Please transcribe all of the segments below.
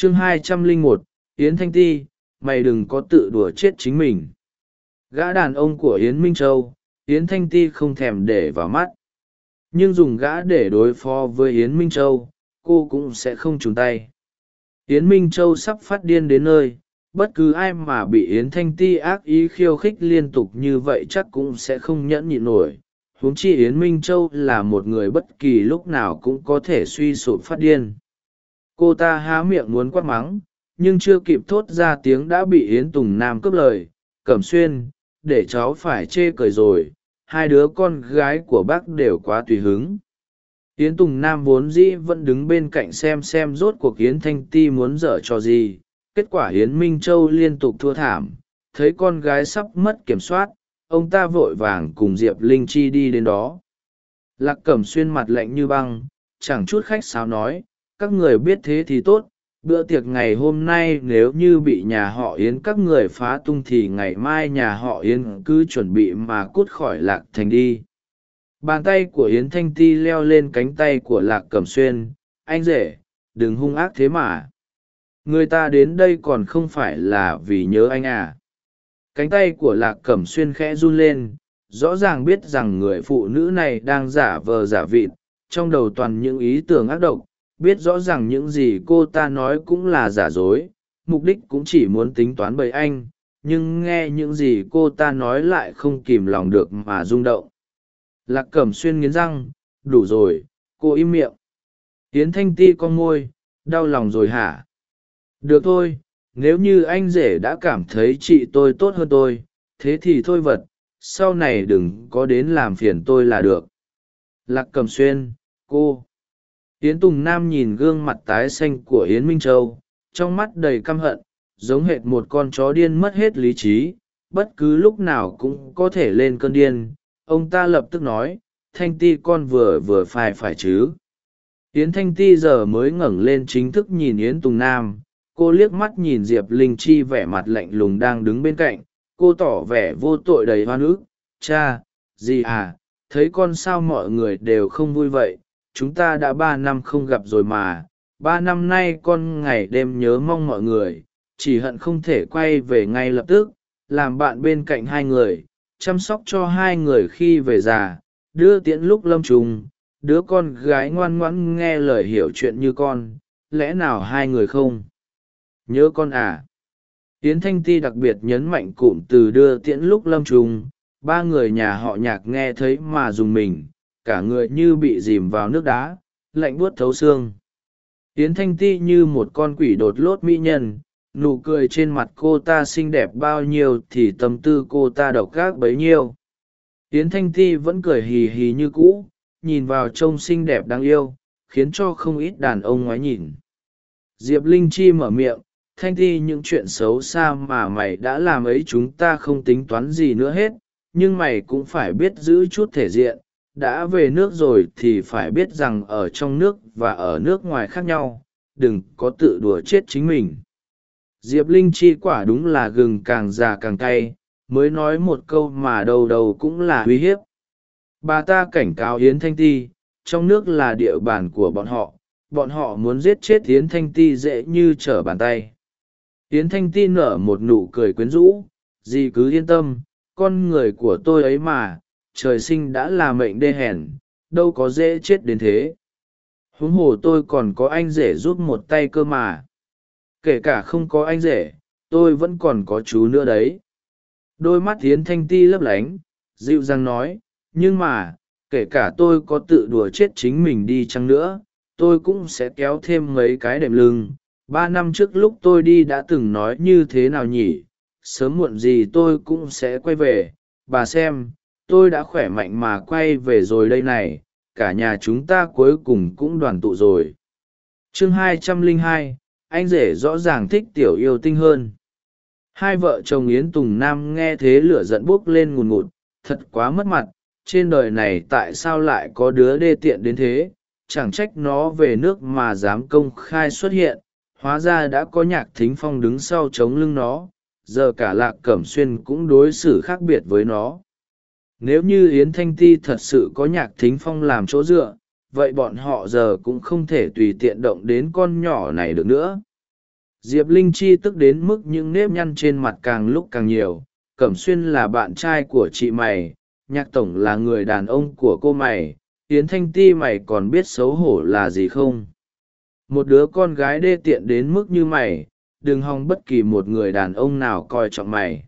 chương hai trăm lẻ một, yến thanh ti, mày đừng có tự đùa chết chính mình. Gã đàn ông của yến minh châu, yến thanh ti không thèm để vào mắt. Nhưng dùng gã để đối phó với yến minh châu, cô cũng sẽ không trùng tay. Yến minh châu sắp phát điên đến nơi, bất cứ ai mà bị yến thanh ti ác ý khiêu khích liên tục như vậy chắc cũng sẽ không nhẫn nhịn nổi. Huống chi yến minh châu là một người bất kỳ lúc nào cũng có thể suy sụp phát điên cô ta há miệng muốn quát mắng, nhưng chưa kịp thốt ra tiếng đã bị yến tùng nam cướp lời. Cẩm xuyên, để cháu phải chê cười rồi, hai đứa con gái của bác đều quá tùy hứng. Yến tùng nam vốn dĩ vẫn đứng bên cạnh xem xem rốt cuộc yến thanh ti muốn dở cho gì. Kết quả yến minh châu liên tục thua thảm, thấy con gái sắp mất kiểm soát, ông ta vội vàng cùng diệp linh chi đi đến đó. Lạc cẩm xuyên mặt lạnh như băng, chẳng chút khách sáo nói các người biết thế thì tốt, bữa tiệc ngày hôm nay nếu như bị nhà họ yến các người phá tung thì ngày mai nhà họ yến cứ chuẩn bị mà cút khỏi lạc thành đi. Bàn tay của yến thanh ti leo lên cánh tay của lạc cẩm xuyên, anh rể, đừng hung ác thế mà. Người ta đến đây còn không phải là vì nhớ anh à. Cánh tay của lạc cẩm xuyên khẽ run lên, rõ ràng biết rằng người phụ nữ này đang giả vờ giả vịt, trong đầu toàn những ý tưởng ác độc biết rõ ràng những gì cô ta nói cũng là giả dối, mục đích cũng chỉ muốn tính toán bởi anh, nhưng nghe những gì cô ta nói lại không kìm lòng được mà rung động. Lạc cẩm xuyên nghiến răng, đủ rồi, cô im miệng. Tiến thanh ti con môi, đau lòng rồi hả? Được thôi, nếu như anh rể đã cảm thấy chị tôi tốt hơn tôi, thế thì thôi vật, sau này đừng có đến làm phiền tôi là được. Lạc cẩm xuyên, cô yến tùng nam nhìn gương mặt tái xanh của yến minh châu, trong mắt đầy căm hận, giống hệt một con chó điên mất hết lý trí, bất cứ lúc nào cũng có thể lên cơn điên, ông ta lập tức nói, thanh ti con vừa vừa phải phải chứ? Yến thanh ti giờ mới ngẩng lên chính thức nhìn yến tùng nam, cô liếc mắt nhìn diệp linh chi vẻ mặt lạnh lùng đang đứng bên cạnh, cô tỏ vẻ vô tội đầy hoa ức, cha, gì à thấy con sao mọi người đều không vui vậy chúng ta đã ba năm không gặp rồi mà, ba năm nay con ngày đêm nhớ mong mọi người, chỉ hận không thể quay về ngay lập tức, làm bạn bên cạnh hai người, chăm sóc cho hai người khi về già đưa tiễn lúc lâm trùng, đứa con gái ngoan ngoãn nghe lời hiểu chuyện như con, lẽ nào hai người không? Nhớ con à? Tiến thanh ti đặc biệt nhấn mạnh cụm từ đưa tiễn lúc lâm trùng, ba người nhà họ nhạc nghe thấy mà dùng mình cả người như bị dìm vào nước đá, lạnh buốt thấu xương. Yến thanh ti như một con quỷ đột lốt mỹ nhân, nụ cười trên mặt cô ta xinh đẹp bao nhiêu thì tâm tư cô ta độc gác bấy nhiêu. Yến thanh ti vẫn cười hì hì như cũ, nhìn vào trông xinh đẹp đáng yêu, khiến cho không ít đàn ông ngoái nhìn. Diệp linh chi mở miệng, thanh ti những chuyện xấu xa mà mày đã làm ấy chúng ta không tính toán gì nữa hết, nhưng mày cũng phải biết giữ chút thể diện đã về nước rồi thì phải biết rằng ở trong nước và ở nước ngoài khác nhau, đừng có tự đùa chết chính mình. Diệp linh chi quả đúng là gừng càng già càng cay, mới nói một câu mà đầu đầu cũng là uy hiếp. Bà ta cảnh cáo yến thanh ti, trong nước là địa bàn của bọn họ bọn họ muốn giết chết yến thanh ti dễ như trở bàn tay. Yến thanh ti nở một nụ cười quyến rũ, dì cứ yên tâm, con người của tôi ấy mà trời sinh đã là mệnh đê hèn, đâu có dễ chết đến thế. Huống hồ tôi còn có anh rể giúp một tay cơ mà. Kể cả không có anh rể, tôi vẫn còn có chú nữa đấy. Đôi mắt tiến thanh ti lấp lánh, dịu dàng nói, nhưng mà, kể cả tôi có tự đùa chết chính mình đi chăng nữa, tôi cũng sẽ kéo thêm mấy cái đệm lưng. Ba năm trước lúc tôi đi đã từng nói như thế nào nhỉ? Sớm muộn gì tôi cũng sẽ quay về. Bà xem tôi đã khỏe mạnh mà quay về rồi đây này, cả nhà chúng ta cuối cùng cũng đoàn tụ rồi. Chương hai trăm lẻ hai, anh rể rõ ràng thích tiểu yêu tinh hơn. Hai vợ chồng yến tùng nam nghe thế lửa giận buốc lên ngùn ngụt, thật quá mất mặt, trên đời này tại sao lại có đứa đê tiện đến thế? Chẳng trách nó về nước mà dám công khai xuất hiện, hóa ra đã có nhạc thính phong đứng sau chống lưng nó, giờ cả lạc cẩm xuyên cũng đối xử khác biệt với nó nếu như yến thanh ti thật sự có nhạc thính phong làm chỗ dựa, vậy bọn họ giờ cũng không thể tùy tiện động đến con nhỏ này được nữa. Diệp linh chi tức đến mức những nếp nhăn trên mặt càng lúc càng nhiều, cẩm xuyên là bạn trai của chị mày, nhạc tổng là người đàn ông của cô mày, yến thanh ti mày còn biết xấu hổ là gì không? Một đứa con gái đê tiện đến mức như mày, đừng hòng bất kỳ một người đàn ông nào coi trọng mày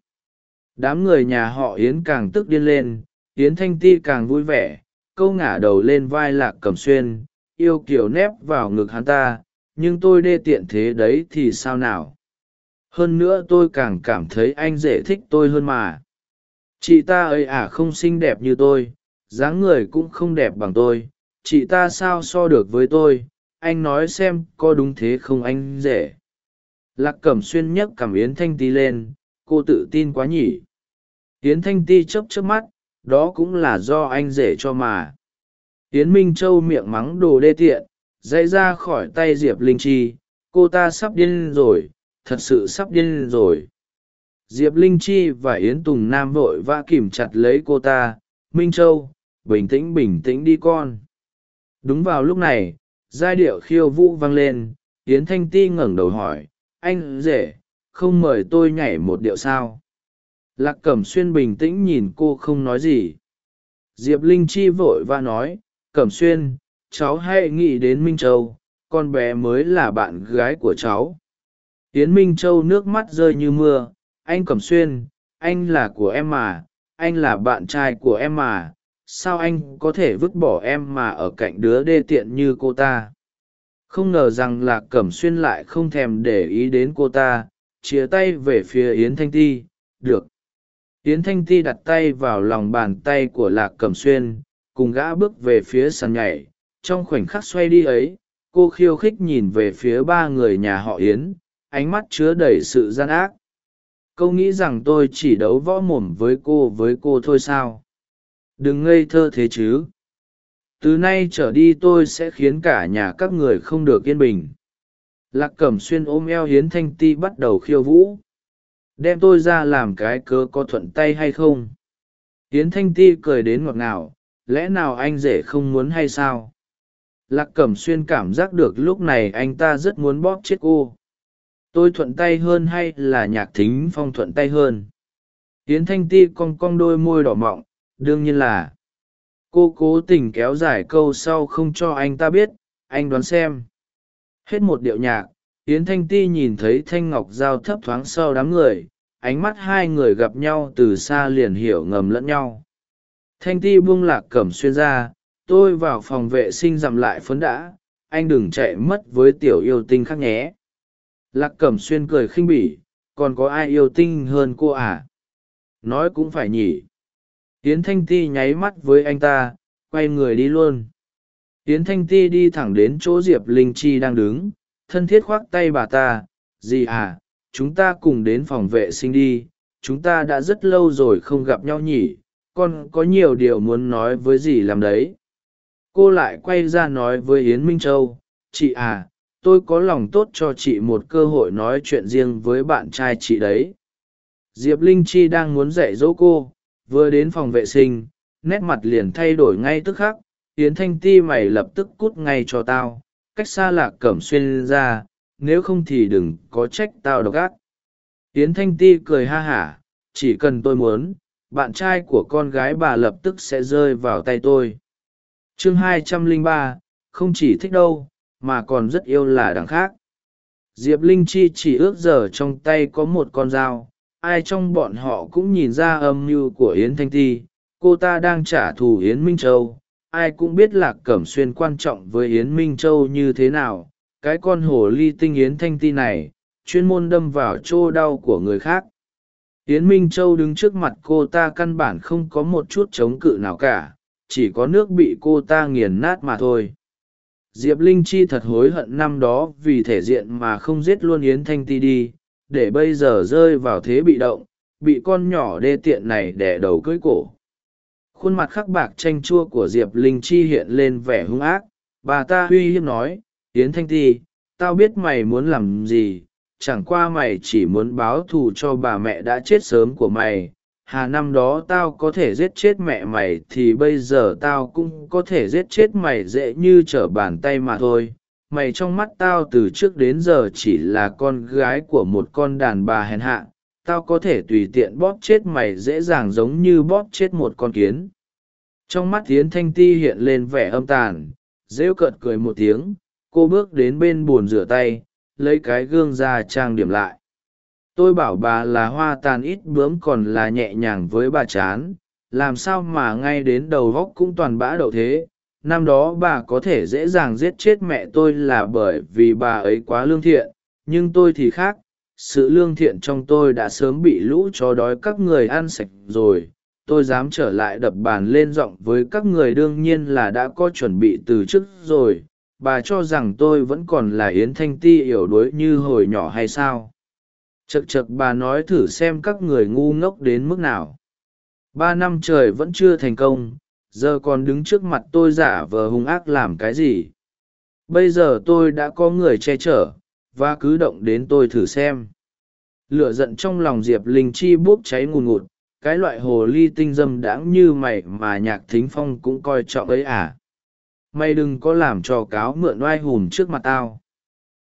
đám người nhà họ yến càng tức điên lên, yến thanh ti càng vui vẻ, câu ngả đầu lên vai lạc cẩm xuyên, yêu kiểu nép vào ngực hắn ta, nhưng tôi đê tiện thế đấy thì sao nào? Hơn nữa tôi càng cảm thấy anh dễ thích tôi hơn mà. Chị ta ấy à không xinh đẹp như tôi, dáng người cũng không đẹp bằng tôi, chị ta sao so được với tôi? Anh nói xem có đúng thế không anh dễ? lạc cẩm xuyên nhấc cảm yến thanh ti lên, cô tự tin quá nhỉ yến thanh ti chấp chấp mắt, đó cũng là do anh rể cho mà. Yến minh châu miệng mắng đồ đê tiện, dãy ra khỏi tay diệp linh chi, cô ta sắp điên rồi, thật sự sắp điên rồi. Diệp linh chi và yến tùng nam vội vã kìm chặt lấy cô ta, minh châu, bình tĩnh bình tĩnh đi con. Đúng vào lúc này, giai điệu khiêu vũ vang lên, yến thanh ti ngẩng đầu hỏi, anh rể, không mời tôi nhảy một điệu sao? Lạc cẩm xuyên bình tĩnh nhìn cô không nói gì. Diệp linh chi vội và nói, cẩm xuyên, cháu hãy nghĩ đến minh châu, con bé mới là bạn gái của cháu. Yến minh châu nước mắt rơi như mưa, anh cẩm xuyên, anh là của em mà, anh là bạn trai của em mà, sao anh có thể vứt bỏ em mà ở cạnh đứa đê tiện như cô ta? Không ngờ rằng lạc cẩm xuyên lại không thèm để ý đến cô ta, chia tay về phía yến thanh ti, được yến thanh ti đặt tay vào lòng bàn tay của lạc cẩm xuyên, cùng gã bước về phía sàn nhảy. Trong khoảnh khắc xoay đi ấy, cô khiêu khích nhìn về phía ba người nhà họ yến, ánh mắt chứa đầy sự gian ác. Câu nghĩ rằng tôi chỉ đấu võ mồm với cô với cô thôi sao? Đừng ngây thơ thế chứ. Từ nay trở đi tôi sẽ khiến cả nhà các người không được yên bình. Lạc cẩm xuyên ôm eo hiến thanh ti bắt đầu khiêu vũ đem tôi ra làm cái cớ có thuận tay hay không? Hiến thanh ti cười đến ngọt ngào, lẽ nào anh rể không muốn hay sao? Lạc cẩm xuyên cảm giác được lúc này anh ta rất muốn bóp chết cô. Tôi thuận tay hơn hay là nhạc thính phong thuận tay hơn? Hiến thanh ti cong cong đôi môi đỏ mọng, đương nhiên là. Cô cố tình kéo dài câu sau không cho anh ta biết, anh đoán xem. Hết một điệu nhạc yến thanh ti nhìn thấy thanh ngọc giao thấp thoáng sau đám người, ánh mắt hai người gặp nhau từ xa liền hiểu ngầm lẫn nhau. Thanh ti buông lạc cẩm xuyên ra, tôi vào phòng vệ sinh dặm lại phấn đã, anh đừng chạy mất với tiểu yêu tinh khác nhé. Lạc cẩm xuyên cười khinh bỉ, còn có ai yêu tinh hơn cô à? Nói cũng phải nhỉ. Yến thanh ti nháy mắt với anh ta, quay người đi luôn. Yến thanh ti đi thẳng đến chỗ diệp linh chi đang đứng thân thiết khoác tay bà ta gì à chúng ta cùng đến phòng vệ sinh đi, chúng ta đã rất lâu rồi không gặp nhau nhỉ, con có nhiều điều muốn nói với dì làm đấy. Cô lại quay ra nói với yến minh châu, chị à tôi có lòng tốt cho chị một cơ hội nói chuyện riêng với bạn trai chị đấy. Diệp linh chi đang muốn dạy dỗ cô, vừa đến phòng vệ sinh, nét mặt liền thay đổi ngay tức khắc, yến thanh ti mày lập tức cút ngay cho tao cách xa lạc cẩm xuyên ra, nếu không thì đừng có trách tao độc ác. Yến thanh ti cười ha hả, chỉ cần tôi muốn, bạn trai của con gái bà lập tức sẽ rơi vào tay tôi. Chương hai trăm lẻ ba, không chỉ thích đâu, mà còn rất yêu là đằng khác. Diệp linh chi chỉ ước giờ trong tay có một con dao, ai trong bọn họ cũng nhìn ra âm mưu của yến thanh ti, cô ta đang trả thù yến minh châu ai cũng biết lạc cẩm xuyên quan trọng với yến minh châu như thế nào. Cái con hồ ly tinh yến thanh ti này, chuyên môn đâm vào chỗ đau của người khác. Yến minh châu đứng trước mặt cô ta căn bản không có một chút chống cự nào cả, chỉ có nước bị cô ta nghiền nát mà thôi. Diệp linh chi thật hối hận năm đó vì thể diện mà không giết luôn yến thanh ti đi, để bây giờ rơi vào thế bị động, bị con nhỏ đê tiện này đẻ đầu cưới cổ khuôn mặt khắc bạc tranh chua của diệp linh chi hiện lên vẻ hung ác. Bà ta uy hiếp nói, yến thanh ti, tao biết mày muốn làm gì, chẳng qua mày chỉ muốn báo thù cho bà mẹ đã chết sớm của mày. Hà năm đó tao có thể giết chết mẹ mày thì bây giờ tao cũng có thể giết chết mày dễ như trở bàn tay mà thôi. Mày trong mắt tao từ trước đến giờ chỉ là con gái của một con đàn bà hèn hạ tao có thể tùy tiện bóp chết mày dễ dàng giống như bóp chết một con kiến. Trong mắt tiến thanh ti hiện lên vẻ âm tàn, rêu cợt cười một tiếng, cô bước đến bên bồn rửa tay, lấy cái gương ra trang điểm lại. Tôi bảo bà là hoa tàn ít bướm còn là nhẹ nhàng với bà chán, làm sao mà ngay đến đầu góc cũng toàn bã đậu thế. Năm đó bà có thể dễ dàng giết chết mẹ tôi là bởi vì bà ấy quá lương thiện, nhưng tôi thì khác sự lương thiện trong tôi đã sớm bị lũ chó đói các người ăn sạch rồi. Tôi dám trở lại đập bàn lên giọng với các người đương nhiên là đã có chuẩn bị từ trước rồi. Bà cho rằng tôi vẫn còn là yến thanh ti yểu đuối như hồi nhỏ hay sao? Chật chật bà nói thử xem các người ngu ngốc đến mức nào. Ba năm trời vẫn chưa thành công, giờ còn đứng trước mặt tôi giả vờ hung ác làm cái gì? Bây giờ tôi đã có người che chở và cứ động đến tôi thử xem. Lửa giận trong lòng diệp linh chi bốc cháy ngùn ngụt, cái loại hồ ly tinh dâm đãng như mày mà nhạc thính phong cũng coi trọng ấy à. Mày đừng có làm trò cáo mượn oai hùm trước mặt tao.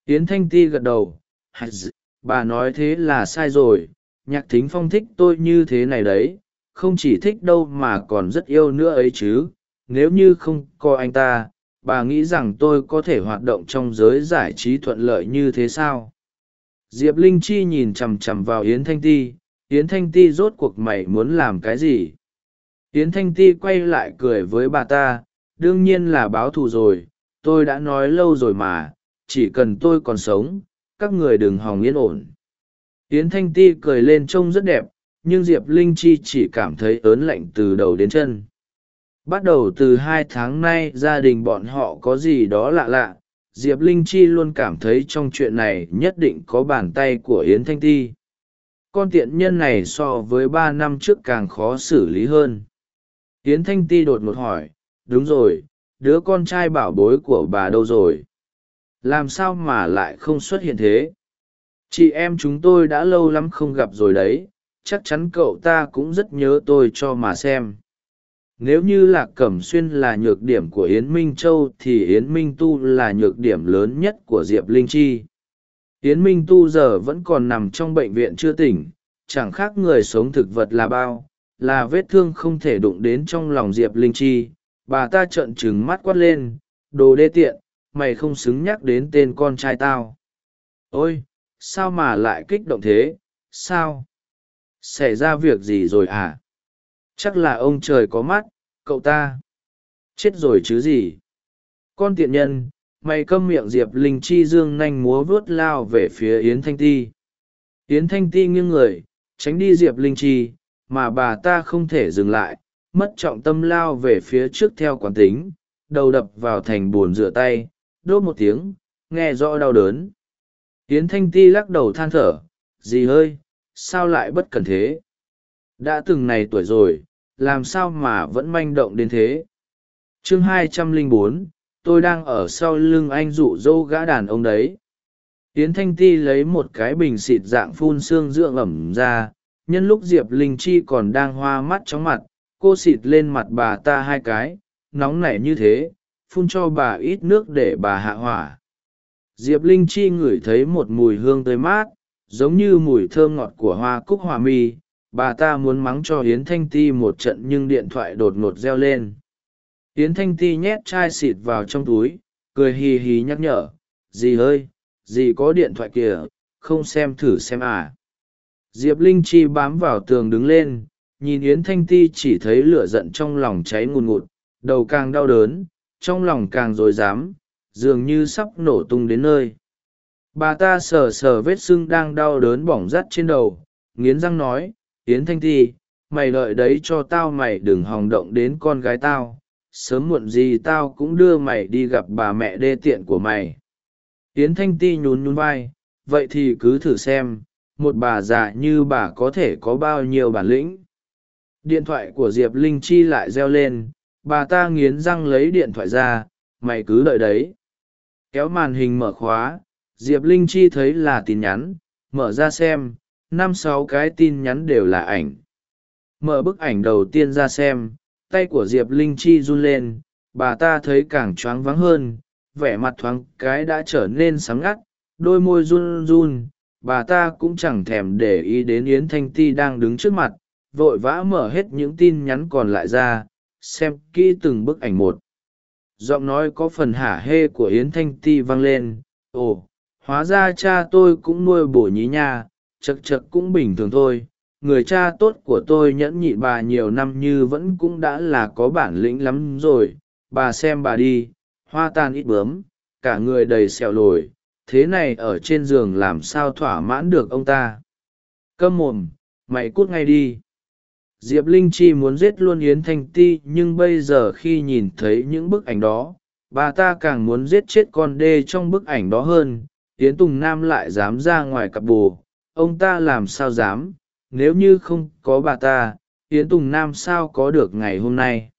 Yến thanh ti gật đầu bà nói thế là sai rồi. Nhạc thính phong thích tôi như thế này đấy, không chỉ thích đâu mà còn rất yêu nữa ấy chứ. Nếu như không có anh ta bà nghĩ rằng tôi có thể hoạt động trong giới giải trí thuận lợi như thế sao? Diệp linh chi nhìn chằm chằm vào yến thanh ti. Yến thanh ti rốt cuộc mày muốn làm cái gì? Yến thanh ti quay lại cười với bà ta. Đương nhiên là báo thù rồi. Tôi đã nói lâu rồi mà. Chỉ cần tôi còn sống, các người đừng hòng yên ổn. Yến thanh ti cười lên trông rất đẹp, nhưng diệp linh chi chỉ cảm thấy ớn lạnh từ đầu đến chân bắt đầu từ hai tháng nay, gia đình bọn họ có gì đó lạ lạ. Diệp linh chi luôn cảm thấy trong chuyện này nhất định có bàn tay của yến thanh ti. Con tiện nhân này so với ba năm trước càng khó xử lý hơn. Yến thanh ti đột ngột hỏi, đúng rồi, đứa con trai bảo bối của bà đâu rồi? Làm sao mà lại không xuất hiện thế? Chị em chúng tôi đã lâu lắm không gặp rồi đấy, chắc chắn cậu ta cũng rất nhớ tôi cho mà xem nếu như lạc cẩm xuyên là nhược điểm của yến minh châu thì yến minh tu là nhược điểm lớn nhất của diệp linh chi. Yến minh tu giờ vẫn còn nằm trong bệnh viện chưa tỉnh, chẳng khác người sống thực vật là bao, là vết thương không thể đụng đến trong lòng diệp linh chi. Bà ta trợn trừng mắt quát lên, đồ đê tiện, mày không xứng nhắc đến tên con trai tao. Ôi, sao mà lại kích động thế? Sao? Xảy ra việc gì rồi à? Chắc là ông trời có mắt cậu ta. Chết rồi chứ gì? Con tiện nhân, mày câm miệng diệp linh chi dương nanh múa vuốt lao về phía yến thanh ti. Yến thanh ti nghiêng người, tránh đi diệp linh chi, mà bà ta không thể dừng lại, mất trọng tâm lao về phía trước theo quán tính, đầu đập vào thành bồn rửa tay, đốt một tiếng, nghe rõ đau đớn. Yến thanh ti lắc đầu than thở gì hơi sao lại bất cần thế? Đã từng này tuổi rồi làm sao mà vẫn manh động đến thế? Chương hai trăm lẻ bốn, tôi đang ở sau lưng anh rụ rỗ gã đàn ông đấy. Yến thanh ti lấy một cái bình xịt dạng phun xương dưỡng ẩm ra, nhân lúc diệp linh chi còn đang hoa mắt chóng mặt, cô xịt lên mặt bà ta hai cái, nóng nảy như thế, phun cho bà ít nước để bà hạ hỏa. Diệp linh chi ngửi thấy một mùi hương tươi mát, giống như mùi thơm ngọt của hoa cúc hòa mi bà ta muốn mắng cho hiến thanh ti một trận nhưng điện thoại đột ngột reo lên. Hiến thanh ti nhét chai xịt vào trong túi, cười hì hì nhắc nhở, dì ơi, dì có điện thoại kìa, không xem thử xem à. Diệp linh chi bám vào tường đứng lên, nhìn yến thanh ti chỉ thấy lửa giận trong lòng cháy ngùn ngụt, đầu càng đau đớn, trong lòng càng dối dám, dường như sắp nổ tung đến nơi. Bà ta sờ sờ vết sưng đang đau đớn bỏng rắt trên đầu, nghiến răng nói yến thanh ti, mày đợi đấy cho tao mày đừng hòng động đến con gái tao. Sớm muộn gì tao cũng đưa mày đi gặp bà mẹ đê tiện của mày. Yến thanh ti nhún nhún vai, vậy thì cứ thử xem, một bà già như bà có thể có bao nhiêu bản lĩnh. Điện thoại của diệp linh chi lại reo lên, bà ta nghiến răng lấy điện thoại ra, mày cứ đợi đấy. Kéo màn hình mở khóa, diệp linh chi thấy là tin nhắn, mở ra xem năm sáu cái tin nhắn đều là ảnh. Mở bức ảnh đầu tiên ra xem, tay của diệp linh chi run lên, bà ta thấy càng choáng váng hơn, vẻ mặt thoáng cái đã trở nên sáng ngắt, đôi môi run run, bà ta cũng chẳng thèm để ý đến yến thanh ti đang đứng trước mặt, vội vã mở hết những tin nhắn còn lại ra, xem kỹ từng bức ảnh một. Giọng nói có phần hả hê của yến thanh ti vang lên, ồ, hóa ra cha tôi cũng nuôi bổ nhí nha chật chật cũng bình thường thôi. Người cha tốt của tôi nhẫn nhịn bà nhiều năm như vẫn cũng đã là có bản lĩnh lắm rồi. Bà xem bà đi, hoa tan ít bướm, cả người đầy sẹo lồi. Thế này ở trên giường làm sao thỏa mãn được ông ta? Câm mồm, mày cút ngay đi. Diệp linh chi muốn giết luôn yến thanh ti, nhưng bây giờ khi nhìn thấy những bức ảnh đó, bà ta càng muốn giết chết con đê trong bức ảnh đó hơn. Yến tùng nam lại dám ra ngoài cặp bồ ông ta làm sao dám, nếu như không có bà ta, yến tùng nam sao có được ngày hôm nay?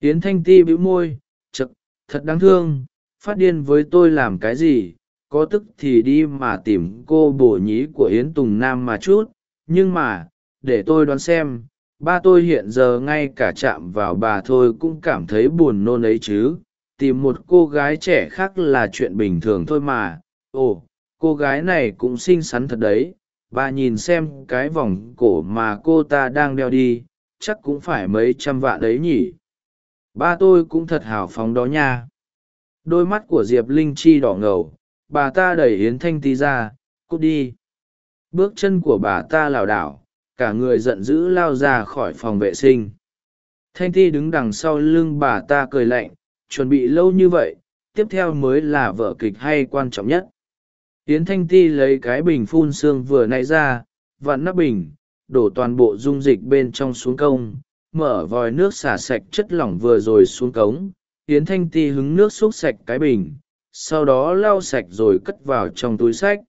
Yến thanh ti bĩu môi chật thật đáng thương, phát điên với tôi làm cái gì? Có tức thì đi mà tìm cô bổ nhí của yến tùng nam mà chút. Nhưng mà, để tôi đoán xem, ba tôi hiện giờ ngay cả chạm vào bà thôi cũng cảm thấy buồn nôn ấy chứ. Tìm một cô gái trẻ khác là chuyện bình thường thôi mà. Ồ cô gái này cũng xinh xắn thật đấy, bà nhìn xem cái vòng cổ mà cô ta đang đeo đi, chắc cũng phải mấy trăm vạn đấy nhỉ. Ba tôi cũng thật hào phóng đó nha. Đôi mắt của diệp linh chi đỏ ngầu, bà ta đẩy yến thanh ti ra, cút đi. Bước chân của bà ta lảo đảo, cả người giận dữ lao ra khỏi phòng vệ sinh. Thanh ti đứng đằng sau lưng bà ta cười lạnh, chuẩn bị lâu như vậy, tiếp theo mới là vở kịch hay quan trọng nhất yến thanh ti lấy cái bình phun sương vừa nãy ra, vặn nắp bình, đổ toàn bộ dung dịch bên trong xuống công mở vòi nước xả sạch chất lỏng vừa rồi xuống cống. Yến thanh ti hứng nước xúc sạch cái bình, sau đó lau sạch rồi cất vào trong túi sách.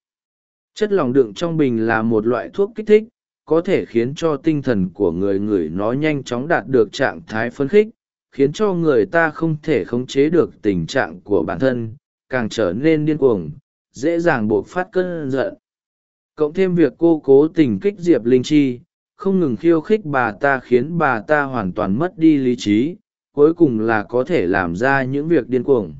Chất lỏng đựng trong bình là một loại thuốc kích thích, có thể khiến cho tinh thần của người người nó nhanh chóng đạt được trạng thái phấn khích, khiến cho người ta không thể khống chế được tình trạng của bản thân, càng trở nên điên cuồng dễ dàng buộc phát cơn giận. Cộng thêm việc cô cố tình kích diệp linh chi, không ngừng khiêu khích bà ta khiến bà ta hoàn toàn mất đi lý trí, cuối cùng là có thể làm ra những việc điên cuồng.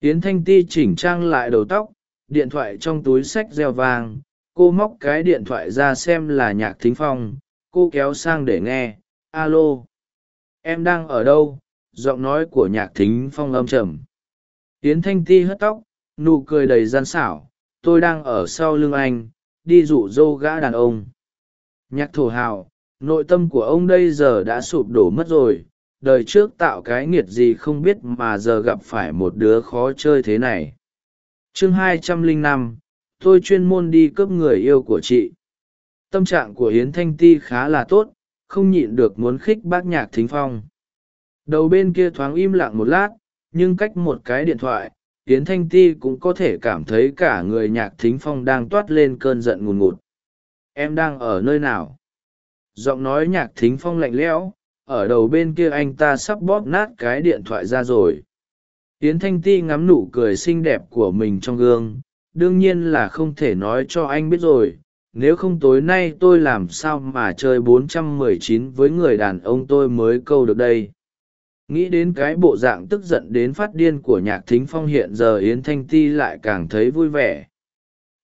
Tiến thanh ti chỉnh trang lại đầu tóc, điện thoại trong túi sách reo vang, cô móc cái điện thoại ra xem là nhạc thính phong, cô kéo sang để nghe, alo, em đang ở đâu? Giọng nói của nhạc thính phong âm trầm. Tiến thanh ti hất tóc nụ cười đầy gian xảo, tôi đang ở sau lưng anh, đi dụ dỗ gã đàn ông. Nhạc thổ hào, nội tâm của ông đây giờ đã sụp đổ mất rồi, đời trước tạo cái nghiệt gì không biết mà giờ gặp phải một đứa khó chơi thế này. Chương hai trăm lẻ năm, tôi chuyên môn đi cướp người yêu của chị. Tâm trạng của hiến thanh ti khá là tốt, không nhịn được muốn khích bác nhạc thính phong. Đầu bên kia thoáng im lặng một lát, nhưng cách một cái điện thoại yến thanh ti cũng có thể cảm thấy cả người nhạc thính phong đang toát lên cơn giận ngùn ngụt. Em đang ở nơi nào? Giọng nói nhạc thính phong lạnh lẽo, ở đầu bên kia anh ta sắp bóp nát cái điện thoại ra rồi. Yến thanh ti ngắm nụ cười xinh đẹp của mình trong gương, đương nhiên là không thể nói cho anh biết rồi. Nếu không tối nay tôi làm sao mà chơi 419 với người đàn ông tôi mới câu được đây? Nghĩ đến cái bộ dạng tức giận đến phát điên của nhạc thính phong hiện giờ yến thanh ti lại càng thấy vui vẻ.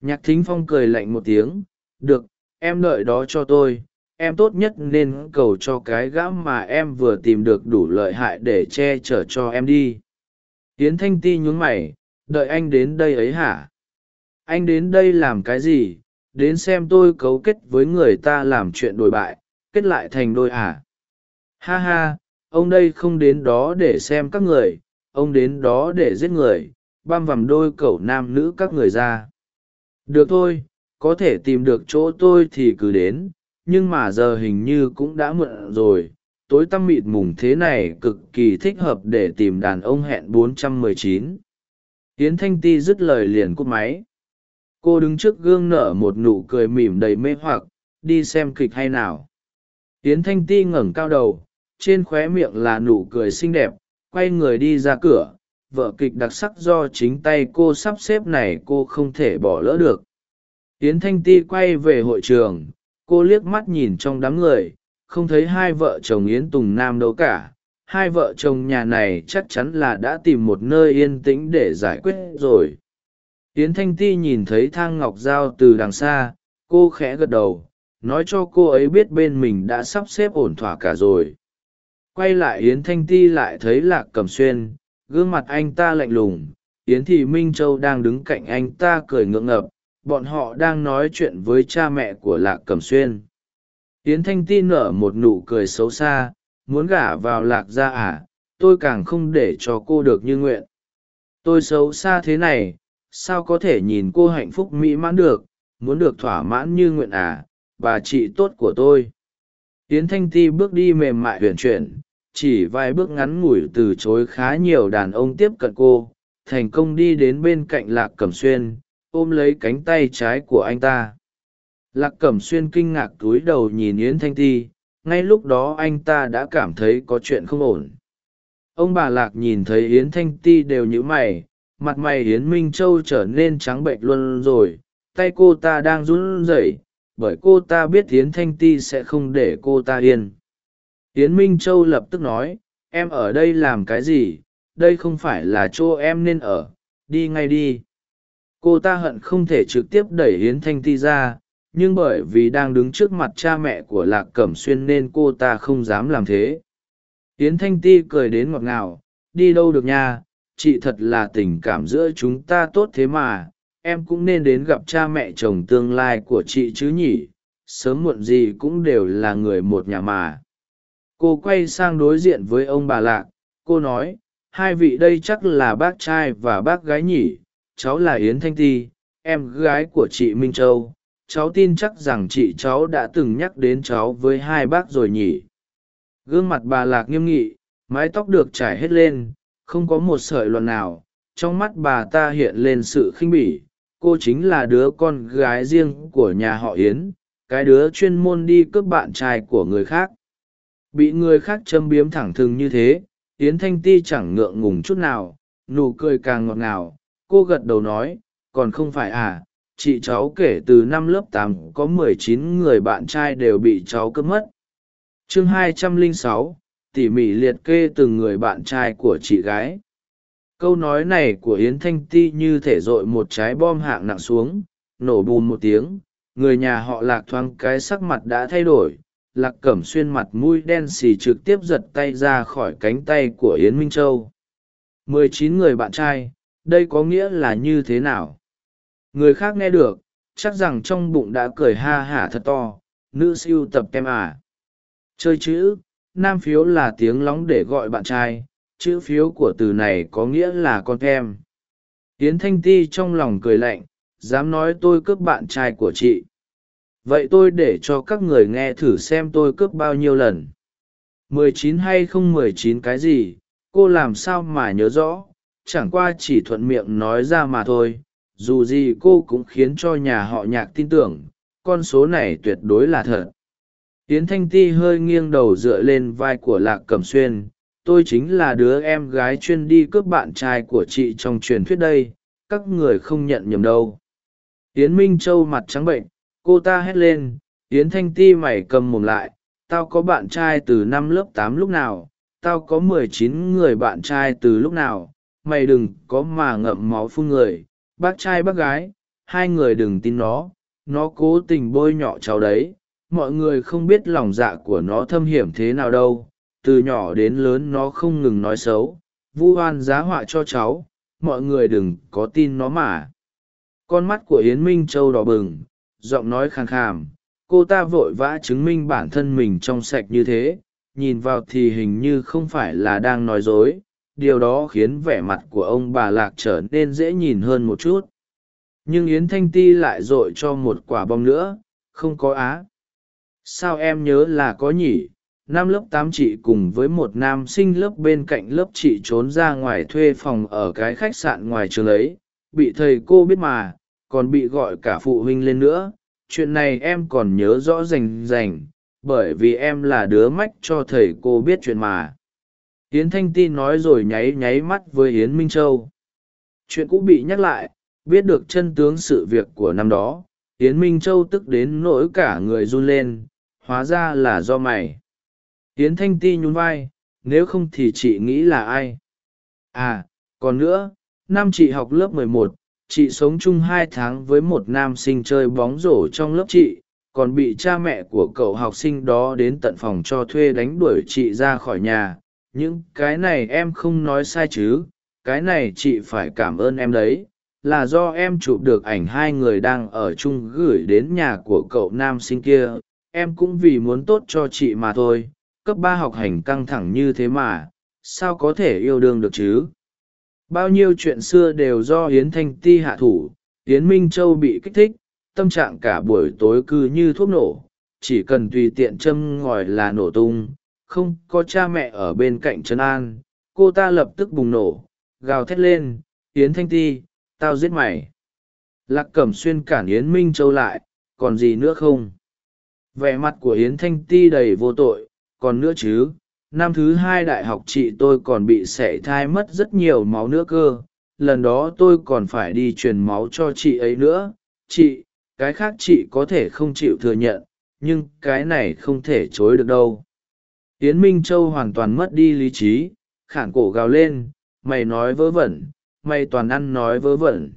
Nhạc thính phong cười lạnh một tiếng, được, em đợi đó cho tôi, em tốt nhất nên cầu cho cái gã mà em vừa tìm được đủ lợi hại để che chở cho em đi. Yến thanh ti nhún mày, đợi anh đến đây ấy hả? Anh đến đây làm cái gì? Đến xem tôi cấu kết với người ta làm chuyện đồi bại, kết lại thành đôi à? Ha ha ông đây không đến đó để xem các người ông đến đó để giết người băm vằm đôi cẩu nam nữ các người ra được thôi có thể tìm được chỗ tôi thì cứ đến nhưng mà giờ hình như cũng đã muộn rồi tối tăm mịt mùng thế này cực kỳ thích hợp để tìm đàn ông hẹn 419. Yến Thanh Ti dứt lời liền cúp máy. Cô đứng trước gương nở một nụ cười mỉm đầy mê hoặc, đi xem kịch hay nào. Yến Thanh Ti ngẩng cao đầu, trên khóe miệng là nụ cười xinh đẹp, quay người đi ra cửa. Vợ kịch đặc sắc do chính tay cô sắp xếp này cô không thể bỏ lỡ được. Yến Thanh Ti quay về hội trường, cô liếc mắt nhìn trong đám người không thấy hai vợ chồng yến tùng nam đâu cả hai vợ chồng nhà này chắc chắn là đã tìm một nơi yên tĩnh để giải quyết rồi yến thanh ti nhìn thấy thang ngọc giao từ đằng xa cô khẽ gật đầu nói cho cô ấy biết bên mình đã sắp xếp ổn thỏa cả rồi quay lại yến thanh ti lại thấy lạc cẩm xuyên, gương mặt anh ta lạnh lùng, yến thị minh châu đang đứng cạnh anh ta cười ngượng ngập, bọn họ đang nói chuyện với cha mẹ của lạc cẩm xuyên. Yến thanh ti nở một nụ cười xấu xa, muốn gả vào lạc gia à? Tôi càng không để cho cô được như nguyện. Tôi xấu xa thế này, sao có thể nhìn cô hạnh phúc mỹ mãn được? Muốn được thỏa mãn như nguyện à? Bà chị tốt của tôi. Yến thanh ti bước đi mềm mại huyền chuyển chỉ vài bước ngắn ngủi từ chối khá nhiều đàn ông tiếp cận cô, thành công đi đến bên cạnh lạc cẩm xuyên, ôm lấy cánh tay trái của anh ta. Lạc cẩm xuyên kinh ngạc túi đầu nhìn yến thanh ti, ngay lúc đó anh ta đã cảm thấy có chuyện không ổn. Ông bà lạc nhìn thấy yến thanh ti đều nhữ mày, mặt mày yến minh châu trở nên trắng bệnh luôn rồi, tay cô ta đang run rẩy, bởi cô ta biết yến thanh ti sẽ không để cô ta yên yến minh châu lập tức nói, em ở đây làm cái gì? Đây không phải là chỗ em nên ở. Đi ngay đi. Cô ta hận không thể trực tiếp đẩy yến thanh ti ra, nhưng bởi vì đang đứng trước mặt cha mẹ của lạc cẩm xuyên nên cô ta không dám làm thế. Yến thanh ti cười đến ngọt ngào, đi đâu được nha? Chị thật là tình cảm giữa chúng ta tốt thế mà. Em cũng nên đến gặp cha mẹ chồng tương lai của chị chứ nhỉ? Sớm muộn gì cũng đều là người một nhà mà cô quay sang đối diện với ông bà lạc, cô nói, hai vị đây chắc là bác trai và bác gái nhỉ, cháu là yến thanh ti, em gái của chị minh châu. Cháu tin chắc rằng chị cháu đã từng nhắc đến cháu với hai bác rồi nhỉ. Gương mặt bà lạc nghiêm nghị, mái tóc được trải hết lên, không có một sợi luận nào. Trong mắt bà ta hiện lên sự khinh bỉ, cô chính là đứa con gái riêng của nhà họ yến, cái đứa chuyên môn đi cướp bạn trai của người khác bị người khác châm biếm thẳng thừng như thế, yến thanh ti chẳng ngượng ngùng chút nào, nụ cười càng ngọt ngào. Cô gật đầu nói, còn không phải à chị cháu kể từ năm lớp tám có mười chín người bạn trai đều bị cháu cướp mất. Chương hai trăm lẻ sáu, tỉ mỉ liệt kê từng người bạn trai của chị gái. Câu nói này của yến thanh ti như thể r ộ i một trái bom hạng nặng xuống, nổ bùn một tiếng, người nhà họ lạc thoáng cái sắc mặt đã thay đổi lạc cẩm xuyên mặt mũi đen xì trực tiếp giật tay ra khỏi cánh tay của yến minh châu. Mười chín người bạn trai, đây có nghĩa là như thế nào? Người khác nghe được, chắc rằng trong bụng đã cười ha hả thật to, nữ siêu tập em à. chơi chữ, nam phiếu là tiếng lóng để gọi bạn trai, chữ phiếu của từ này có nghĩa là con kem. Yến thanh ti trong lòng cười lạnh, dám nói tôi cướp bạn trai của chị vậy tôi để cho các người nghe thử xem tôi cướp bao nhiêu lần. Mười chín hay không mười chín cái gì, cô làm sao mà nhớ rõ? Chẳng qua chỉ thuận miệng nói ra mà thôi. Dù gì cô cũng khiến cho nhà họ nhạc tin tưởng, con số này tuyệt đối là thật. Tiến thanh ti hơi nghiêng đầu dựa lên vai của lạc cẩm xuyên. Tôi chính là đứa em gái chuyên đi cướp bạn trai của chị trong truyền thuyết đây. Các người không nhận nhầm đâu. Yến minh châu mặt trắng bệnh cô ta hét lên, yến thanh ti mày cầm mồm lại, tao có bạn trai từ năm lớp tám lúc nào, tao có mười chín người bạn trai từ lúc nào, mày đừng có mà ngậm máu phun người, bác trai bác gái, hai người đừng tin nó nó cố tình bôi nhọ cháu đấy, mọi người không biết lòng dạ của nó thâm hiểm thế nào đâu, từ nhỏ đến lớn nó không ngừng nói xấu, vu oan giá họa cho cháu, mọi người đừng có tin nó mà. Con mắt của yến minh châu đỏ bừng giọng nói khàn khàm. Cô ta vội vã chứng minh bản thân mình trong sạch như thế. Nhìn vào thì hình như không phải là đang nói dối. Điều đó khiến vẻ mặt của ông bà lạc trở nên dễ nhìn hơn một chút. Nhưng yến thanh ti lại r ộ i cho một quả bom nữa. Không có á. Sao em nhớ là có nhỉ? Năm lớp tám chị cùng với một nam sinh lớp bên cạnh lớp chị trốn ra ngoài thuê phòng ở cái khách sạn ngoài trường ấy. Bị thầy cô biết mà còn bị gọi cả phụ huynh lên nữa. Chuyện này em còn nhớ rõ rành rành, bởi vì em là đứa mách cho thầy cô biết chuyện mà. Yến thanh ti nói rồi nháy nháy mắt với yến minh châu. Chuyện cũ bị nhắc lại, biết được chân tướng sự việc của năm đó, yến minh châu tức đến nỗi cả người run lên, hóa ra là do mày. Yến thanh ti nhún vai, nếu không thì chị nghĩ là ai? À còn nữa, năm chị học lớp mười một chị sống chung hai tháng với một nam sinh chơi bóng rổ trong lớp chị, còn bị cha mẹ của cậu học sinh đó đến tận phòng cho thuê đánh đuổi chị ra khỏi nhà. Những cái này em không nói sai chứ, cái này chị phải cảm ơn em đấy. Là do em chụp được ảnh hai người đang ở chung gửi đến nhà của cậu nam sinh kia. Em cũng vì muốn tốt cho chị mà thôi. Cấp ba học hành căng thẳng như thế mà, sao có thể yêu đương được chứ? Bao nhiêu chuyện xưa đều do hiến thanh ti hạ thủ hiến minh châu bị kích thích, tâm trạng cả buổi tối cứ như thuốc nổ, chỉ cần tùy tiện châm ngòi là nổ tung, không có cha mẹ ở bên cạnh trấn an, cô ta lập tức bùng nổ, gào thét lên, yến thanh ti, tao giết mày. Lạc cẩm xuyên cản yến minh châu lại, còn gì nữa không? Vẻ mặt của yến thanh ti đầy vô tội, còn nữa chứ năm thứ hai đại học chị tôi còn bị sẻ thai mất rất nhiều máu nữa cơ. Lần đó tôi còn phải đi truyền máu cho chị ấy nữa. Chị, cái khác chị có thể không chịu thừa nhận, nhưng cái này không thể chối được đâu. Yến minh châu hoàn toàn mất đi lý trí, khản cổ gào lên, mày nói vớ vẩn, mày toàn ăn nói vớ vẩn.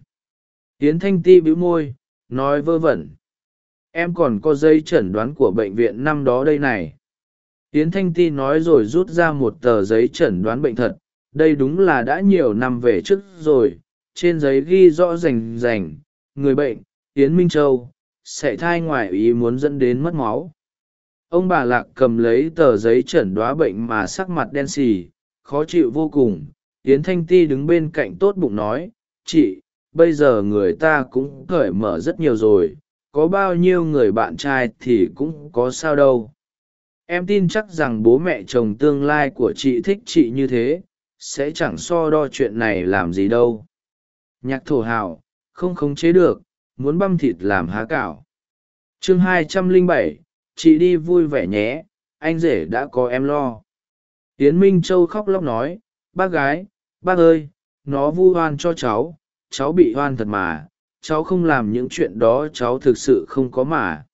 Yến thanh ti bĩu môi, nói vớ vẩn. Em còn có dây chẩn đoán của bệnh viện năm đó đây này yến thanh ti nói rồi rút ra một tờ giấy chẩn đoán bệnh thật. Đây đúng là đã nhiều năm về trước rồi. Trên giấy ghi rõ rành rành. Người bệnh, yến minh châu, sẽ thai ngoài ý muốn dẫn đến mất máu. Ông bà lạc cầm lấy tờ giấy chẩn đoá bệnh mà sắc mặt đen xì, khó chịu vô cùng. Yến thanh ti đứng bên cạnh tốt bụng nói, chị, bây giờ người ta cũng cởi mở rất nhiều rồi. Có bao nhiêu người bạn trai thì cũng có sao đâu em tin chắc rằng bố mẹ chồng tương lai của chị thích chị như thế, sẽ chẳng so đo chuyện này làm gì đâu. Nhạc thổ hào, không khống chế được, muốn băm thịt làm há cảo. Chương hai trăm lẻ bảy, chị đi vui vẻ nhé, anh rể đã có em lo. Yến minh châu khóc lóc nói, bác gái, bác ơi, nó vu oan cho cháu cháu bị oan thật mà, cháu không làm những chuyện đó, cháu thực sự không có mà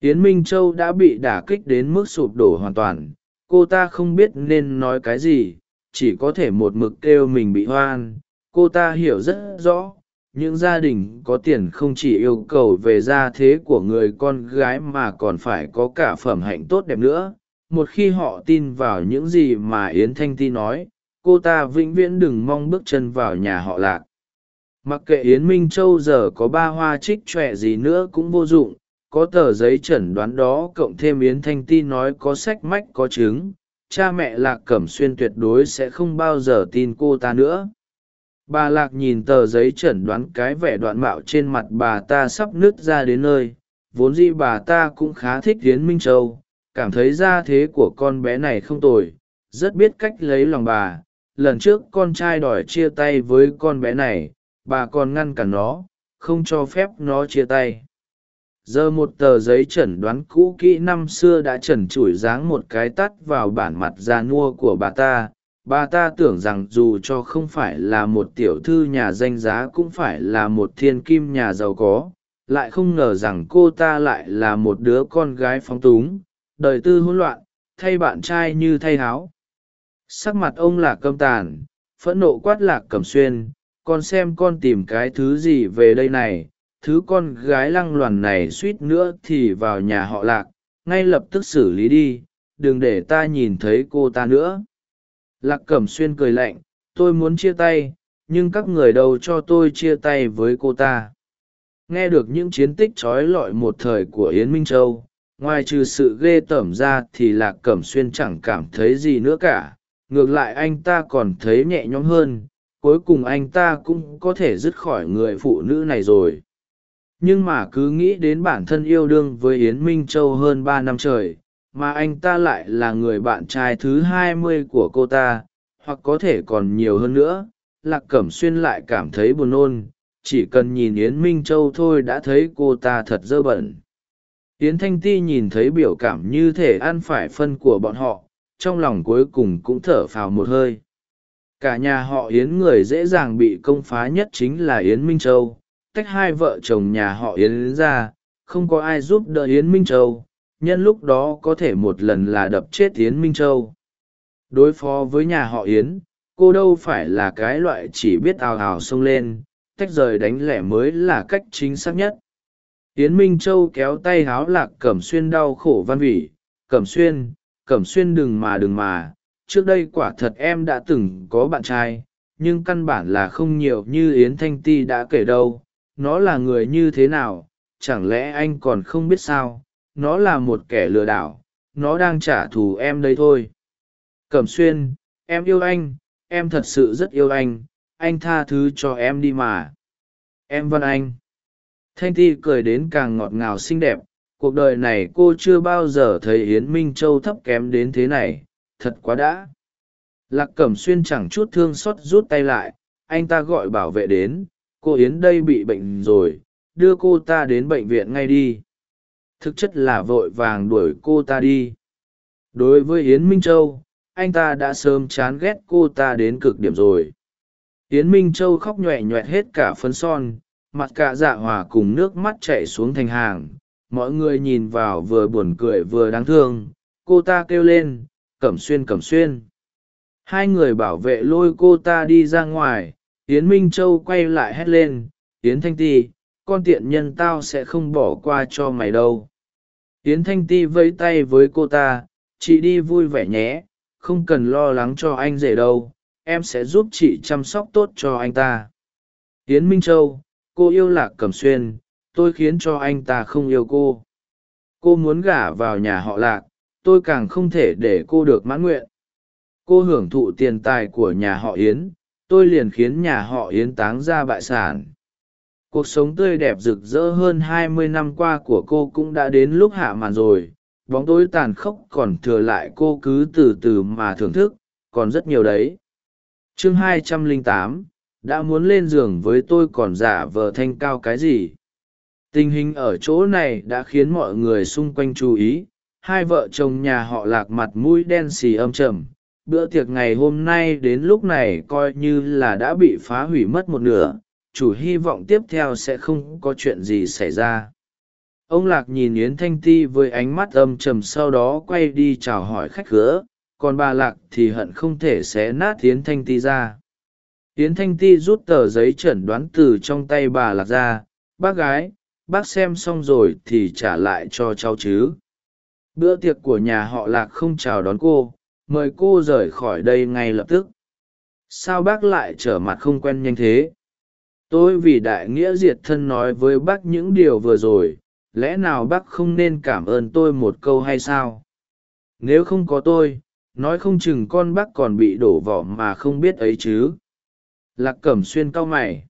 yến minh châu đã bị đả kích đến mức sụp đổ hoàn toàn. Cô ta không biết nên nói cái gì, chỉ có thể một mực kêu mình bị hoan. Cô ta hiểu rất rõ, những gia đình có tiền không chỉ yêu cầu về gia thế của người con gái mà còn phải có cả phẩm hạnh tốt đẹp nữa. Một khi họ tin vào những gì mà yến thanh ti nói, cô ta vĩnh viễn đừng mong bước chân vào nhà họ lạc. Mặc kệ yến minh châu giờ có ba hoa trích trọe gì nữa cũng vô dụng có tờ giấy chẩn đoán đó cộng thêm yến thanh ti nói có sách mách có chứng, cha mẹ lạc cẩm xuyên tuyệt đối sẽ không bao giờ tin cô ta nữa. Bà lạc nhìn tờ giấy chẩn đoán cái vẻ đoạn mạo trên mặt bà ta sắp nứt ra đến nơi, vốn dĩ bà ta cũng khá thích Yến minh châu, cảm thấy gia thế của con bé này không tồi, rất biết cách lấy lòng bà. Lần trước con trai đòi chia tay với con bé này, bà còn ngăn cản nó, không cho phép nó chia tay giờ một tờ giấy chẩn đoán cũ kỹ năm xưa đã trần trụi dáng một cái tắt vào bản mặt già nua của bà ta. Bà ta tưởng rằng dù cho không phải là một tiểu thư nhà danh giá cũng phải là một thiên kim nhà giàu có. Lại không ngờ rằng cô ta lại là một đứa con gái phóng túng. Đời tư hỗn loạn, thay bạn trai như thay háo sắc mặt ông là câm tàn, phẫn nộ quát lạc cẩm xuyên. Con xem con tìm cái thứ gì về đây này thứ con gái lăng loàn này suýt nữa thì vào nhà họ lạc, ngay lập tức xử lý đi, đừng để ta nhìn thấy cô ta nữa. Lạc cẩm xuyên cười lạnh, tôi muốn chia tay, nhưng các người đâu cho tôi chia tay với cô ta. Nghe được những chiến tích trói lọi một thời của yến minh châu, ngoài trừ sự ghê tởm ra thì lạc cẩm xuyên chẳng cảm thấy gì nữa cả. Ngược lại anh ta còn thấy nhẹ nhõm hơn, cuối cùng anh ta cũng có thể dứt khỏi người phụ nữ này rồi nhưng mà cứ nghĩ đến bản thân yêu đương với yến minh châu hơn ba năm trời, mà anh ta lại là người bạn trai thứ hai mươi của cô ta, hoặc có thể còn nhiều hơn nữa, lạc cẩm xuyên lại cảm thấy buồn nôn, chỉ cần nhìn yến minh châu thôi đã thấy cô ta thật dơ bẩn. Yến thanh ti nhìn thấy biểu cảm như thể ăn phải phân của bọn họ, trong lòng cuối cùng cũng thở phào một hơi. Cả nhà họ yến người dễ dàng bị công phá nhất chính là yến minh châu tách hai vợ chồng nhà họ yến ra, không có ai giúp đỡ yến minh châu, nhân lúc đó có thể một lần là đập chết yến minh châu. Đối phó với nhà họ yến, cô đâu phải là cái loại chỉ biết ào ào xông lên, tách rời đánh lẻ mới là cách chính xác nhất. Yến minh châu kéo tay háo lạc cẩm xuyên đau khổ văn vỉ, cẩm xuyên cẩm xuyên đừng mà đừng mà, trước đây quả thật em đã từng có bạn trai, nhưng căn bản là không nhiều như yến thanh ti đã kể đâu nó là người như thế nào, chẳng lẽ anh còn không biết sao, nó là một kẻ lừa đảo, nó đang trả thù em đây thôi. Cẩm xuyên, em yêu anh, em thật sự rất yêu anh anh tha thứ cho em đi mà. Em văn anh. Thanh ti cười đến càng ngọt ngào xinh đẹp, cuộc đời này cô chưa bao giờ thấy yến minh châu thấp kém đến thế này, thật quá đã. Lạc cẩm xuyên chẳng chút thương xót rút tay lại, anh ta gọi bảo vệ đến cô yến đây bị bệnh rồi, đưa cô ta đến bệnh viện ngay đi. Thực chất là vội vàng đuổi cô ta đi. Đối với yến minh châu, anh ta đã sớm chán ghét cô ta đến cực điểm rồi. Yến minh châu khóc nhoẹ nhoẹt hết cả phấn son, mặt cả dạ hòa cùng nước mắt chạy xuống thành hàng. Mọi người nhìn vào vừa buồn cười vừa đáng thương. Cô ta kêu lên, cẩm xuyên cẩm xuyên. Hai người bảo vệ lôi cô ta đi ra ngoài yến minh châu quay lại hét lên, yến thanh ti, con tiện nhân tao sẽ không bỏ qua cho mày đâu. Yến thanh ti vẫy tay với cô ta, chị đi vui vẻ nhé, không cần lo lắng cho anh rể đâu, em sẽ giúp chị chăm sóc tốt cho anh ta. Yến minh châu, cô yêu lạc cẩm xuyên, tôi khiến cho anh ta không yêu cô. Cô muốn gả vào nhà họ lạc, tôi càng không thể để cô được mãn nguyện. Cô hưởng thụ tiền tài của nhà họ yến tôi liền khiến nhà họ yến táng ra bại sản. Cuộc sống tươi đẹp rực rỡ hơn hai mươi năm qua của cô cũng đã đến lúc hạ màn rồi. Bóng tối tàn khốc còn thừa lại cô cứ từ từ mà thưởng thức, còn rất nhiều đấy. Chương hai trăm lẻ tám, đã muốn lên giường với tôi còn giả vờ thanh cao cái gì? Tình hình ở chỗ này đã khiến mọi người xung quanh chú ý. Hai vợ chồng nhà họ lạc mặt mũi đen xì âm trầm bữa tiệc ngày hôm nay đến lúc này coi như là đã bị phá hủy mất một nửa, chủ hy vọng tiếp theo sẽ không có chuyện gì xảy ra. Ông lạc nhìn yến thanh ti với ánh mắt âm trầm sau đó quay đi chào hỏi khách khứa còn bà lạc thì hận không thể xé nát yến thanh ti ra. Yến thanh ti rút tờ giấy chẩn đoán từ trong tay bà lạc ra, bác gái, bác xem xong rồi thì trả lại cho cháu chứ. Bữa tiệc của nhà họ lạc không chào đón cô mời cô rời khỏi đây ngay lập tức. Sao bác lại trở mặt không quen nhanh thế? Tôi vì đại nghĩa diệt thân nói với bác những điều vừa rồi, lẽ nào bác không nên cảm ơn tôi một câu hay sao? Nếu không có tôi, nói không chừng con bác còn bị đổ vỏ mà không biết ấy chứ. Lạc cẩm xuyên cau mày.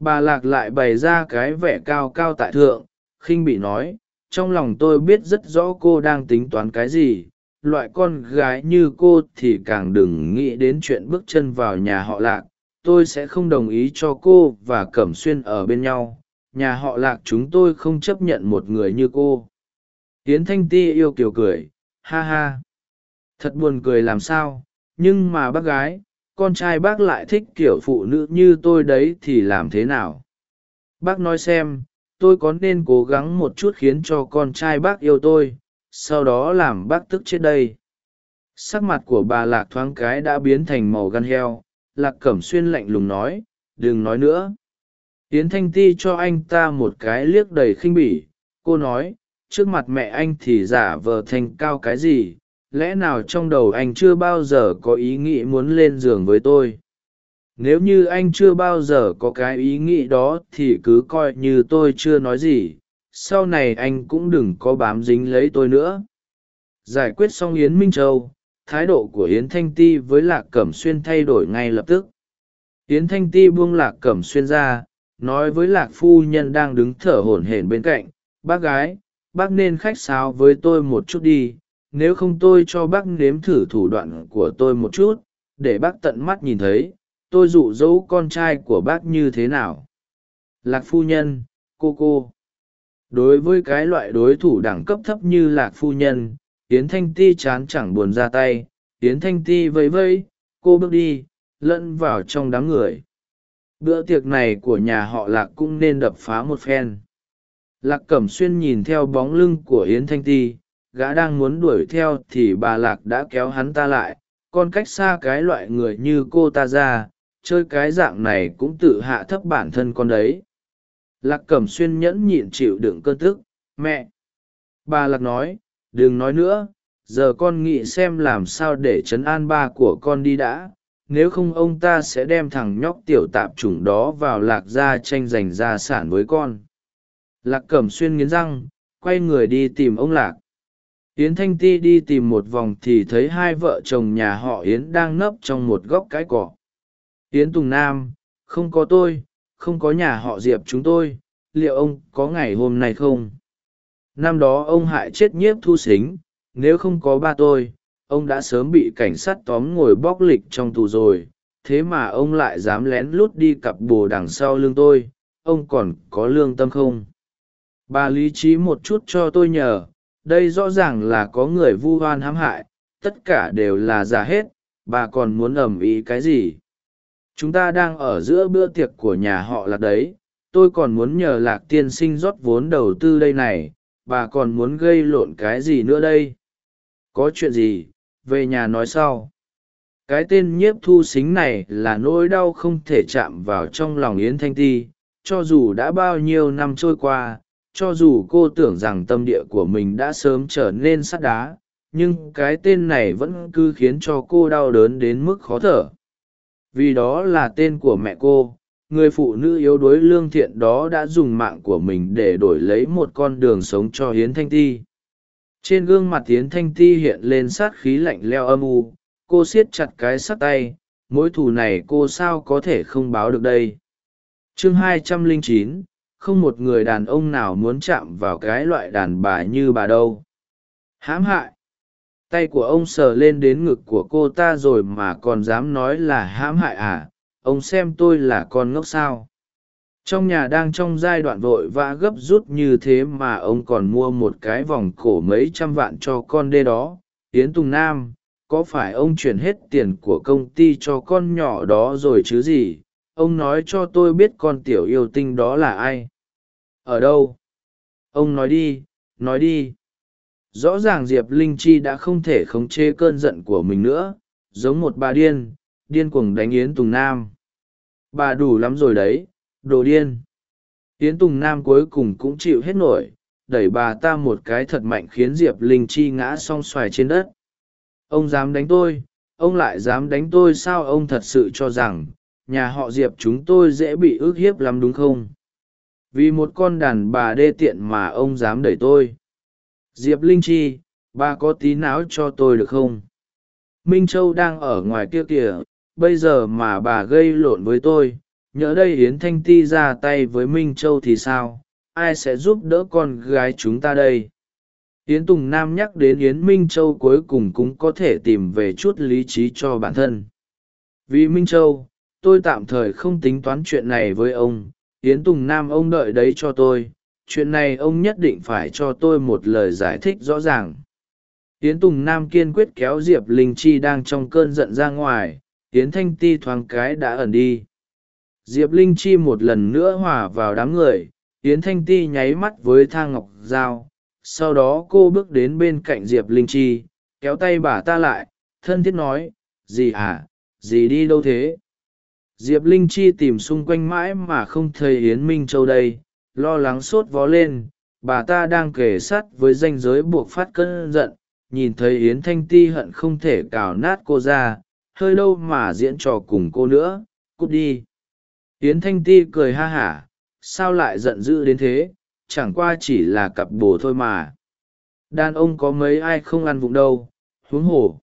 Bà lạc lại bày ra cái vẻ cao cao tại thượng, khinh bị nói, trong lòng tôi biết rất rõ cô đang tính toán cái gì loại con gái như cô thì càng đừng nghĩ đến chuyện bước chân vào nhà họ lạc. Tôi sẽ không đồng ý cho cô và cẩm xuyên ở bên nhau. Nhà họ lạc chúng tôi không chấp nhận một người như cô. Tiến thanh ti yêu kiều cười. Ha ha. Thật buồn cười làm sao? Nhưng mà bác gái, con trai bác lại thích kiểu phụ nữ như tôi đấy thì làm thế nào? Bác nói xem, tôi có nên cố gắng một chút khiến cho con trai bác yêu tôi? Sau đó làm bác tức chết đây. Sắc mặt của bà lạc thoáng cái đã biến thành màu gan heo, lạc cẩm xuyên lạnh lùng nói, đừng nói nữa. Yến thanh ti cho anh ta một cái liếc đầy khinh bỉ. Cô nói, trước mặt mẹ anh thì giả vờ thành cao cái gì? Lẽ nào trong đầu anh chưa bao giờ có ý nghĩ muốn lên giường với tôi? Nếu như anh chưa bao giờ có cái ý nghĩ đó thì cứ coi như tôi chưa nói gì sau này anh cũng đừng có bám dính lấy tôi nữa. Giải quyết xong yến minh châu, thái độ của yến thanh ti với lạc cẩm xuyên thay đổi ngay lập tức. Yến thanh ti buông lạc cẩm xuyên ra, nói với lạc phu nhân đang đứng thở hổn hển bên cạnh, bác gái, bác nên khách sáo với tôi một chút đi, nếu không tôi cho bác nếm thử thủ đoạn của tôi một chút, để bác tận mắt nhìn thấy, tôi dụ dỗ con trai của bác như thế nào. Lạc phu nhân, cô cô đối với cái loại đối thủ đẳng cấp thấp như lạc phu nhân, yến thanh ti chán chẳng buồn ra tay, yến thanh ti vẫy vẫy, cô bước đi, lẫn vào trong đám người. Bữa tiệc này của nhà họ lạc cũng nên đập phá một phen. Lạc cẩm xuyên nhìn theo bóng lưng của yến thanh ti, gã đang muốn đuổi theo thì bà lạc đã kéo hắn ta lại con cách xa cái loại người như cô ta ra, chơi cái dạng này cũng tự hạ thấp bản thân con đấy lạc cẩm xuyên nhẫn nhịn chịu đựng cơn tức. Mẹ! Bà lạc nói, đừng nói nữa, giờ con nghĩ xem làm sao để chấn an ba của con đi đã. Nếu không ông ta sẽ đem thằng nhóc tiểu tạp chủng đó vào lạc gia tranh giành gia sản với con. Lạc cẩm xuyên nghiến răng, quay người đi tìm ông lạc. Yến thanh ti đi tìm một vòng thì thấy hai vợ chồng nhà họ yến đang nấp trong một góc cái cỏ. Yến tùng nam, không có tôi không có nhà họ diệp chúng tôi, liệu ông có ngày hôm nay không? Năm đó ông hại chết nhiếp thu xính, nếu không có ba tôi, ông đã sớm bị cảnh sát tóm ngồi bóc lịch trong tù rồi, thế mà ông lại dám lén lút đi cặp bồ đằng sau lưng tôi, ông còn có lương tâm không? Bà lý trí một chút cho tôi nhờ, đây rõ ràng là có người vu oan hãm hại, tất cả đều là giả hết, bà còn muốn ầm ĩ cái gì? Chúng ta đang ở giữa bữa tiệc của nhà họ lạc đấy. Tôi còn muốn nhờ lạc tiên sinh rót vốn đầu tư đây này. Bà còn muốn gây lộn cái gì nữa đây? Có chuyện gì? Về nhà nói sau. Cái tên nhiếp thu xính này là nỗi đau không thể chạm vào trong lòng yến thanh ti. Cho dù đã bao nhiêu năm trôi qua, cho dù cô tưởng rằng tâm địa của mình đã sớm trở nên sắt đá, nhưng cái tên này vẫn cứ khiến cho cô đau đớn đến mức khó thở vì đó là tên của mẹ cô, người phụ nữ yếu đuối lương thiện đó đã dùng mạng của mình để đổi lấy một con đường sống cho hiến thanh ti. Trên gương mặt hiến thanh ti hiện lên sát khí lạnh leo âm u, cô siết chặt cái sắt tay, mối thù này cô sao có thể không báo được đây? Chương hai trăm lẻ chín, không một người đàn ông nào muốn chạm vào cái loại đàn bà như bà đâu. Hãm hại tay của ông sờ lên đến ngực của cô ta rồi mà còn dám nói là hãm hại à? Ông xem tôi là con ngốc sao? Trong nhà đang trong giai đoạn vội vã gấp rút như thế mà ông còn mua một cái vòng cổ mấy trăm vạn cho con đê đó. Yến tùng nam, có phải ông chuyển hết tiền của công ty cho con nhỏ đó rồi chứ gì? Ông nói cho tôi biết con tiểu yêu tinh đó là ai. Ở đâu? Ông nói đi nói đi rõ ràng diệp linh chi đã không thể khống chế cơn giận của mình nữa, giống một bà điên điên cuồng đánh yến tùng nam. Bà đủ lắm rồi đấy, đồ điên. Yến tùng nam cuối cùng cũng chịu hết nổi, đẩy bà ta một cái thật mạnh khiến diệp linh chi ngã song xoài trên đất. Ông dám đánh tôi, ông lại dám đánh tôi sao ông thật sự cho rằng, nhà họ diệp chúng tôi dễ bị ức hiếp lắm đúng không? Vì một con đàn bà đê tiện mà ông dám đẩy tôi diệp linh chi, bà có tí não cho tôi được không? Minh châu đang ở ngoài kia kìa, bây giờ mà bà gây lộn với tôi, nhỡ đây yến thanh ti ra tay với minh châu thì sao? Ai sẽ giúp đỡ con gái chúng ta đây? Yến tùng nam nhắc đến yến minh châu cuối cùng cũng có thể tìm về chút lý trí cho bản thân. Vì minh châu, tôi tạm thời không tính toán chuyện này với ông. Yến tùng nam ông đợi đấy cho tôi chuyện này ông nhất định phải cho tôi một lời giải thích rõ ràng. Yến tùng nam kiên quyết kéo diệp linh chi đang trong cơn giận ra ngoài, yến thanh ti thoáng cái đã ẩn đi. Diệp linh chi một lần nữa hòa vào đám người, yến thanh ti nháy mắt với thang ngọc giao, sau đó cô bước đến bên cạnh diệp linh chi, kéo tay bà ta lại, thân thiết nói gì à gì đi đâu thế? Diệp linh chi tìm xung quanh mãi mà không thấy yến minh châu đây lo lắng sốt vó lên, bà ta đang kề sát với danh giới buộc phát cơn giận, nhìn thấy yến thanh ti hận không thể cào nát cô ra, hơi đâu mà diễn trò cùng cô nữa, cút đi. Yến thanh ti cười ha hả, sao lại giận dữ đến thế, chẳng qua chỉ là cặp bồ thôi mà. Đàn ông có mấy ai không ăn vụng đâu, huống hồ.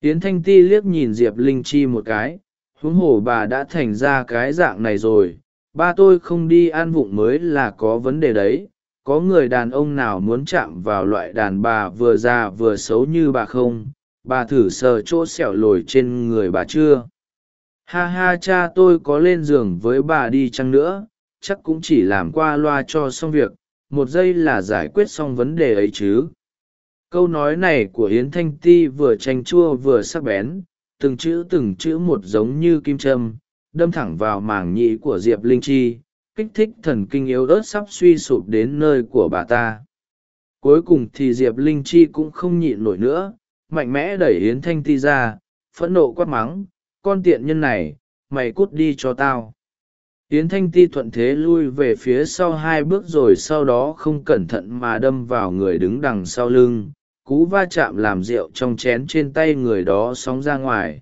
Yến thanh ti liếc nhìn diệp linh chi một cái, huống hồ bà đã thành ra cái dạng này rồi ba tôi không đi ăn vụng mới là có vấn đề đấy. Có người đàn ông nào muốn chạm vào loại đàn bà vừa già vừa xấu như bà không? Bà thử sờ chỗ sẹo lồi trên người bà chưa? Ha ha cha, tôi có lên giường với bà đi chăng nữa? Chắc cũng chỉ làm qua loa cho xong việc. Một giây là giải quyết xong vấn đề ấy chứ. Câu nói này của yến thanh ti vừa tranh chua vừa sắc bén. Từng chữ từng chữ một giống như kim châm đâm thẳng vào màng nhĩ của diệp linh chi, kích thích thần kinh yếu ớt sắp suy sụp đến nơi của bà ta. Cuối cùng thì diệp linh chi cũng không nhịn nổi nữa, mạnh mẽ đẩy yến thanh ti ra, phẫn nộ quát mắng, con tiện nhân này, mày cút đi cho tao. Yến thanh ti thuận thế lui về phía sau hai bước rồi sau đó không cẩn thận mà đâm vào người đứng đằng sau lưng, cú va chạm làm rượu trong chén trên tay người đó sóng ra ngoài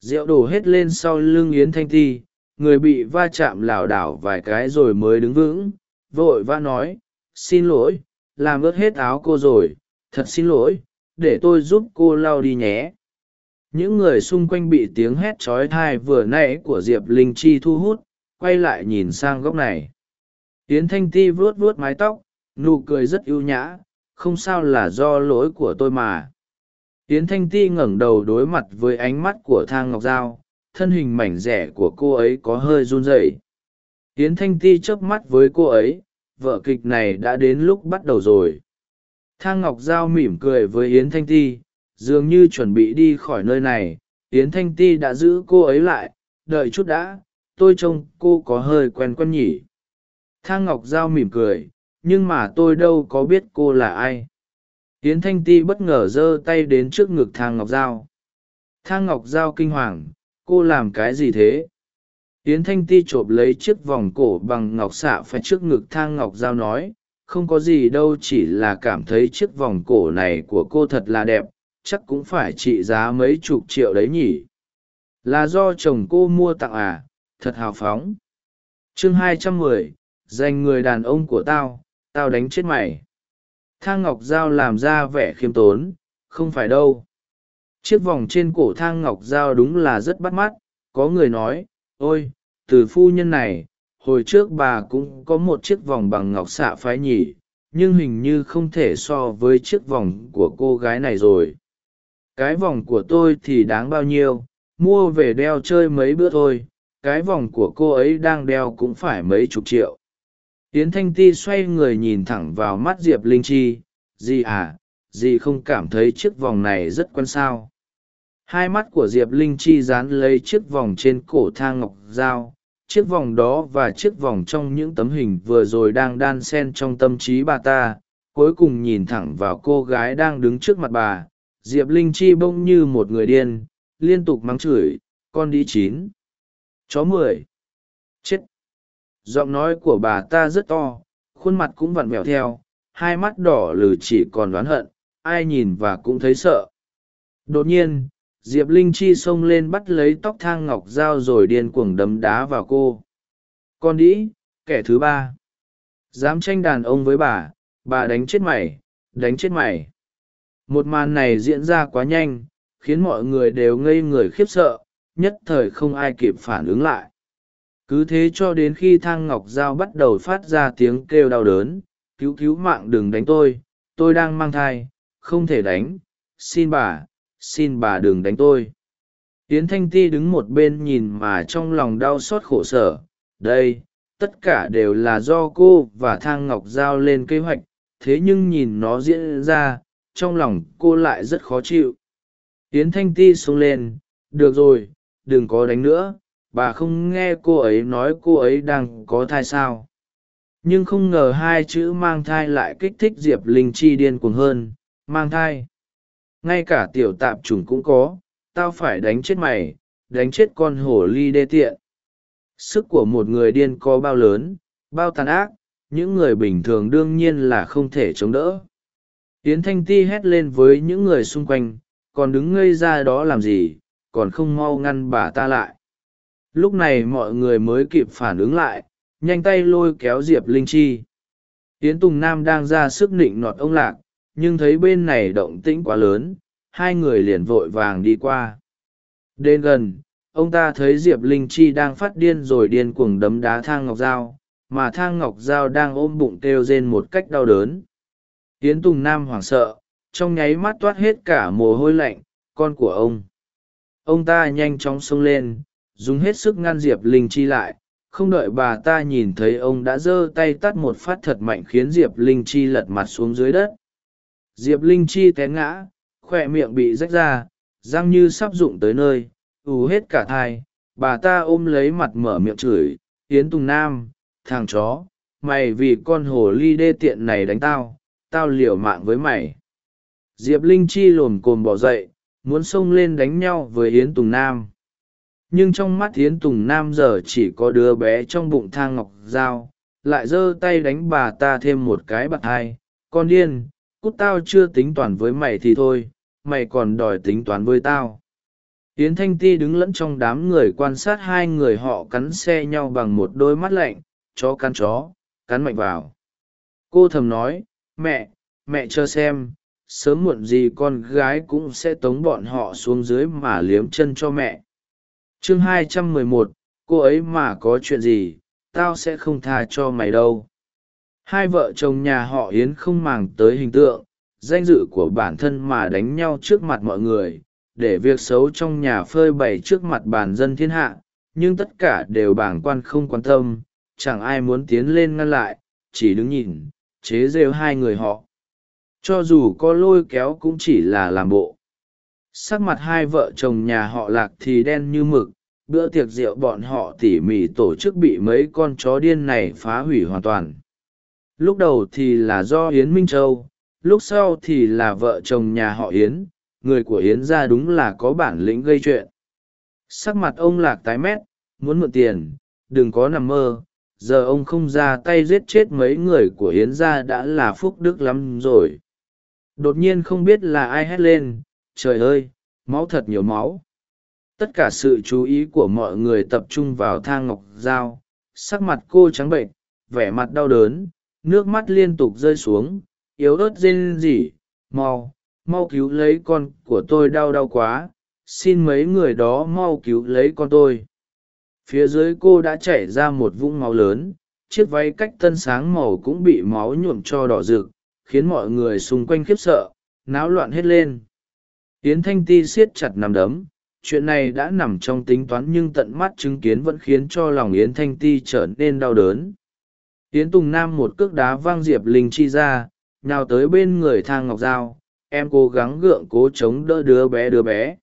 rượu đổ hết lên sau lưng yến thanh ti, người bị va chạm lảo đảo vài cái rồi mới đứng vững, vội vã nói, xin lỗi, làm ướt hết áo cô rồi, thật xin lỗi, để tôi giúp cô lau đi nhé. Những người xung quanh bị tiếng hét trói thai vừa nãy của diệp linh chi thu hút, quay lại nhìn sang góc này. Yến thanh ti vuốt vuốt mái tóc, nụ cười rất ưu nhã, không sao là do lỗi của tôi mà yến thanh ti ngẩng đầu đối mặt với ánh mắt của thang ngọc giao, thân hình mảnh rẻ của cô ấy có hơi run rẩy. Yến thanh ti chớp mắt với cô ấy vở kịch này đã đến lúc bắt đầu rồi. Thang ngọc giao mỉm cười với yến thanh ti, dường như chuẩn bị đi khỏi nơi này, yến thanh ti đã giữ cô ấy lại, đợi chút đã, tôi trông cô có hơi quen quen nhỉ. Thang ngọc giao mỉm cười, nhưng mà tôi đâu có biết cô là ai yến thanh ti bất ngờ giơ tay đến trước ngực thang ngọc giao. Thang ngọc giao kinh hoàng, cô làm cái gì thế? Yến thanh ti chộp lấy chiếc vòng cổ bằng ngọc xạ phải trước ngực thang ngọc giao nói, không có gì đâu, chỉ là cảm thấy chiếc vòng cổ này của cô thật là đẹp, chắc cũng phải trị giá mấy chục triệu đấy nhỉ? Là do chồng cô mua tặng à? Thật hào phóng. Chương hai trăm mười dành người đàn ông của tao tao đánh chết mày thang ngọc giao làm ra vẻ khiêm tốn, không phải đâu. Chiếc vòng trên cổ thang ngọc giao đúng là rất bắt mắt, có người nói, ôi, từ phu nhân này, hồi trước bà cũng có một chiếc vòng bằng ngọc xạ phái nhỉ, nhưng hình như không thể so với chiếc vòng của cô gái này rồi. Cái vòng của tôi thì đáng bao nhiêu, mua về đeo chơi mấy bữa thôi, cái vòng của cô ấy đang đeo cũng phải mấy chục triệu yến thanh ti xoay người nhìn thẳng vào mắt diệp linh chi, dì à dì không cảm thấy chiếc vòng này rất quan sao? Hai mắt của diệp linh chi dán lấy chiếc vòng trên cổ thang ngọc dao, chiếc vòng đó và chiếc vòng trong những tấm hình vừa rồi đang đan sen trong tâm trí bà ta, cuối cùng nhìn thẳng vào cô gái đang đứng trước mặt bà. Diệp linh chi bỗng như một người điên, liên tục mắng chửi, con đi chín, chó mười, chết giọng nói của bà ta rất to, khuôn mặt cũng vặn vẹo theo, hai mắt đỏ lừ chỉ còn đoán hận, ai nhìn và cũng thấy sợ. Đột nhiên, diệp linh chi xông lên bắt lấy tóc thang ngọc dao rồi điên cuồng đấm đá vào cô. Con đĩ, kẻ thứ ba. Dám tranh đàn ông với bà bà đánh chết mày, đánh chết mày. Một màn này diễn ra quá nhanh, khiến mọi người đều ngây người khiếp sợ, nhất thời không ai kịp phản ứng lại cứ thế cho đến khi thang ngọc dao bắt đầu phát ra tiếng kêu đau đớn, cứu cứu mạng đừng đánh tôi tôi đang mang thai, không thể đánh, xin bà xin bà đừng đánh tôi. Tiến thanh ti đứng một bên nhìn mà trong lòng đau xót khổ sở, đây, tất cả đều là do cô và thang ngọc giao lên kế hoạch, thế nhưng nhìn nó diễn ra, trong lòng cô lại rất khó chịu. Tiến thanh ti xông lên, được rồi, đừng có đánh nữa bà không nghe cô ấy nói cô ấy đang có thai sao? Nhưng không ngờ hai chữ mang thai lại kích thích diệp linh chi điên cuồng hơn. Mang thai. Ngay cả tiểu tạp chủng cũng có. Tao phải đánh chết mày. Đánh chết con hổ ly đê tiện. Sức của một người điên có bao lớn, bao tàn ác. Những người bình thường đương nhiên là không thể chống đỡ. Yến thanh ti hét lên với những người xung quanh. Còn đứng ngây ra đó làm gì? Còn không mau ngăn bà ta lại lúc này mọi người mới kịp phản ứng lại, nhanh tay lôi kéo diệp linh chi. Tiến tùng nam đang ra sức nịnh nọt ông lạc, nhưng thấy bên này động tĩnh quá lớn, hai người liền vội vàng đi qua. Đến gần, ông ta thấy diệp linh chi đang phát điên rồi điên cuồng đấm đá thang ngọc dao mà thang ngọc dao đang ôm bụng kêu rên một cách đau đớn. Tiến tùng nam hoảng sợ, trong nháy mắt toát hết cả mồ hôi lạnh, con của ông. Ông ta nhanh chóng xông lên dùng hết sức ngăn diệp linh chi lại, không đợi bà ta nhìn thấy ông đã giơ tay tắt một phát thật mạnh khiến diệp linh chi lật mặt xuống dưới đất. Diệp linh chi té ngã khoe miệng bị rách ra, răng như sắp rụng tới nơi, ù hết cả thai, bà ta ôm lấy mặt mở miệng chửi, yến tùng nam, thằng chó, mày vì con hồ ly đê tiện này đánh tao tao liều mạng với mày. Diệp linh chi lồm cồm bỏ dậy, muốn xông lên đánh nhau với yến tùng nam nhưng trong mắt Thiến tùng nam giờ chỉ có đứa bé trong bụng thang ngọc dao lại giơ tay đánh bà ta thêm một cái bạc hai. Con điên, cút tao chưa tính toán với mày thì thôi, mày còn đòi tính toán với tao. Yến thanh ti đứng lẫn trong đám người quan sát hai người họ cắn xe nhau bằng một đôi mắt lạnh, chó cắn chó, cắn mạnh vào. Cô thầm nói, mẹ mẹ chờ xem, sớm muộn gì con gái cũng sẽ tống bọn họ xuống dưới mà liếm chân cho mẹ chương hai trăm mười một, cô ấy mà có chuyện gì, tao sẽ không tha cho mày đâu. Hai vợ chồng nhà họ yến không màng tới hình tượng, danh dự của bản thân mà đánh nhau trước mặt mọi người, để việc xấu trong nhà phơi bày trước mặt bản dân thiên hạ, nhưng tất cả đều bảng quan không quan tâm, chẳng ai muốn tiến lên ngăn lại, chỉ đứng nhìn, chế rêu hai người họ. Cho dù có lôi kéo cũng chỉ là làm bộ sắc mặt hai vợ chồng nhà họ lạc thì đen như mực, bữa tiệc rượu bọn họ tỉ mỉ tổ chức bị mấy con chó điên này phá hủy hoàn toàn. Lúc đầu thì là do yến minh châu, lúc sau thì là vợ chồng nhà họ yến, người của yến ra đúng là có bản lĩnh gây chuyện. Sắc mặt ông lạc tái mét, muốn mượn tiền, đừng có nằm mơ, giờ ông không ra tay giết chết mấy người của yến gia đã là phúc đức lắm rồi. Đột nhiên không biết là ai hét lên trời ơi, máu thật nhiều máu. Tất cả sự chú ý của mọi người tập trung vào thang ngọc dao sắc mặt cô trắng bệnh vẻ mặt đau đớn, nước mắt liên tục rơi xuống, yếu ớt rên rỉ, mau mau cứu lấy con của tôi đau đau quá, xin mấy người đó mau cứu lấy con tôi. Phía dưới cô đã chảy ra một vũng máu lớn, chiếc váy cách tân sáng màu cũng bị máu nhuộm cho đỏ rực, khiến mọi người xung quanh khiếp sợ, náo loạn hết lên yến thanh ti siết chặt nằm đấm. Chuyện này đã nằm trong tính toán nhưng tận mắt chứng kiến vẫn khiến cho lòng yến thanh ti trở nên đau đớn. Yến tùng nam một cước đá vang diệp linh chi ra, nhào tới bên người thang ngọc dao em cố gắng gượng cố chống đỡ đứa bé đứa bé.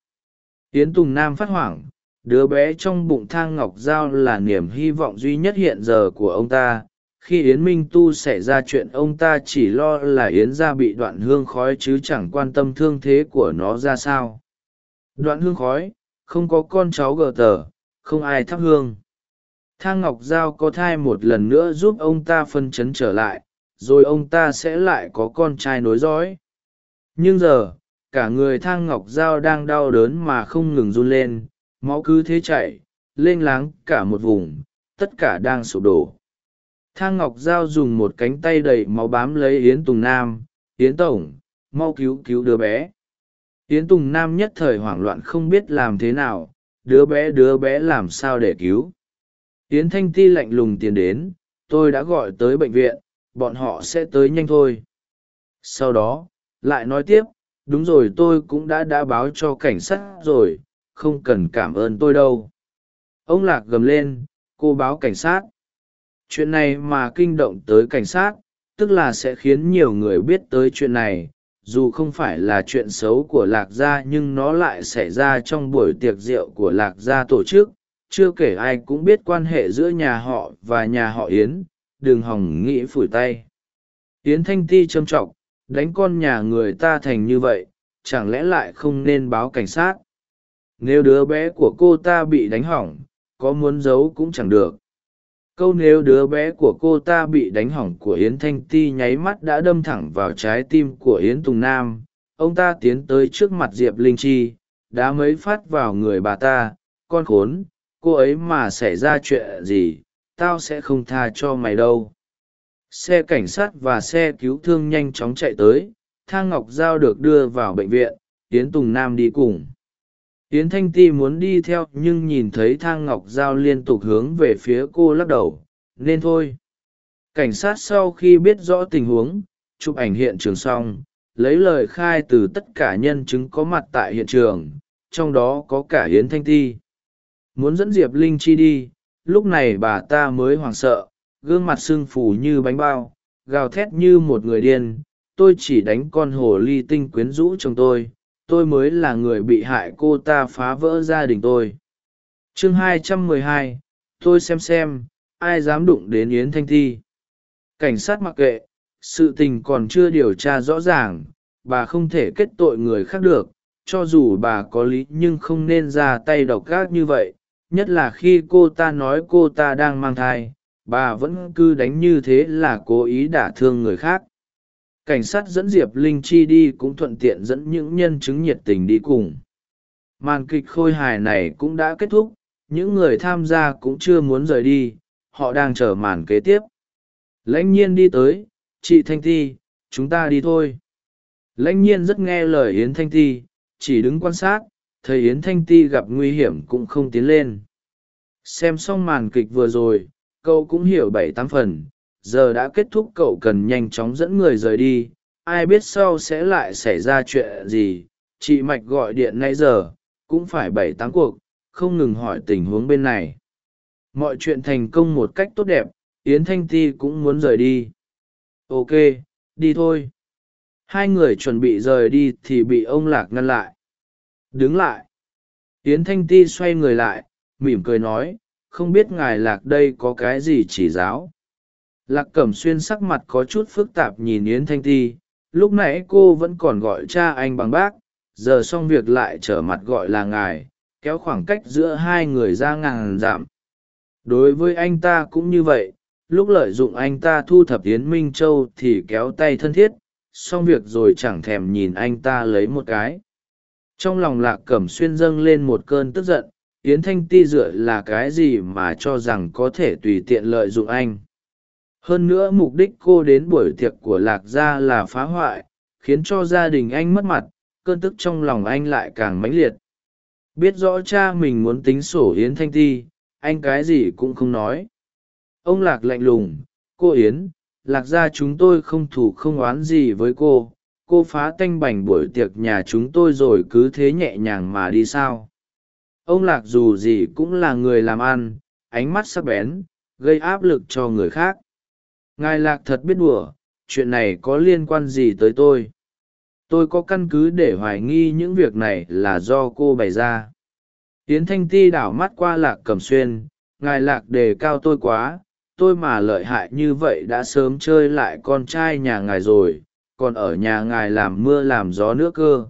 Yến tùng nam phát hoảng. Đứa bé trong bụng thang ngọc giao là niềm hy vọng duy nhất hiện giờ của ông ta khi yến minh tu xảy ra chuyện, ông ta chỉ lo là yến gia bị đoạn hương khói chứ chẳng quan tâm thương thế của nó ra sao. Đoạn hương khói, không có con cháu gờ tờ, không ai thắp hương. Thang ngọc giao có thai một lần nữa giúp ông ta phân chấn trở lại, rồi ông ta sẽ lại có con trai nối dõi. Nhưng giờ, cả người thang ngọc giao đang đau đớn mà không ngừng run lên, máu cứ thế chảy lênh láng cả một vùng, tất cả đang sụp đổ thang ngọc giao dùng một cánh tay đầy máu bám lấy yến tùng nam. Yến tổng, mau cứu cứu đứa bé. Yến tùng nam nhất thời hoảng loạn không biết làm thế nào. Đứa bé đứa bé làm sao để cứu? Yến thanh ti lạnh lùng tiến đến. Tôi đã gọi tới bệnh viện. Bọn họ sẽ tới nhanh thôi. Sau đó, lại nói tiếp. Đúng rồi, tôi cũng đã đã báo cho cảnh sát rồi. Không cần cảm ơn tôi đâu. Ông lạc gầm lên. Cô báo cảnh sát chuyện này mà kinh động tới cảnh sát, tức là sẽ khiến nhiều người biết tới chuyện này, dù không phải là chuyện xấu của lạc gia nhưng nó lại xảy ra trong buổi tiệc rượu của lạc gia tổ chức. Chưa kể ai cũng biết quan hệ giữa nhà họ và nhà họ yến, đừng hòng nghĩ phủi tay. Yến thanh ti trâm trọng, đánh con nhà người ta thành như vậy, chẳng lẽ lại không nên báo cảnh sát? Nếu đứa bé của cô ta bị đánh hỏng, có muốn giấu cũng chẳng được câu nếu đứa bé của cô ta bị đánh hỏng của yến thanh ti nháy mắt đã đâm thẳng vào trái tim của yến tùng nam. Ông ta tiến tới trước mặt diệp linh chi đã mấy phát vào người bà ta. Con khốn, cô ấy mà xảy ra chuyện gì, tao sẽ không tha cho mày đâu. Xe cảnh sát và xe cứu thương nhanh chóng chạy tới. Thang ngọc giao được đưa vào bệnh viện. Yến tùng nam đi cùng yến thanh ti muốn đi theo nhưng nhìn thấy thang ngọc giao liên tục hướng về phía cô lắc đầu, nên thôi. Cảnh sát sau khi biết rõ tình huống, chụp ảnh hiện trường xong, lấy lời khai từ tất cả nhân chứng có mặt tại hiện trường, trong đó có cả yến thanh ti. Muốn dẫn diệp linh chi đi, lúc này bà ta mới hoảng sợ, gương mặt sưng phù như bánh bao, gào thét như một người điên, tôi chỉ đánh con hồ ly tinh quyến rũ chồng tôi tôi mới là người bị hại cô ta phá vỡ gia đình tôi. Chương 212, tôi xem xem ai dám đụng đến yến thanh thi. Cảnh sát mặc kệ sự tình còn chưa điều tra rõ ràng bà không thể kết tội người khác được cho dù bà có lý nhưng không nên ra tay độc gác như vậy nhất là khi cô ta nói cô ta đang mang thai bà vẫn cứ đánh như thế là cố ý đả thương người khác cảnh sát dẫn diệp linh chi đi cũng thuận tiện dẫn những nhân chứng nhiệt tình đi cùng. Màn kịch khôi hài này cũng đã kết thúc, những người tham gia cũng chưa muốn rời đi, họ đang chờ màn kế tiếp. Lãnh nhiên đi tới, chị thanh ti, chúng ta đi thôi. Lãnh nhiên rất nghe lời yến thanh ti, chỉ đứng quan sát, thấy yến thanh ti gặp nguy hiểm cũng không tiến lên. Xem xong màn kịch vừa rồi, cậu cũng hiểu bảy tám phần giờ đã kết thúc cậu cần nhanh chóng dẫn người rời đi. Ai biết sau sẽ lại xảy ra chuyện gì? Chị mạch gọi điện nãy giờ. Cũng phải bảy tám cuộc. Không ngừng hỏi tình huống bên này. Mọi chuyện thành công một cách tốt đẹp. Yến thanh ti cũng muốn rời đi. Ok, đi thôi. Hai người chuẩn bị rời đi thì bị ông lạc ngăn lại. Đứng lại. Yến thanh ti xoay người lại, mỉm cười nói, không biết ngài lạc đây có cái gì chỉ giáo lạc cẩm xuyên sắc mặt có chút phức tạp nhìn yến thanh ti, lúc nãy cô vẫn còn gọi cha anh bằng bác, giờ xong việc lại trở mặt gọi là ngài, kéo khoảng cách giữa hai người ra ngàn giảm đối với anh ta cũng như vậy, lúc lợi dụng anh ta thu thập yến minh châu thì kéo tay thân thiết, xong việc rồi chẳng thèm nhìn anh ta lấy một cái. Trong lòng lạc cẩm xuyên dâng lên một cơn tức giận, yến thanh ti dựa là cái gì mà cho rằng có thể tùy tiện lợi dụng anh? Hơn nữa mục đích cô đến buổi tiệc của lạc gia là phá hoại, khiến cho gia đình anh mất mặt, cơn tức trong lòng anh lại càng mãnh liệt. Biết rõ cha mình muốn tính sổ yến thanh ti, anh cái gì cũng không nói. Ông lạc lạnh lùng, cô yến, lạc gia chúng tôi không thủ không oán gì với cô cô phá tanh bành buổi tiệc nhà chúng tôi rồi cứ thế nhẹ nhàng mà đi sao? Ông lạc dù gì cũng là người làm ăn, ánh mắt sắc bén, gây áp lực cho người khác ngài lạc thật biết đùa, chuyện này có liên quan gì tới tôi? Tôi có căn cứ để hoài nghi những việc này là do cô bày ra. Tiến thanh ti đảo mắt qua lạc cẩm xuyên, ngài lạc đề cao tôi quá, tôi mà lợi hại như vậy đã sớm chơi lại con trai nhà ngài rồi, còn ở nhà ngài làm mưa làm gió nữa cơ.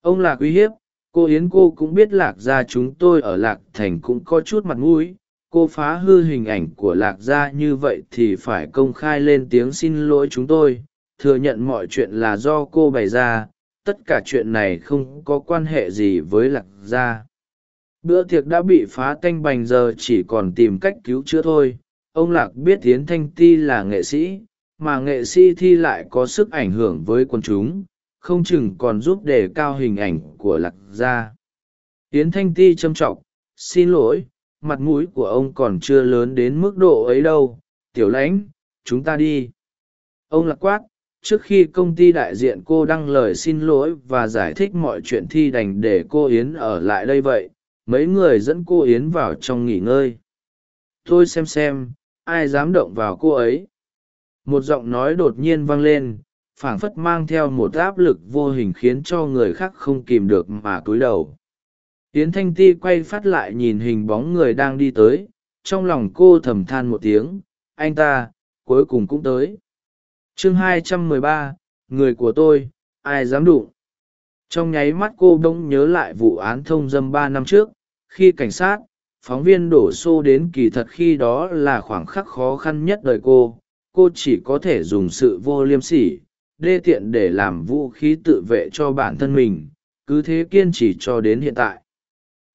Ông lạc uy hiếp, cô yến cô cũng biết lạc ra chúng tôi ở lạc thành cũng có chút mặt mũi cô phá hư hình ảnh của lạc gia như vậy thì phải công khai lên tiếng xin lỗi chúng tôi. Thừa nhận mọi chuyện là do cô bày ra. Tất cả chuyện này không có quan hệ gì với lạc gia. Bữa tiệc đã bị phá tanh bành giờ chỉ còn tìm cách cứu chữa thôi. Ông lạc biết tiến thanh ti là nghệ sĩ, mà nghệ sĩ thi lại có sức ảnh hưởng với quần chúng. Không chừng còn giúp đề cao hình ảnh của lạc gia. Tiến thanh ti châm t r ọ c xin lỗi mặt mũi của ông còn chưa lớn đến mức độ ấy đâu. Tiểu lãnh, chúng ta đi. Ông lạc quát, trước khi công ty đại diện cô đăng lời xin lỗi và giải thích mọi chuyện thi đành để cô yến ở lại đây vậy, mấy người dẫn cô yến vào trong nghỉ ngơi. Tôi xem xem, ai dám động vào cô ấy. Một giọng nói đột nhiên vang lên, phảng phất mang theo một áp lực vô hình khiến cho người khác không kìm được mà cúi đầu. Yến thanh ti quay phát lại nhìn hình bóng người đang đi tới trong lòng cô thầm than một tiếng anh ta cuối cùng cũng tới. Chương 213, người của tôi ai dám đụng? Trong nháy mắt cô bỗng nhớ lại vụ án thông dâm ba năm trước khi cảnh sát phóng viên đổ xô đến kỳ thật khi đó là khoảng khắc khó khăn nhất đời cô. Cô chỉ có thể dùng sự vô liêm sỉ đê tiện để làm vũ khí tự vệ cho bản thân mình cứ thế kiên trì cho đến hiện tại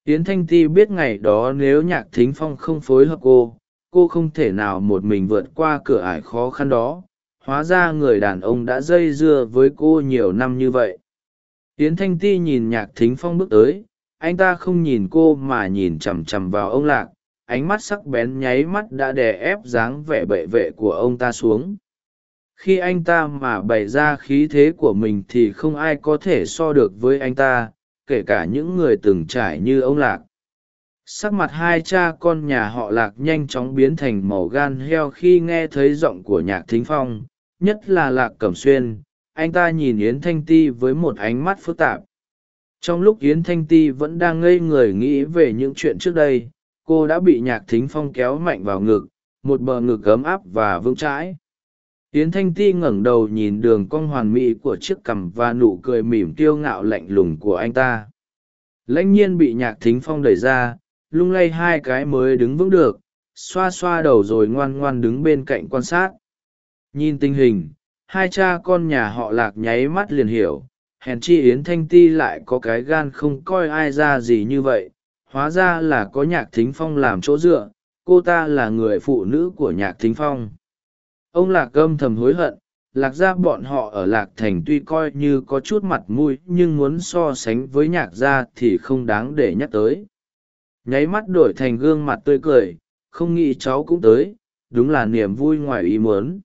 yến thanh ti biết ngày đó nếu nhạc thính phong không phối hợp cô cô không thể nào một mình vượt qua cửa ải khó khăn đó. Hóa ra người đàn ông đã dây dưa với cô nhiều năm như vậy. Yến thanh ti nhìn nhạc thính phong bước tới, anh ta không nhìn cô mà nhìn chằm chằm vào ông lạc. Ánh mắt sắc bén nháy mắt đã đè ép dáng vẻ bệ vệ của ông ta xuống. Khi anh ta mà bày ra khí thế của mình thì không ai có thể so được với anh ta kể cả những người từng trải như ông lạc. Sắc mặt hai cha con nhà họ lạc nhanh chóng biến thành màu gan heo khi nghe thấy giọng của nhạc thính phong, nhất là lạc cẩm xuyên, anh ta nhìn yến thanh ti với một ánh mắt phức tạp. Trong lúc yến thanh ti vẫn đang ngây người nghĩ về những chuyện trước đây, cô đã bị nhạc thính phong kéo mạnh vào ngực, một bờ ngực ấm áp và vững chãi yến thanh ti ngẩng đầu nhìn đường cong hoàn mỹ của chiếc cằm và nụ cười mỉm kiêu ngạo lạnh lùng của anh ta. Lãnh nhiên bị nhạc thính phong đẩy ra, lung lay hai cái mới đứng vững được, xoa xoa đầu rồi ngoan ngoan đứng bên cạnh quan sát. Nhìn tình hình, hai cha con nhà họ lạc nháy mắt liền hiểu, hèn chi yến thanh ti lại có cái gan không coi ai ra gì như vậy, hóa ra là có nhạc thính phong làm chỗ dựa, cô ta là người phụ nữ của nhạc thính phong ông lạc gâm thầm hối hận, lạc gia bọn họ ở lạc thành tuy coi như có chút mặt mũi, nhưng muốn so sánh với nhạc gia thì không đáng để nhắc tới. Nháy mắt đổi thành gương mặt tươi cười, không nghĩ cháu cũng tới, đúng là niềm vui ngoài ý muốn.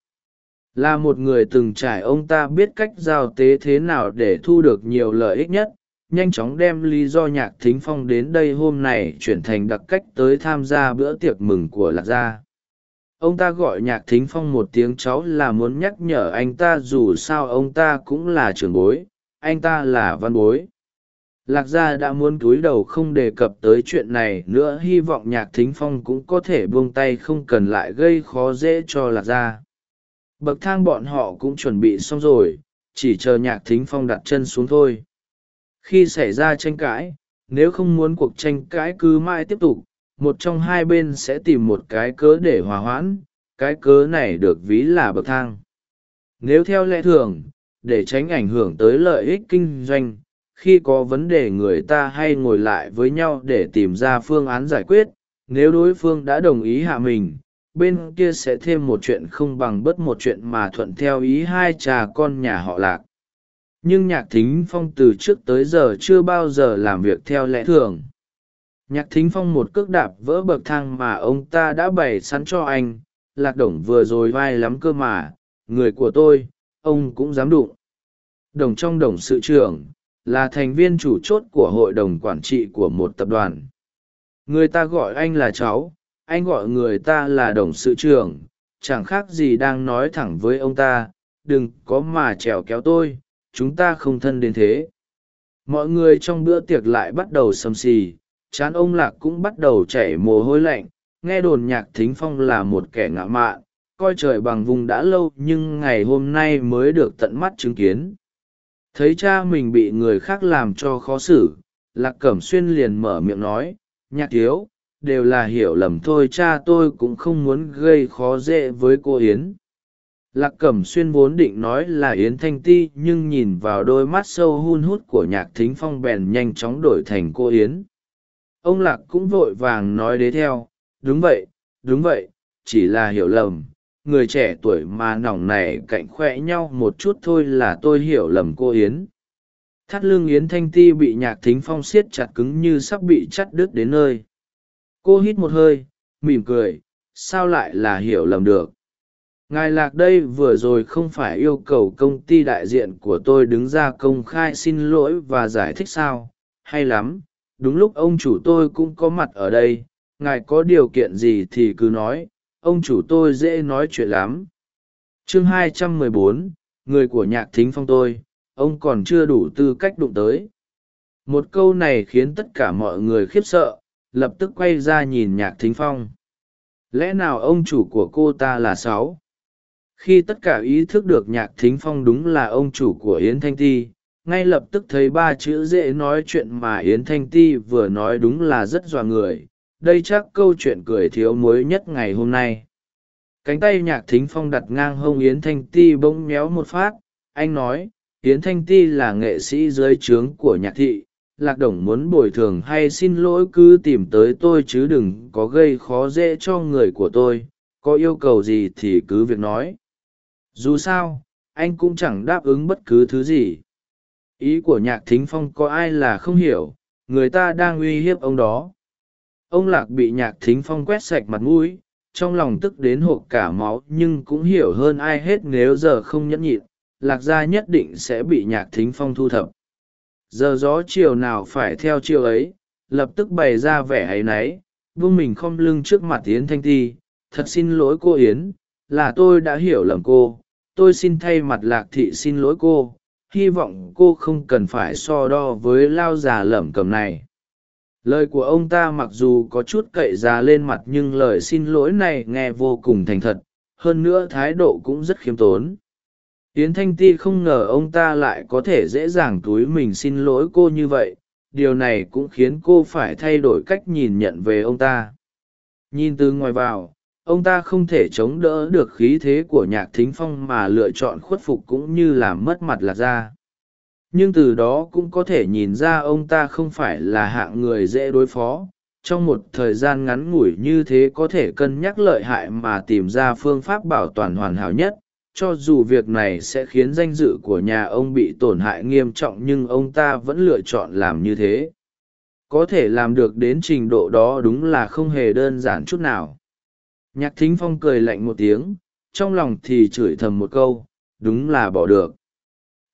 Là một người từng trải, ông ta biết cách giao tế thế nào để thu được nhiều lợi ích nhất, nhanh chóng đem lý do nhạc thính phong đến đây hôm nay chuyển thành đặc cách tới tham gia bữa tiệc mừng của lạc gia ông ta gọi nhạc thính phong một tiếng cháu là muốn nhắc nhở anh ta dù sao ông ta cũng là trưởng bối, anh ta là văn bối. Lạc gia đã muốn cúi đầu không đề cập tới chuyện này nữa, hy vọng nhạc thính phong cũng có thể buông tay không cần lại gây khó dễ cho lạc gia. Bậc thang bọn họ cũng chuẩn bị xong rồi, chỉ chờ nhạc thính phong đặt chân xuống thôi. Khi xảy ra tranh cãi, nếu không muốn cuộc tranh cãi cứ mãi tiếp tục một trong hai bên sẽ tìm một cái cớ để hòa hoãn, cái cớ này được ví là bậc thang. Nếu theo lẽ thường, để tránh ảnh hưởng tới lợi ích kinh doanh, khi có vấn đề người ta hay ngồi lại với nhau để tìm ra phương án giải quyết, nếu đối phương đã đồng ý hạ mình, bên kia sẽ thêm một chuyện không bằng bất một chuyện mà thuận theo ý hai cha con nhà họ lạc. Nhưng nhạc thính phong từ trước tới giờ chưa bao giờ làm việc theo lẽ thường nhạc thính phong một cước đạp vỡ bậc thang mà ông ta đã bày sẵn cho anh. Lạc đồng vừa rồi vai lắm cơ mà. Người của tôi, ông cũng dám đụng. Đồng trong đồng sự trưởng, là thành viên chủ chốt của hội đồng quản trị của một tập đoàn. Người ta gọi anh là cháu, anh gọi người ta là đồng sự trưởng. Chẳng khác gì đang nói thẳng với ông ta, đừng có mà trèo kéo tôi, chúng ta không thân đến thế. Mọi người trong bữa tiệc lại bắt đầu xầm xì chán ông lạc cũng bắt đầu chảy mồ hôi lạnh, nghe đồn nhạc thính phong là một kẻ ngạo mạn, coi trời bằng vùng đã lâu nhưng ngày hôm nay mới được tận mắt chứng kiến. Thấy cha mình bị người khác làm cho khó xử, lạc cẩm xuyên liền mở miệng nói, nhạc thiếu, đều là hiểu lầm thôi, cha tôi cũng không muốn gây khó dễ với cô yến. Lạc cẩm xuyên vốn định nói là yến thanh ti, nhưng nhìn vào đôi mắt sâu hun hút của nhạc thính phong bèn nhanh chóng đổi thành cô yến ông lạc cũng vội vàng nói đế theo, đúng vậy đúng vậy, chỉ là hiểu lầm, người trẻ tuổi mà nỏng này cạnh khoe nhau một chút thôi là tôi hiểu lầm cô yến. Thắt lưng yến thanh ti bị nhạc thính phong siết chặt cứng như sắp bị chắt đứt đến nơi. Cô hít một hơi, mỉm cười, sao lại là hiểu lầm được? Ngài lạc đây vừa rồi không phải yêu cầu công ty đại diện của tôi đứng ra công khai xin lỗi và giải thích sao? Hay lắm đúng lúc ông chủ tôi cũng có mặt ở đây ngài có điều kiện gì thì cứ nói ông chủ tôi dễ nói chuyện lắm. Chương 214, người của nhạc thính phong tôi ông còn chưa đủ tư cách đụng tới. Một câu này khiến tất cả mọi người khiếp sợ lập tức quay ra nhìn nhạc thính phong. Lẽ nào ông chủ của cô ta là sáu? Khi tất cả ý thức được nhạc thính phong đúng là ông chủ của yến thanh ti ngay lập tức thấy ba chữ dễ nói chuyện mà yến thanh ti vừa nói đúng là rất dọa người. Đây chắc câu chuyện cười thiếu muối nhất ngày hôm nay. Cánh tay nhạc thính phong đặt ngang hông yến thanh ti bỗng méo một phát. Anh nói, yến thanh ti là nghệ sĩ dưới trướng của nhạc thị. Lạc đồng muốn bồi thường hay xin lỗi cứ tìm tới tôi chứ đừng có gây khó dễ cho người của tôi. Có yêu cầu gì thì cứ việc nói. Dù sao, anh cũng chẳng đáp ứng bất cứ thứ gì ý của nhạc thính phong có ai là không hiểu, người ta đang uy hiếp ông đó. Ông lạc bị nhạc thính phong quét sạch mặt mũi, trong lòng tức đến hộp cả máu nhưng cũng hiểu hơn ai hết nếu giờ không nhẫn nhịn, lạc gia nhất định sẽ bị nhạc thính phong thu thập. Giờ gió chiều nào phải theo chiều ấy, lập tức bày ra vẻ áy náy vương mình khom lưng trước mặt yến thanh ti, thật xin lỗi cô yến, là tôi đã hiểu lầm cô, tôi xin thay mặt lạc thị xin lỗi cô hy vọng cô không cần phải so đo với lao già lẩm cẩm này. Lời của ông ta mặc dù có chút cậy già lên mặt nhưng lời xin lỗi này nghe vô cùng thành thật, hơn nữa thái độ cũng rất khiêm tốn. Yến thanh ti không ngờ ông ta lại có thể dễ dàng túi mình xin lỗi cô như vậy, điều này cũng khiến cô phải thay đổi cách nhìn nhận về ông ta. Nhìn từ ngoài vào ông ta không thể chống đỡ được khí thế của nhạc thính phong mà lựa chọn khuất phục cũng như làm mất mặt lạc ra nhưng từ đó cũng có thể nhìn ra ông ta không phải là hạng người dễ đối phó. Trong một thời gian ngắn ngủi như thế có thể cân nhắc lợi hại mà tìm ra phương pháp bảo toàn hoàn hảo nhất. Cho dù việc này sẽ khiến danh dự của nhà ông bị tổn hại nghiêm trọng nhưng ông ta vẫn lựa chọn làm như thế. Có thể làm được đến trình độ đó đúng là không hề đơn giản chút nào nhạc thính phong cười lạnh một tiếng, trong lòng thì chửi thầm một câu, đúng là bỏ được.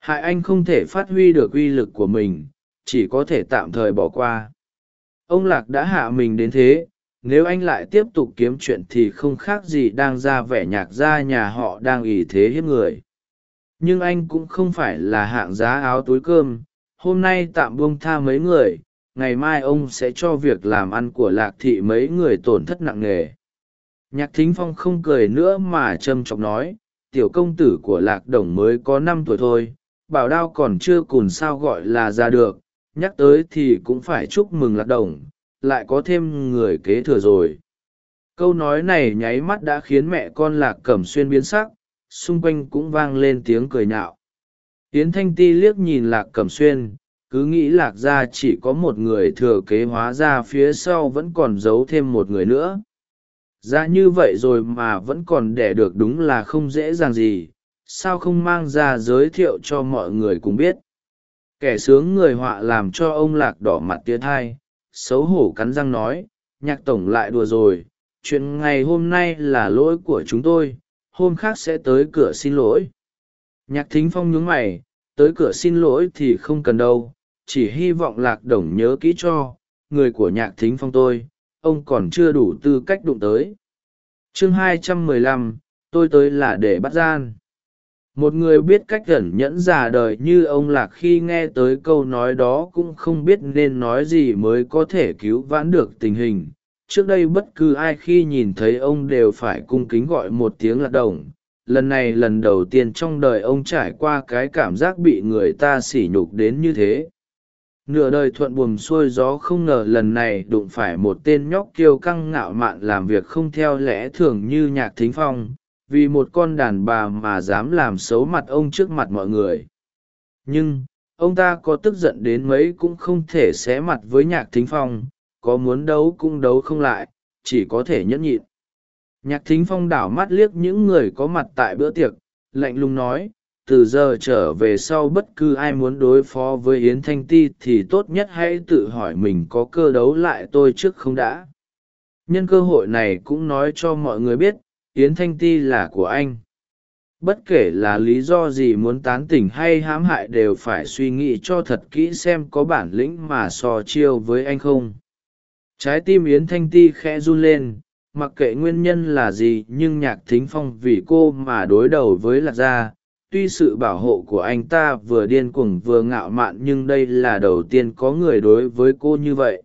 Hại anh không thể phát huy được uy lực của mình, chỉ có thể tạm thời bỏ qua. Ông lạc đã hạ mình đến thế, nếu anh lại tiếp tục kiếm chuyện thì không khác gì đang ra vẻ nhạc ra nhà họ đang ỷ thế hiếp người. Nhưng anh cũng không phải là hạng giá áo túi cơm, hôm nay tạm buông tha mấy người, ngày mai ông sẽ cho việc làm ăn của lạc thị mấy người tổn thất nặng nề nhạc thính phong không cười nữa mà trâm trọng nói, tiểu công tử của lạc đồng mới có năm tuổi thôi, bảo đao còn chưa cùn sao gọi là ra được, nhắc tới thì cũng phải chúc mừng lạc đồng, lại có thêm người kế thừa rồi. Câu nói này nháy mắt đã khiến mẹ con lạc cẩm xuyên biến sắc, xung quanh cũng vang lên tiếng cười nhạo. Tiến thanh ti liếc nhìn lạc cẩm xuyên, cứ nghĩ lạc gia chỉ có một người thừa kế hóa ra phía sau vẫn còn giấu thêm một người nữa ra như vậy rồi mà vẫn còn đẻ được đúng là không dễ dàng gì, sao không mang ra giới thiệu cho mọi người cùng biết? Kẻ sướng người họa làm cho ông lạc đỏ mặt tía thai xấu hổ cắn răng nói, nhạc tổng lại đùa rồi, chuyện ngày hôm nay là lỗi của chúng tôi, hôm khác sẽ tới cửa xin lỗi. Nhạc thính phong nhướng mày, tới cửa xin lỗi thì không cần đâu, chỉ hy vọng lạc đồng nhớ kỹ cho, người của nhạc thính phong tôi ông còn chưa đủ tư cách đụng tới. Chương hai trăm mười lăm, tôi tới là để bắt gian. Một người biết cách ẩn nhẫn giả đời như ông lạc khi nghe tới câu nói đó cũng không biết nên nói gì mới có thể cứu vãn được tình hình. Trước đây bất cứ ai khi nhìn thấy ông đều phải cung kính gọi một tiếng lạc đồng. Lần này lần đầu tiên trong đời ông trải qua cái cảm giác bị người ta sỉ nhục đến như thế nửa đời thuận buồm xuôi gió không ngờ lần này đụng phải một tên nhóc kiêu căng ngạo mạn làm việc không theo lẽ thường như nhạc thính phong, vì một con đàn bà mà dám làm xấu mặt ông trước mặt mọi người. Nhưng, ông ta có tức giận đến mấy cũng không thể xé mặt với nhạc thính phong, có muốn đấu cũng đấu không lại, chỉ có thể nhẫn nhịn. Nhạc thính phong đảo mắt liếc những người có mặt tại bữa tiệc, lạnh lùng nói từ giờ trở về sau bất cứ ai muốn đối phó với yến thanh ti thì tốt nhất hãy tự hỏi mình có cơ đấu lại tôi trước không đã. Nhân cơ hội này cũng nói cho mọi người biết, yến thanh ti là của anh. Bất kể là lý do gì muốn tán tỉnh hay hãm hại đều phải suy nghĩ cho thật kỹ xem có bản lĩnh mà so chiêu với anh không. Trái tim yến thanh ti khẽ run lên, mặc kệ nguyên nhân là gì nhưng nhạc thính phong vì cô mà đối đầu với lạc gia tuy sự bảo hộ của anh ta vừa điên cuồng vừa ngạo mạn nhưng đây là đầu tiên có người đối với cô như vậy.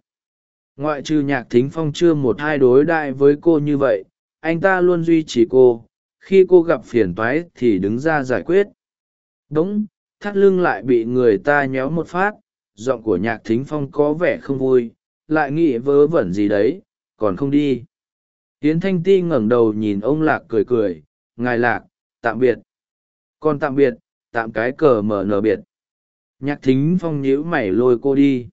Ngoại trừ nhạc thính phong chưa một hai đối đại với cô như vậy, anh ta luôn duy trì cô. Khi cô gặp phiền toái thì đứng ra giải quyết. Đ ú n g thắt lưng lại bị người ta nhéo một phát. Giọng của nhạc thính phong có vẻ không vui, lại nghĩ vớ vẩn gì đấy, còn không đi. Hiến thanh ti ngẩng đầu nhìn ông lạc cười cười. Ngài lạc, tạm biệt còn tạm biệt, tạm cái cờ mở nở biệt. Nhạc thính phong nhíu mày lôi cô đi.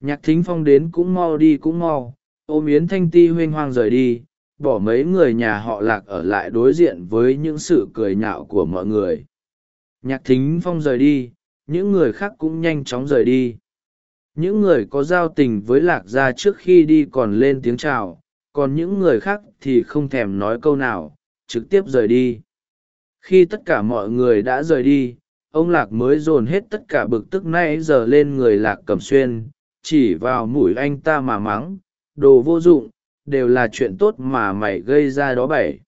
Nhạc thính phong đến cũng mau đi cũng mau, ôm yến thanh ti huênh hoang rời đi, bỏ mấy người nhà họ lạc ở lại đối diện với những sự cười nhạo của mọi người. Nhạc thính phong rời đi, những người khác cũng nhanh chóng rời đi. Những người có giao tình với lạc gia trước khi đi còn lên tiếng chào, còn những người khác thì không thèm nói câu nào, trực tiếp rời đi khi tất cả mọi người đã rời đi, ông lạc mới dồn hết tất cả bực tức nay giờ lên người lạc cẩm xuyên, chỉ vào mũi anh ta mà mắng, đồ vô dụng, đều là chuyện tốt mà mày gây ra đó bảy.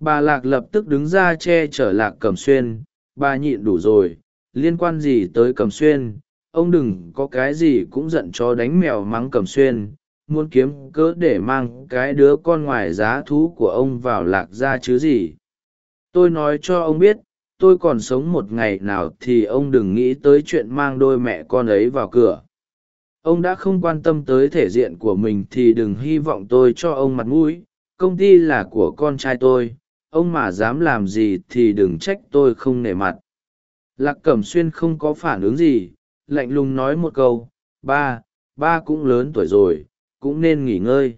Bà lạc lập tức đứng ra che chở lạc cẩm xuyên, bà nhịn đủ rồi, liên quan gì tới cẩm xuyên? Ông đừng có cái gì cũng giận cho đánh mèo mắng cẩm xuyên, muốn kiếm cớ để mang cái đứa con ngoài giá thú của ông vào lạc ra chứ gì tôi nói cho ông biết, tôi còn sống một ngày nào thì ông đừng nghĩ tới chuyện mang đôi mẹ con ấy vào cửa. Ông đã không quan tâm tới thể diện của mình thì đừng hy vọng tôi cho ông mặt mũi. Công ty là của con trai tôi. Ông mà dám làm gì thì đừng trách tôi không nể mặt. Lạc cẩm xuyên không có phản ứng gì, lạnh lùng nói một câu, ba ba cũng lớn tuổi rồi, cũng nên nghỉ ngơi.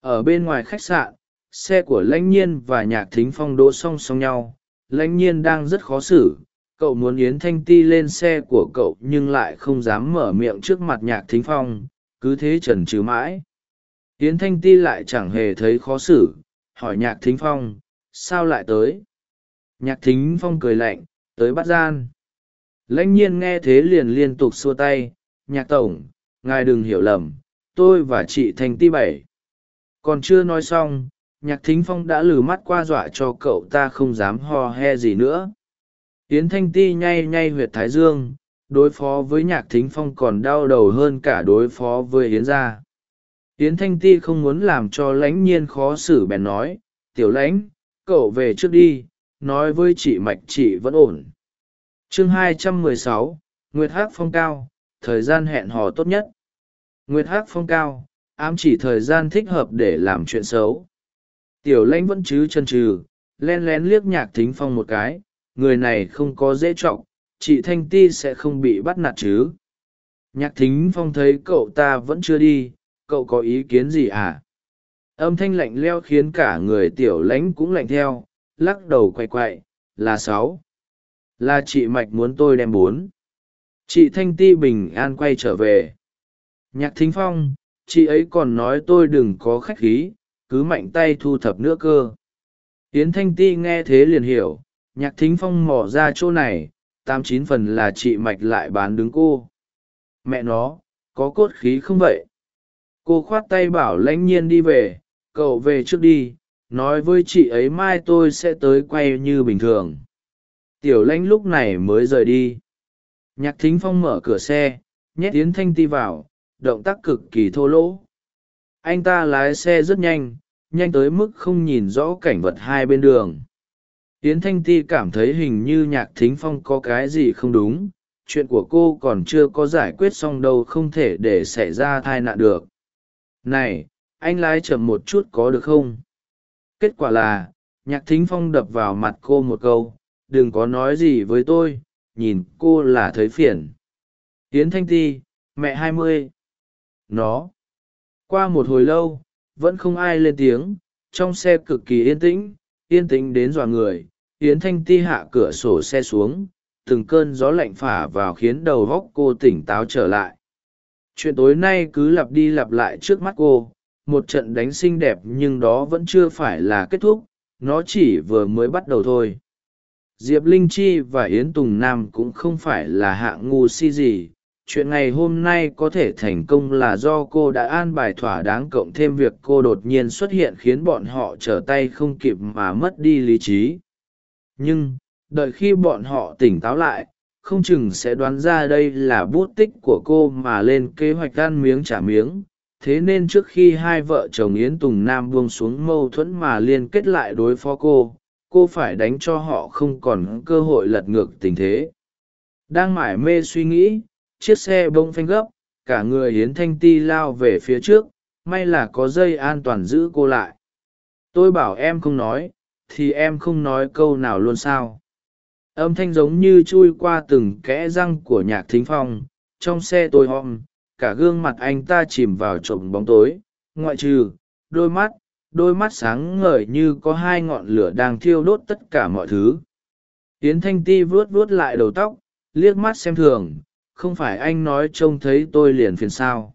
Ở bên ngoài khách sạn xe của lãnh nhiên và nhạc thính phong đỗ song song nhau. Lãnh nhiên đang rất khó xử. Cậu muốn yến thanh ti lên xe của cậu nhưng lại không dám mở miệng trước mặt nhạc thính phong. Cứ thế trần trừ mãi. Yến thanh ti lại chẳng hề thấy khó xử. Hỏi nhạc thính phong, sao lại tới? Nhạc thính phong cười lạnh, tới bắt gian. Lãnh nhiên nghe thế liền liên tục xua tay. Nhạc tổng, ngài đừng hiểu lầm. Tôi và chị thanh ti bảy. Còn chưa nói xong nhạc thính phong đã lừ mắt qua dọa cho cậu ta không dám ho he gì nữa. Yến thanh ti nhay nhay huyệt thái dương đối phó với nhạc thính phong còn đau đầu hơn cả đối phó với yến gia. Yến thanh ti không muốn làm cho lãnh nhiên khó xử bèn nói tiểu lãnh cậu về trước đi nói với chị mạch chị vẫn ổn. Chương 216, nguyệt hát phong cao thời gian hẹn hò tốt nhất. Nguyệt hát phong cao ám chỉ thời gian thích hợp để làm chuyện xấu tiểu lãnh vẫn chứ chân trừ len lén liếc nhạc thính phong một cái, người này không có dễ trọng, chị thanh ti sẽ không bị bắt nạt chứ. Nhạc thính phong thấy cậu ta vẫn chưa đi, cậu có ý kiến gì à? Âm thanh lạnh leo khiến cả người tiểu lãnh cũng lạnh theo, lắc đầu quay quậy, là sáu. Là chị mạch muốn tôi đem bốn. Chị thanh ti bình an quay trở về. Nhạc thính phong, chị ấy còn nói tôi đừng có khách khí cứ mạnh tay thu thập nữa cơ. Yến thanh ti nghe thế liền hiểu, nhạc thính phong mỏ ra chỗ này, tám chín phần là chị mạch lại bán đứng cô. Mẹ nó, có cốt khí không vậy? Cô khoát tay bảo lãnh nhiên đi về, cậu về trước đi, nói với chị ấy mai tôi sẽ tới quay như bình thường. Tiểu lãnh lúc này mới rời đi. Nhạc thính phong mở cửa xe, nhét tiến thanh ti vào, động tác cực kỳ thô lỗ. Anh ta lái xe rất nhanh nhanh tới mức không nhìn rõ cảnh vật hai bên đường. Yến thanh ti cảm thấy hình như nhạc thính phong có cái gì không đúng, chuyện của cô còn chưa có giải quyết xong đâu không thể để xảy ra tai nạn được. Này, anh lái chậm một chút có được không? Kết quả là, nhạc thính phong đập vào mặt cô một câu, đừng có nói gì với tôi, nhìn cô là thấy phiền. Yến thanh ti, mẹ hai mươi. Nó. Qua một hồi lâu vẫn không ai lên tiếng, trong xe cực kỳ yên tĩnh yên tĩnh đến dọa người, yến thanh ti hạ cửa sổ xe xuống, từng cơn gió lạnh phả vào khiến đầu góc cô tỉnh táo trở lại. Chuyện tối nay cứ lặp đi lặp lại trước mắt cô, một trận đánh xinh đẹp nhưng đó vẫn chưa phải là kết thúc, nó chỉ vừa mới bắt đầu thôi. Diệp linh chi và yến tùng nam cũng không phải là hạng ngu si gì chuyện ngày hôm nay có thể thành công là do cô đã an bài thỏa đáng cộng thêm việc cô đột nhiên xuất hiện khiến bọn họ trở tay không kịp mà mất đi lý trí. Nhưng, đợi khi bọn họ tỉnh táo lại, không chừng sẽ đoán ra đây là bút tích của cô mà lên kế hoạch ăn miếng trả miếng. Thế nên trước khi hai vợ chồng yến tùng nam buông xuống mâu thuẫn mà liên kết lại đối phó cô cô phải đánh cho họ không còn cơ hội lật ngược tình thế. Đang mải mê suy nghĩ chiếc xe bông phanh gấp, cả người hiến thanh ti lao về phía trước, may là có dây an toàn giữ cô lại. Tôi bảo em không nói, thì em không nói câu nào luôn sao. Âm thanh giống như chui qua từng kẽ răng của nhạc thính phong, trong xe tôi hom cả gương mặt anh ta chìm vào trộm bóng tối. Ngoại trừ, đôi mắt đôi mắt sáng ngời như có hai ngọn lửa đang thiêu đốt tất cả mọi thứ. Yến thanh ti vuốt vuốt lại đầu tóc, liếc mắt xem thường không phải anh nói trông thấy tôi liền phiền sao.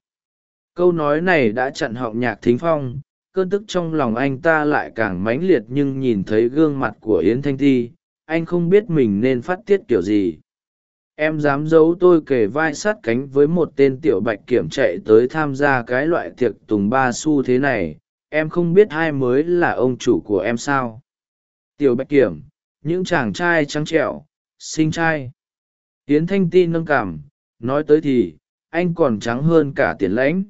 Câu nói này đã chặn họng nhạc thính phong, cơn tức trong lòng anh ta lại càng mãnh liệt nhưng nhìn thấy gương mặt của yến thanh ti anh không biết mình nên phát tiết kiểu gì. Em dám giấu tôi kề vai sát cánh với một tên tiểu bạch kiểm chạy tới tham gia cái loại tiệc tùng ba su thế này, em không biết ai mới là ông chủ của em sao. Tiểu bạch kiểm, những chàng trai trắng trẻo sinh trai. Yến thanh ti nâng cảm nói tới thì, anh còn trắng hơn cả tiền lãnh.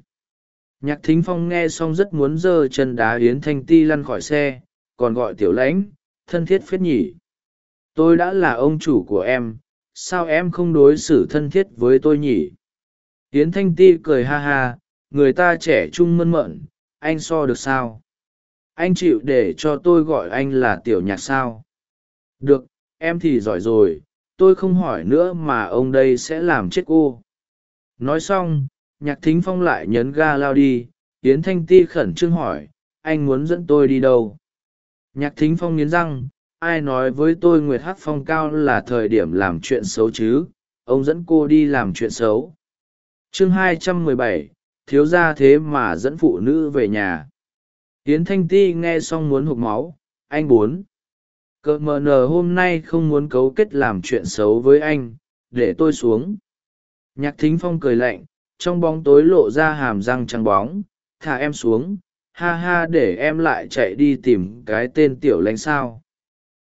Nhạc thính phong nghe xong rất muốn giơ chân đá yến thanh ti lăn khỏi xe, còn gọi tiểu lãnh, thân thiết phết nhỉ. Tôi đã là ông chủ của em, sao em không đối xử thân thiết với tôi nhỉ? Yến thanh ti cười ha ha, người ta trẻ trung mơn mận anh so được sao? Anh chịu để cho tôi gọi anh là tiểu nhạc sao? Được, em thì giỏi rồi tôi không hỏi nữa mà ông đây sẽ làm chết cô. Nói xong, nhạc thính phong lại nhấn ga lao đi, yến thanh ti khẩn trương hỏi, anh muốn dẫn tôi đi đâu? Nhạc thính phong nghiến răng, ai nói với tôi nguyệt hát phong cao là thời điểm làm chuyện xấu chứ? Ông dẫn cô đi làm chuyện xấu. Chương hai trăm mười bảy, thiếu ra thế mà dẫn phụ nữ về nhà. Yến thanh ti nghe xong muốn hộp máu, anh bốn cờ mờ nờ hôm nay không muốn cấu kết làm chuyện xấu với anh, để tôi xuống. Nhạc thính phong cười lạnh, trong bóng tối lộ ra hàm răng trắng bóng, thả em xuống, ha ha để em lại chạy đi tìm cái tên tiểu lãnh sao.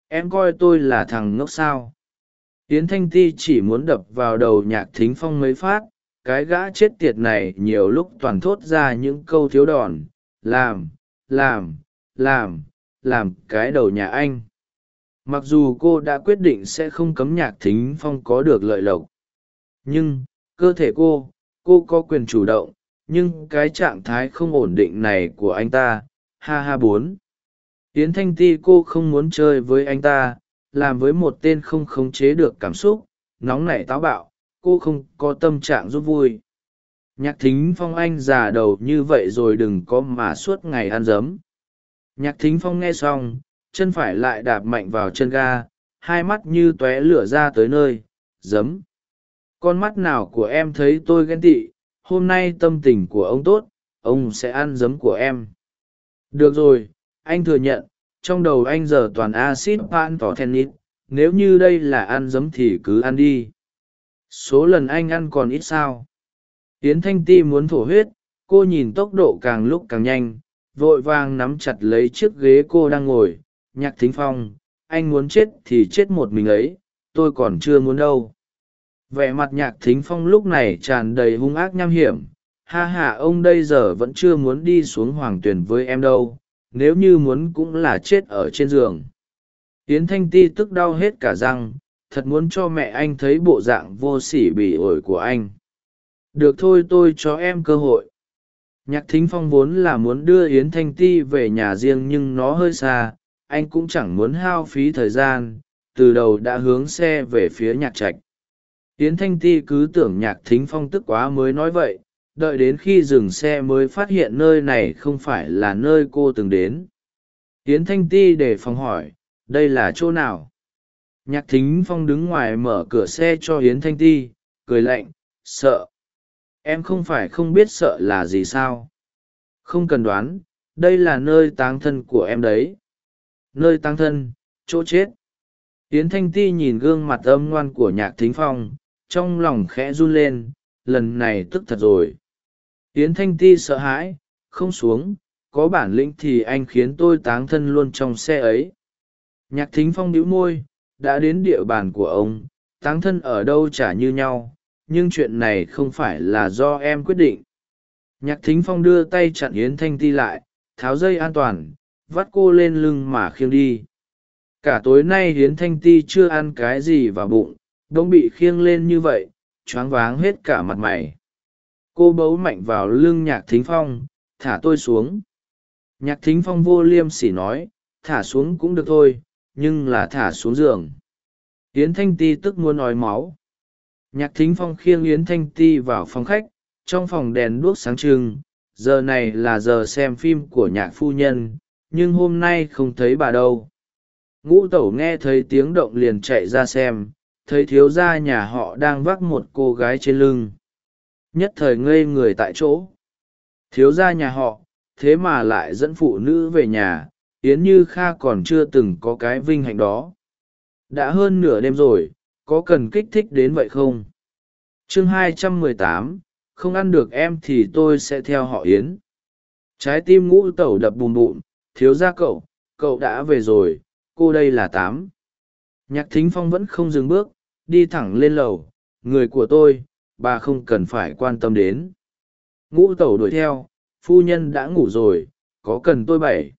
Em coi tôi là thằng ngốc sao. Yến thanh ti chỉ muốn đập vào đầu nhạc thính phong mấy phát, cái gã chết tiệt này nhiều lúc toàn thốt ra những câu thiếu đòn, làm làm làm làm cái đầu nhà anh mặc dù cô đã quyết định sẽ không cấm nhạc thính phong có được lợi lộc. Nhưng, cơ thể cô cô có quyền chủ động, nhưng cái trạng thái không ổn định này của anh ta, ha ha bốn. Tiến thanh ti cô không muốn chơi với anh ta, làm với một tên không khống chế được cảm xúc, nóng nảy táo bạo, cô không có tâm trạng giúp vui. Nhạc thính phong anh già đầu như vậy rồi đừng có mà suốt ngày ăn dấm. Nhạc thính phong nghe xong chân phải lại đạp mạnh vào chân ga, hai mắt như tóe lửa ra tới nơi, giấm. Con mắt nào của em thấy tôi ghen tị, hôm nay tâm tình của ông tốt, ông sẽ ăn giấm của em. Được rồi, anh thừa nhận, trong đầu anh giờ toàn acid pan tỏ tennis nếu như đây là ăn giấm thì cứ ăn đi. Số lần anh ăn còn ít sao? Yến thanh ti muốn thổ huyết, cô nhìn tốc độ càng lúc càng nhanh, vội vàng nắm chặt lấy chiếc ghế cô đang ngồi nhạc thính phong, anh muốn chết thì chết một mình ấy, tôi còn chưa muốn đâu. Vẻ mặt nhạc thính phong lúc này tràn đầy hung ác nham hiểm. Ha ha, ông đây giờ vẫn chưa muốn đi xuống hoàng tuyền với em đâu, nếu như muốn cũng là chết ở trên giường. Yến thanh ti tức đau hết cả răng, thật muốn cho mẹ anh thấy bộ dạng vô sỉ bỉ ổi của anh. Được thôi, tôi cho em cơ hội. Nhạc thính phong vốn là muốn đưa yến thanh ti về nhà riêng nhưng nó hơi xa anh cũng chẳng muốn hao phí thời gian, từ đầu đã hướng xe về phía nhạc trạch. Yến thanh ti cứ tưởng nhạc thính phong tức quá mới nói vậy, đợi đến khi dừng xe mới phát hiện nơi này không phải là nơi cô từng đến. Yến thanh ti để phòng hỏi, đây là chỗ nào? Nhạc thính phong đứng ngoài mở cửa xe cho yến thanh ti, cười lạnh, sợ. Em không phải không biết sợ là gì sao? Không cần đoán, đây là nơi táng thân của em đấy nơi tăng thân, chỗ chết. Yến thanh ti nhìn gương mặt âm ngoan của nhạc thính phong, trong lòng khẽ run lên, lần này tức thật rồi. Yến thanh ti sợ hãi, không xuống, có bản lĩnh thì anh khiến tôi táng thân luôn trong xe ấy. Nhạc thính phong đĩu môi, đã đến địa bàn của ông, táng thân ở đâu chả như nhau, nhưng chuyện này không phải là do em quyết định. Nhạc thính phong đưa tay chặn yến thanh ti lại, tháo dây an toàn vắt cô lên lưng mà khiêng đi. Cả tối nay hiến thanh ti chưa ăn cái gì vào bụng đ ỗ n g bị khiêng lên như vậy, choáng váng hết cả mặt mày. Cô bấu mạnh vào lưng nhạc thính phong, thả tôi xuống. Nhạc thính phong vô liêm sỉ nói, thả xuống cũng được thôi, nhưng là thả xuống giường. Yến thanh ti tức muốn nói máu. Nhạc thính phong khiêng yến thanh ti vào phòng khách, trong phòng đèn đuốc sáng trưng, giờ này là giờ xem phim của nhạc phu nhân nhưng hôm nay không thấy bà đâu. Ngũ tẩu nghe thấy tiếng động liền chạy ra xem, thấy thiếu gia nhà họ đang vác một cô gái trên lưng. Nhất thời ngây người tại chỗ. Thiếu gia nhà họ, thế mà lại dẫn phụ nữ về nhà, yến như kha còn chưa từng có cái vinh hạnh đó. Đã hơn nửa đêm rồi, có cần kích thích đến vậy không? Chương hai trăm mười tám, không ăn được em thì tôi sẽ theo họ yến. Trái tim ngũ tẩu đập bùm bụm thiếu ra cậu cậu đã về rồi, cô đây là tám. Nhạc thính phong vẫn không dừng bước, đi thẳng lên lầu. Người của tôi, bà không cần phải quan tâm đến. Ngũ tẩu đuổi theo, phu nhân đã ngủ rồi, có cần tôi bảy?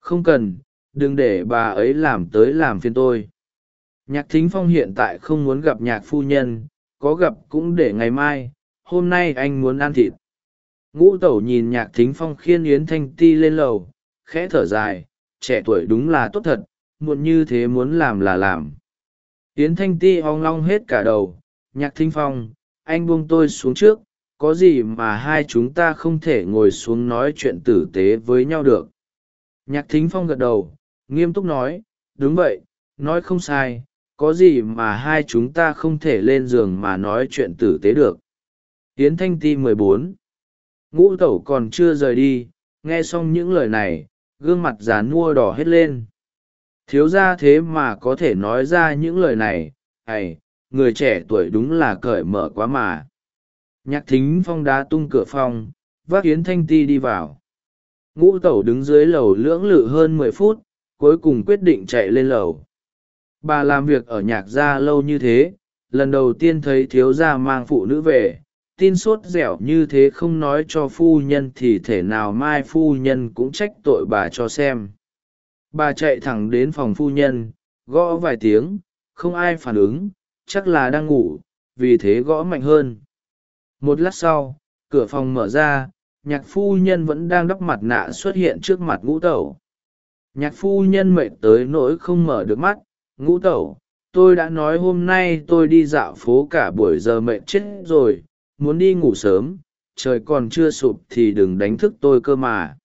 Không cần, đừng để bà ấy làm tới làm phiền tôi. Nhạc thính phong hiện tại không muốn gặp nhạc phu nhân, có gặp cũng để ngày mai, hôm nay anh muốn ăn thịt. Ngũ tẩu nhìn nhạc thính phong khiên yến thanh ti lên lầu khẽ thở dài, trẻ tuổi đúng là tốt thật, muộn như thế muốn làm là làm. Yến thanh ti hong long hết cả đầu, nhạc thính phong, anh buông tôi xuống trước, có gì mà hai chúng ta không thể ngồi xuống nói chuyện tử tế với nhau được. Nhạc thính phong gật đầu, nghiêm túc nói, đúng vậy, nói không sai, có gì mà hai chúng ta không thể lên giường mà nói chuyện tử tế được. Yến thanh ti mười bốn. Ngũ tẩu còn chưa rời đi, nghe xong những lời này gương mặt già nua đỏ hết lên. Thiếu ra thế mà có thể nói ra những lời này, ày, người trẻ tuổi đúng là cởi mở quá mà. Nhạc thính phong đá tung cửa phòng, vác yến thanh ti đi vào. Ngũ tẩu đứng dưới lầu lưỡng lự hơn mười phút, cuối cùng quyết định chạy lên lầu. Bà làm việc ở nhạc gia lâu như thế, lần đầu tiên thấy thiếu gia mang phụ nữ về tin sốt dẻo như thế không nói cho phu nhân thì thể nào mai phu nhân cũng trách tội bà cho xem. Bà chạy thẳng đến phòng phu nhân, gõ vài tiếng, không ai phản ứng, chắc là đang ngủ, vì thế gõ mạnh hơn. Một lát sau, cửa phòng mở ra, nhạc phu nhân vẫn đang đắp mặt nạ xuất hiện trước mặt ngũ tẩu. Nhạc phu nhân mệt tới nỗi không mở được mắt, ngũ tẩu, tôi đã nói hôm nay tôi đi dạo phố cả buổi giờ mệt chết rồi muốn đi ngủ sớm, trời còn chưa sụp thì đừng đánh thức tôi cơ mà.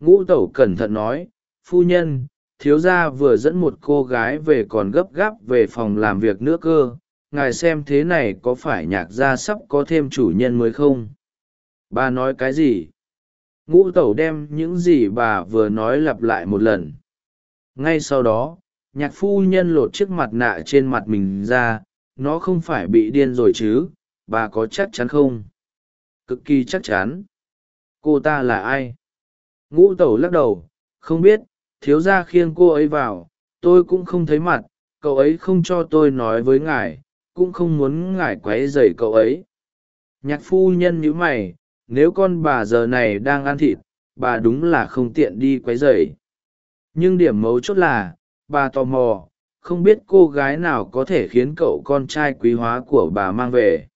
Ngũ tẩu cẩn thận nói, phu nhân, thiếu gia vừa dẫn một cô gái về còn gấp gáp về phòng làm việc nữa cơ, ngài xem thế này có phải nhạc gia sắp có thêm chủ nhân mới không? Bà nói cái gì? Ngũ tẩu đem những gì bà vừa nói lặp lại một lần. Ngay sau đó, nhạc phu nhân lột chiếc mặt nạ trên mặt mình ra, nó không phải bị điên rồi chứ bà có chắc chắn không? Cực kỳ chắc chắn. Cô ta là ai? Ngũ tẩu lắc đầu, không biết, thiếu gia khiêng cô ấy vào, tôi cũng không thấy mặt, cậu ấy không cho tôi nói với ngài, cũng không muốn ngài q u ấ y dày cậu ấy. Nhạc phu nhân nhíu mày, nếu con bà giờ này đang ăn thịt, bà đúng là không tiện đi q u ấ y dày nhưng điểm mấu chốt là, bà tò mò, không biết cô gái nào có thể khiến cậu con trai quý hóa của bà mang về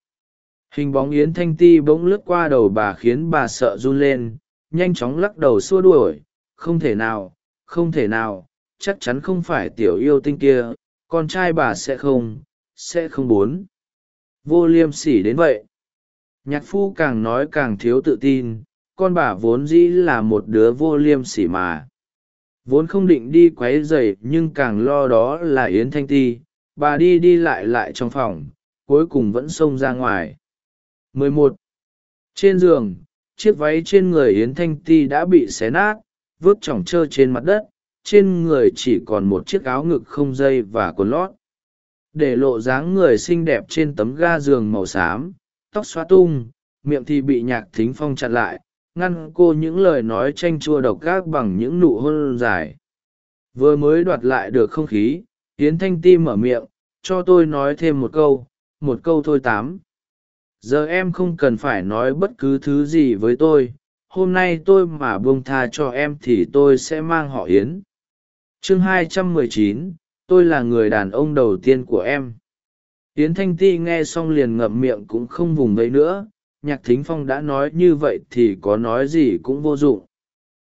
hình bóng yến thanh ti bỗng lướt qua đầu bà khiến bà sợ run lên, nhanh chóng lắc đầu xua đuổi. Không thể nào, không thể nào, chắc chắn không phải tiểu yêu tinh kia, con trai bà sẽ không sẽ không bốn vô liêm sỉ đến vậy. Nhạc phu càng nói càng thiếu tự tin, con bà vốn dĩ là một đứa vô liêm sỉ mà. Vốn không định đi q u ấ y dày nhưng càng lo đó là yến thanh ti, bà đi đi lại lại trong phòng, cuối cùng vẫn xông ra ngoài. 11. trên giường, chiếc váy trên người yến thanh ti đã bị xé nát, vứt chỏng trơ trên mặt đất, trên người chỉ còn một chiếc áo ngực không dây và quần lót. Để lộ dáng người xinh đẹp trên tấm ga giường màu xám, tóc xóa tung, miệng thì bị nhạc thính phong chặn lại, ngăn cô những lời nói tranh chua độc gác bằng những nụ hôn dài. Vừa mới đoạt lại được không khí, Yến thanh ti mở miệng, cho tôi nói thêm một câu một câu thôi tám giờ em không cần phải nói bất cứ thứ gì với tôi. Hôm nay tôi mà buông tha cho em thì tôi sẽ mang họ yến. Chương 219, tôi là người đàn ông đầu tiên của em. Yến thanh ti nghe xong liền ngậm miệng cũng không vùng vẫy nữa. Nhạc thính phong đã nói như vậy thì có nói gì cũng vô dụng.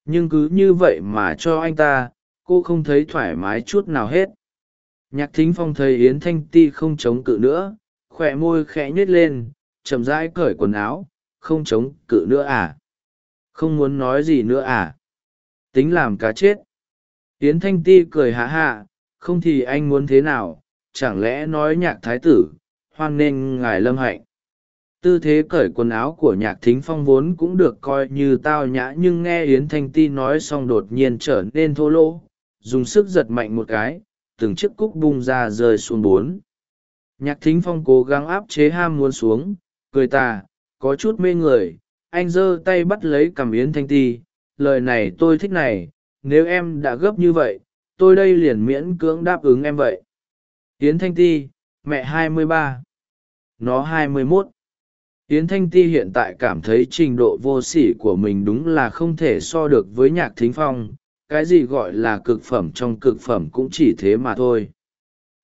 Nhưng cứ như vậy mà cho anh ta cô không thấy thoải mái chút nào hết. Nhạc thính phong thấy yến thanh ti không chống cự nữa khỏe môi khẽ nhếch lên chậm rãi cởi quần áo, không chống cự nữa à? Không muốn nói gì nữa à? Tính làm cá chết. Yến thanh ti cười hạ hạ không thì anh muốn thế nào? Chẳng lẽ nói nhạc thái tử, hoan nên ngài lâm hạnh? Tư thế cởi quần áo của nhạc thính phong vốn cũng được coi như tao nhã, nhưng nghe yến thanh ti nói xong đột nhiên trở nên thô lỗ, dùng sức giật mạnh một cái, từng chiếc cúc bung ra rơi xuống bốn. Nhạc thính phong cố gắng áp chế ham muốn xuống cười ta có chút mê người, anh giơ tay bắt lấy cằm yến thanh ti, lời này tôi thích này, nếu em đã gấp như vậy, tôi đây liền miễn cưỡng đáp ứng em vậy. Yến thanh ti, mẹ hai mươi ba. Nó hai mươi mốt. Yến thanh ti hiện tại cảm thấy trình độ vô sỉ của mình đúng là không thể so được với nhạc thính phong, cái gì gọi là cực phẩm trong cực phẩm cũng chỉ thế mà thôi.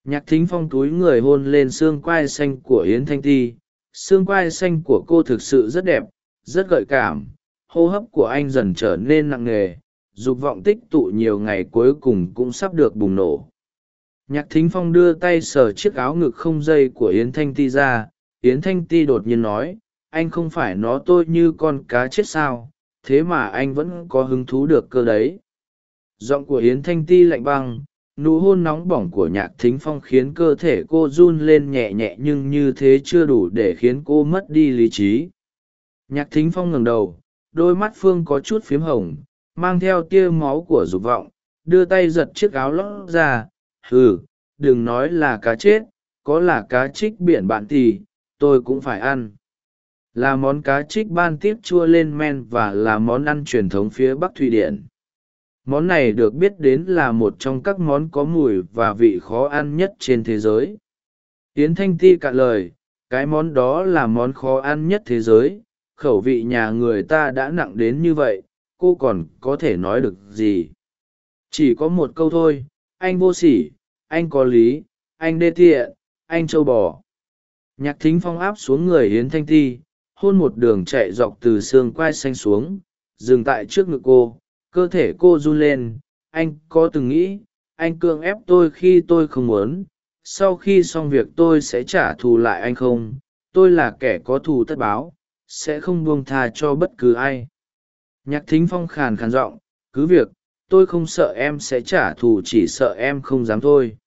Nhạc thính phong túi người hôn lên xương quai xanh của yến thanh ti xương quai xanh của cô thực sự rất đẹp, rất gợi cảm. Hô hấp của anh dần trở nên nặng nề, dục vọng tích tụ nhiều ngày cuối cùng cũng sắp được bùng nổ. Nhạc thính phong đưa tay sờ chiếc áo ngực không dây của yến thanh ti ra. Yến thanh ti đột nhiên nói, anh không phải nó tôi như con cá chết sao, thế mà anh vẫn có hứng thú được cơ đấy. Giọng của yến thanh ti lạnh băng nụ hôn nóng bỏng của nhạc thính phong khiến cơ thể cô run lên nhẹ nhẹ nhưng như thế chưa đủ để khiến cô mất đi lý trí. Nhạc thính phong ngẩng đầu, đôi mắt phương có chút phiếm hồng, mang theo tia máu của dục vọng, đưa tay giật chiếc áo lót ra. Ừ đừng nói là cá chết, có là cá trích biển bạn thì, tôi cũng phải ăn. Là món cá trích ban tiếp chua lên men và là món ăn truyền thống phía bắc thụy điển món này được biết đến là một trong các món có mùi và vị khó ăn nhất trên thế giới. Tiến thanh ti cạn lời, cái món đó là món khó ăn nhất thế giới. Khẩu vị nhà người ta đã nặng đến như vậy, cô còn có thể nói được gì? Chỉ có một câu thôi, anh vô sỉ, anh có lý, anh đê tiện, anh trâu bò. Nhạc thính phong áp xuống người hiến thanh ti, hôn một đường chạy dọc từ xương quai xanh xuống, dừng tại trước ngực cô cơ thể cô run lên, anh có từng nghĩ, anh cưỡng ép tôi khi tôi không muốn, sau khi xong việc tôi sẽ trả thù lại anh không? Tôi là kẻ có thù tất báo, sẽ không buông tha cho bất cứ ai. Nhạc thính phong khàn khàn giọng, cứ việc, tôi không sợ em sẽ trả thù, chỉ sợ em không dám thôi.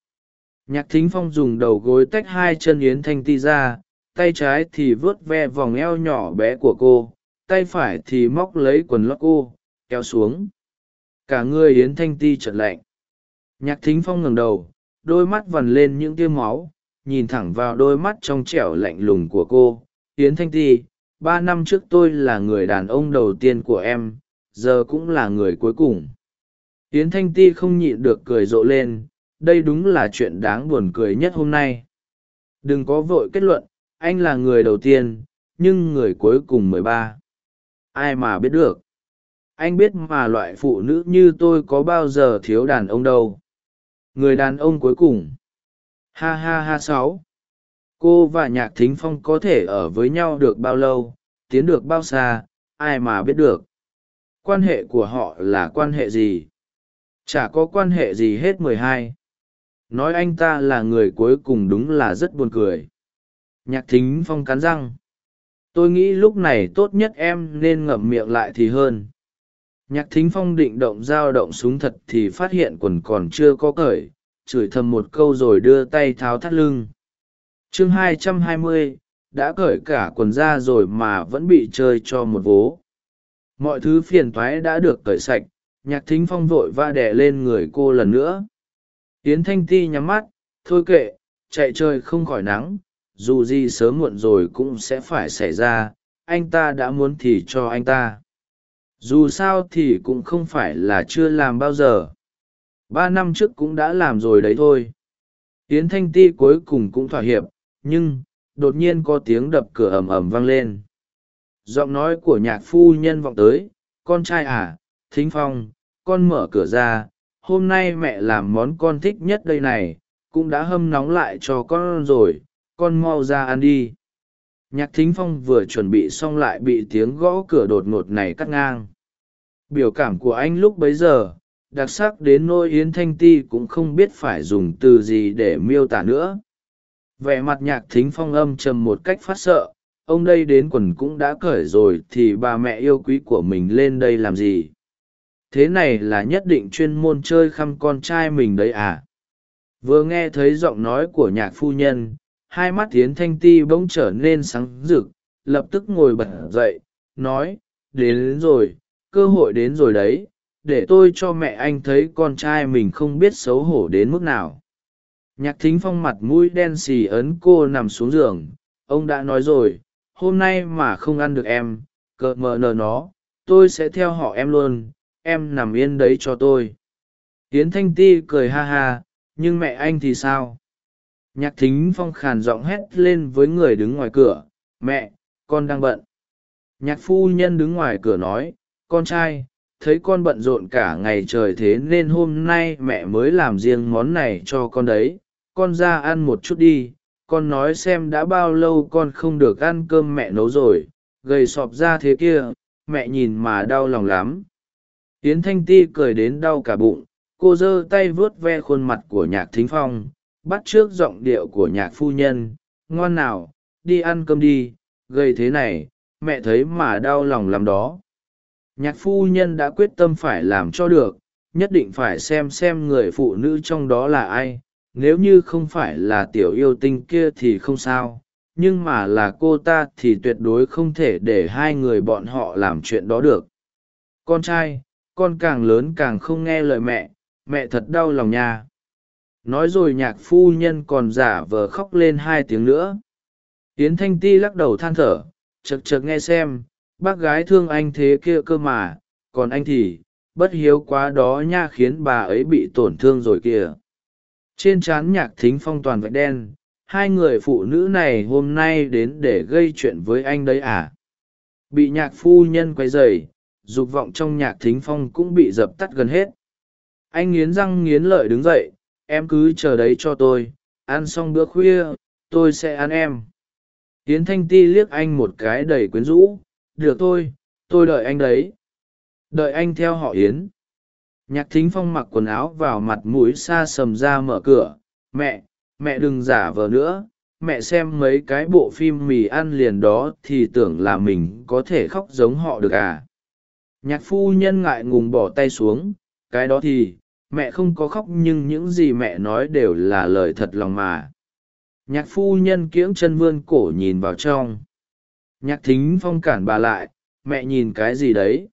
Nhạc thính phong dùng đầu gối tách hai chân yến thanh ti ra, tay trái thì vớt ve vòng eo nhỏ bé của cô, tay phải thì móc lấy quần lót cô, kéo xuống cả người yến thanh ti trật lạnh. Nhạc thính phong ngẩng đầu, đôi mắt vằn lên những tia máu, nhìn thẳng vào đôi mắt trong trẻo lạnh lùng của cô. Yến thanh ti, ba năm trước tôi là người đàn ông đầu tiên của em, giờ cũng là người cuối cùng. Yến thanh ti không nhịn được cười rộ lên, đây đúng là chuyện đáng buồn cười nhất hôm nay. Đừng có vội kết luận, anh là người đầu tiên, nhưng người cuối cùng mười ba. Ai mà biết được anh biết mà loại phụ nữ như tôi có bao giờ thiếu đàn ông đâu. Người đàn ông cuối cùng. Ha ha ha sáu. Cô và nhạc thính phong có thể ở với nhau được bao lâu, tiến được bao xa, ai mà biết được. Quan hệ của họ là quan hệ gì? Chả có quan hệ gì hết mười hai. Nói anh ta là người cuối cùng đúng là rất buồn cười. Nhạc thính phong cắn răng. Tôi nghĩ lúc này tốt nhất em nên ngậm miệng lại thì hơn nhạc thính phong định động dao động súng thật thì phát hiện quần còn chưa có cởi, chửi thầm một câu rồi đưa tay tháo thắt lưng. Chương hai trăm hai mươi, đã cởi cả quần ra rồi mà vẫn bị chơi cho một vố. Mọi thứ phiền thoái đã được cởi sạch, nhạc thính phong vội va đẻ lên người cô lần nữa. Yến thanh ti nhắm mắt, thôi kệ, chạy chơi không khỏi nắng, dù gì sớm muộn rồi cũng sẽ phải xảy ra, anh ta đã muốn thì cho anh ta dù sao thì cũng không phải là chưa làm bao giờ. Ba năm trước cũng đã làm rồi đấy thôi. Yến thanh ti cuối cùng cũng thỏa hiệp, nhưng, đột nhiên có tiếng đập cửa ầm ầm vang lên. Giọng nói của nhạc phu nhân vọng tới, con trai à thính phong, con mở cửa ra, hôm nay mẹ làm món con thích nhất đây này, cũng đã hâm nóng lại cho con rồi, con mau ra ăn đi nhạc thính phong vừa chuẩn bị xong lại bị tiếng gõ cửa đột ngột này cắt ngang. Biểu cảm của anh lúc bấy giờ, đặc sắc đến nôi yến thanh ti cũng không biết phải dùng từ gì để miêu tả nữa. Vẻ mặt nhạc thính phong âm trầm một cách phát sợ, ông đây đến quần cũng đã cởi rồi thì bà mẹ yêu quý của mình lên đây làm gì? Thế này là nhất định chuyên môn chơi khăm con trai mình đấy à? Vừa nghe thấy giọng nói của nhạc phu nhân hai mắt tiến thanh ti bỗng trở nên sáng rực lập tức ngồi bật dậy nói đến, đến rồi cơ hội đến rồi đấy để tôi cho mẹ anh thấy con trai mình không biết xấu hổ đến mức nào. Nhạc thính phong mặt mũi đen xì ấn cô nằm xuống giường ông đã nói rồi hôm nay mà không ăn được em cợt mờ nờ nó tôi sẽ theo họ em luôn em nằm yên đấy cho tôi. Tiến thanh ti cười ha ha nhưng mẹ anh thì sao? Nhạc thính phong khàn giọng hét lên với người đứng ngoài cửa, mẹ, con đang bận. Nhạc phu nhân đứng ngoài cửa nói, con trai, thấy con bận rộn cả ngày trời thế nên hôm nay mẹ mới làm riêng món này cho con đấy. Con ra ăn một chút đi, con nói xem đã bao lâu con không được ăn cơm mẹ nấu rồi. Gầy sọp ra thế kia, mẹ nhìn mà đau lòng lắm. Yến thanh ti cười đến đau cả bụng, cô giơ tay vuốt ve khuôn mặt của nhạc thính phong bắt trước giọng điệu của nhạc phu nhân ngoan nào, đi ăn cơm đi gây thế này, mẹ thấy mà đau lòng lắm đó. Nhạc phu nhân đã quyết tâm phải làm cho được, nhất định phải xem xem người phụ nữ trong đó là ai, nếu như không phải là tiểu yêu tinh kia thì không sao, nhưng mà là cô ta thì tuyệt đối không thể để hai người bọn họ làm chuyện đó được. Con trai, con càng lớn càng không nghe lời mẹ mẹ thật đau lòng nha nói rồi nhạc phu nhân còn giả vờ khóc lên hai tiếng nữa. Yến thanh ti lắc đầu than thở, chật chật nghe xem, bác gái thương anh thế kia cơ mà, còn anh thì, bất hiếu quá đó nha khiến bà ấy bị tổn thương rồi kìa. Trên trán nhạc thính phong toàn vạch đen, hai người phụ nữ này hôm nay đến để gây chuyện với anh đấy à? Bị nhạc phu nhân quay dày dục vọng trong nhạc thính phong cũng bị dập tắt gần hết. Anh nghiến răng nghiến lợi đứng dậy em cứ chờ đấy cho tôi, ăn xong bữa khuya, tôi sẽ ăn em. Tiến thanh ti liếc anh một cái đầy quyến rũ, được thôi, tôi đợi anh đấy. Đợi anh theo họ, yến. Nhạc thính phong mặc quần áo vào mặt mũi xa sầm ra mở cửa. Mẹ mẹ đừng giả vờ nữa, mẹ xem mấy cái bộ phim mì ăn liền đó thì tưởng là mình có thể khóc giống họ được à. Nhạc phu nhân ngại ngùng bỏ tay xuống, cái đó thì mẹ không có khóc nhưng những gì mẹ nói đều là lời thật lòng mà. Nhạc phu nhân kiễng chân vươn cổ nhìn vào trong. Nhạc thính phong cản bà lại, mẹ nhìn cái gì đấy?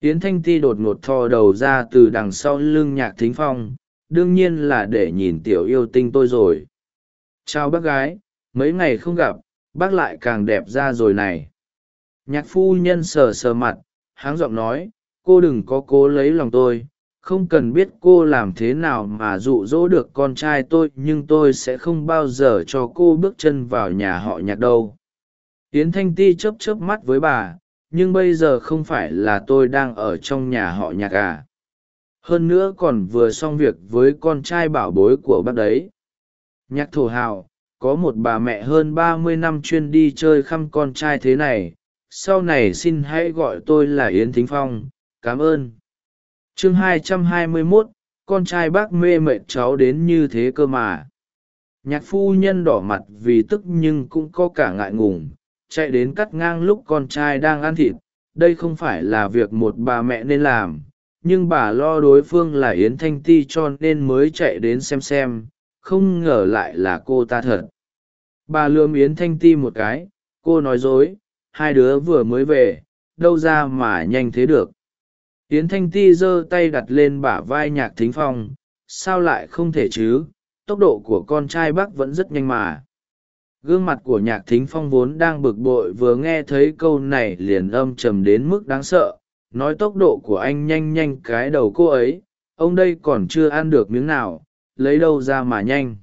Yến thanh ti đột ngột thò đầu ra từ đằng sau lưng nhạc thính phong, đương nhiên là để nhìn tiểu yêu tinh tôi rồi. Chào bác gái, mấy ngày không gặp, bác lại càng đẹp ra rồi này. Nhạc phu nhân sờ sờ mặt, háng giọng nói, cô đừng có cố lấy lòng tôi không cần biết cô làm thế nào mà dụ dỗ được con trai tôi, nhưng tôi sẽ không bao giờ cho cô bước chân vào nhà họ nhạc đâu. Yến thanh ti chớp chớp mắt với bà, nhưng bây giờ không phải là tôi đang ở trong nhà họ nhạc à. Hơn nữa còn vừa xong việc với con trai bảo bối của bác đấy. Nhạc thổ hào, có một bà mẹ hơn ba mươi năm chuyên đi chơi khăm con trai thế này, sau này xin hãy gọi tôi là yến thính phong, cảm ơn chương hai trăm hai mươi mốt, con trai bác mê mệt cháu đến như thế cơ mà. Nhạc phu nhân đỏ mặt vì tức nhưng cũng có cả ngại ngùng, chạy đến cắt ngang lúc con trai đang ăn thịt. Đây không phải là việc một bà mẹ nên làm, nhưng bà lo đối phương là yến thanh ti cho nên mới chạy đến xem xem, không ngờ lại là cô ta thật. Bà lườm yến thanh ti một cái, cô nói dối, hai đứa vừa mới về, đâu ra mà nhanh thế được yến thanh ti giơ tay đặt lên bả vai nhạc thính phong, sao lại không thể chứ? Tốc độ của con trai bác vẫn rất nhanh mà. Gương mặt của nhạc thính phong vốn đang bực bội vừa nghe thấy câu này liền âm trầm đến mức đáng sợ. Nói tốc độ của anh nhanh nhanh cái đầu cô ấy, ông đây còn chưa ăn được miếng nào, lấy đâu ra mà nhanh.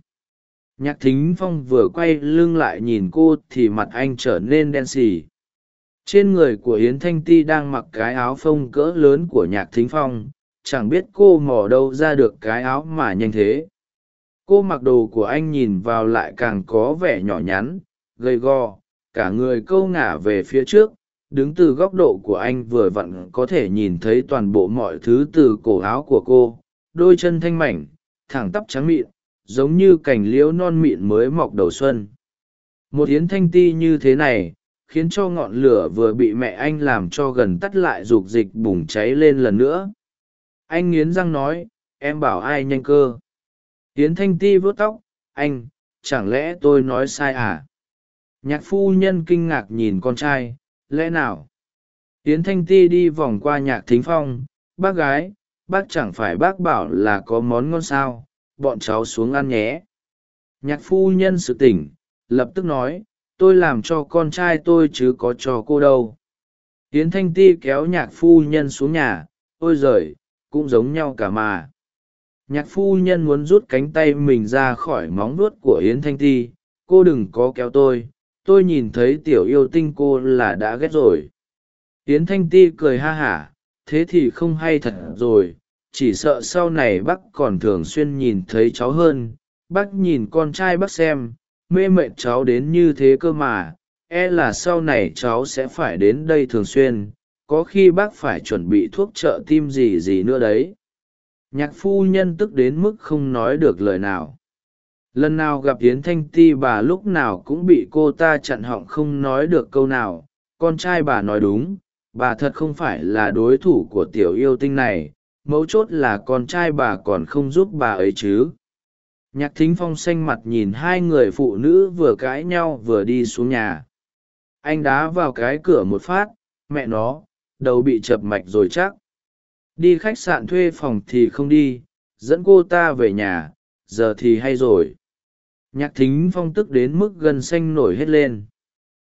Nhạc thính phong vừa quay lưng lại nhìn cô thì mặt anh trở nên đen xì trên người của yến thanh ti đang mặc cái áo phông cỡ lớn của nhạc thính phong, chẳng biết cô mò đâu ra được cái áo mà nhanh thế. Cô mặc đồ của anh nhìn vào lại càng có vẻ nhỏ nhắn, gầy gò, cả người câu ngả về phía trước, đứng từ góc độ của anh vừa vặn có thể nhìn thấy toàn bộ mọi thứ từ cổ áo của cô, đôi chân thanh mảnh, thẳng tắp trắng mịn, giống như cành liễu non mịn mới mọc đầu xuân. Một yến thanh ti như thế này khiến cho ngọn lửa vừa bị mẹ anh làm cho gần tắt lại r ụ c dịch bùng cháy lên lần nữa. Anh nghiến răng nói, em bảo ai nhanh cơ? Yến thanh ti vớt tóc, anh, chẳng lẽ tôi nói sai à? Nhạc phu nhân kinh ngạc nhìn con trai, lẽ nào? Yến thanh ti đi vòng qua nhạc thính phong, bác gái, bác chẳng phải bác bảo là có món ngon sao? Bọn cháu xuống ăn nhé. Nhạc phu nhân sự tỉnh, lập tức nói tôi làm cho con trai tôi chứ có cho cô đâu. Yến thanh ti kéo nhạc phu nhân xuống nhà, ôi giời, cũng giống nhau cả mà. Nhạc phu nhân muốn rút cánh tay mình ra khỏi móng nuốt của yến thanh ti, cô đừng có kéo tôi tôi nhìn thấy tiểu yêu tinh cô là đã ghét rồi. Yến thanh ti cười ha hả, thế thì không hay thật rồi, chỉ sợ sau này bác còn thường xuyên nhìn thấy cháu hơn, bác nhìn con trai bác xem mê mệt cháu đến như thế cơ mà e là sau này cháu sẽ phải đến đây thường xuyên, có khi bác phải chuẩn bị thuốc trợ tim gì gì nữa đấy. Nhạc phu nhân tức đến mức không nói được lời nào. Lần nào gặp yến thanh ti bà lúc nào cũng bị cô ta chặn họng không nói được câu nào. Con trai bà nói đúng, bà thật không phải là đối thủ của tiểu yêu tinh này, mấu chốt là con trai bà còn không giúp bà ấy chứ nhạc thính phong xanh mặt nhìn hai người phụ nữ vừa cãi nhau vừa đi xuống nhà. Anh đá vào cái cửa một phát, mẹ nó, đầu bị chập mạch rồi chắc. Đi khách sạn thuê phòng thì không đi, dẫn cô ta về nhà, giờ thì hay rồi. Nhạc thính phong tức đến mức gân xanh nổi hết lên.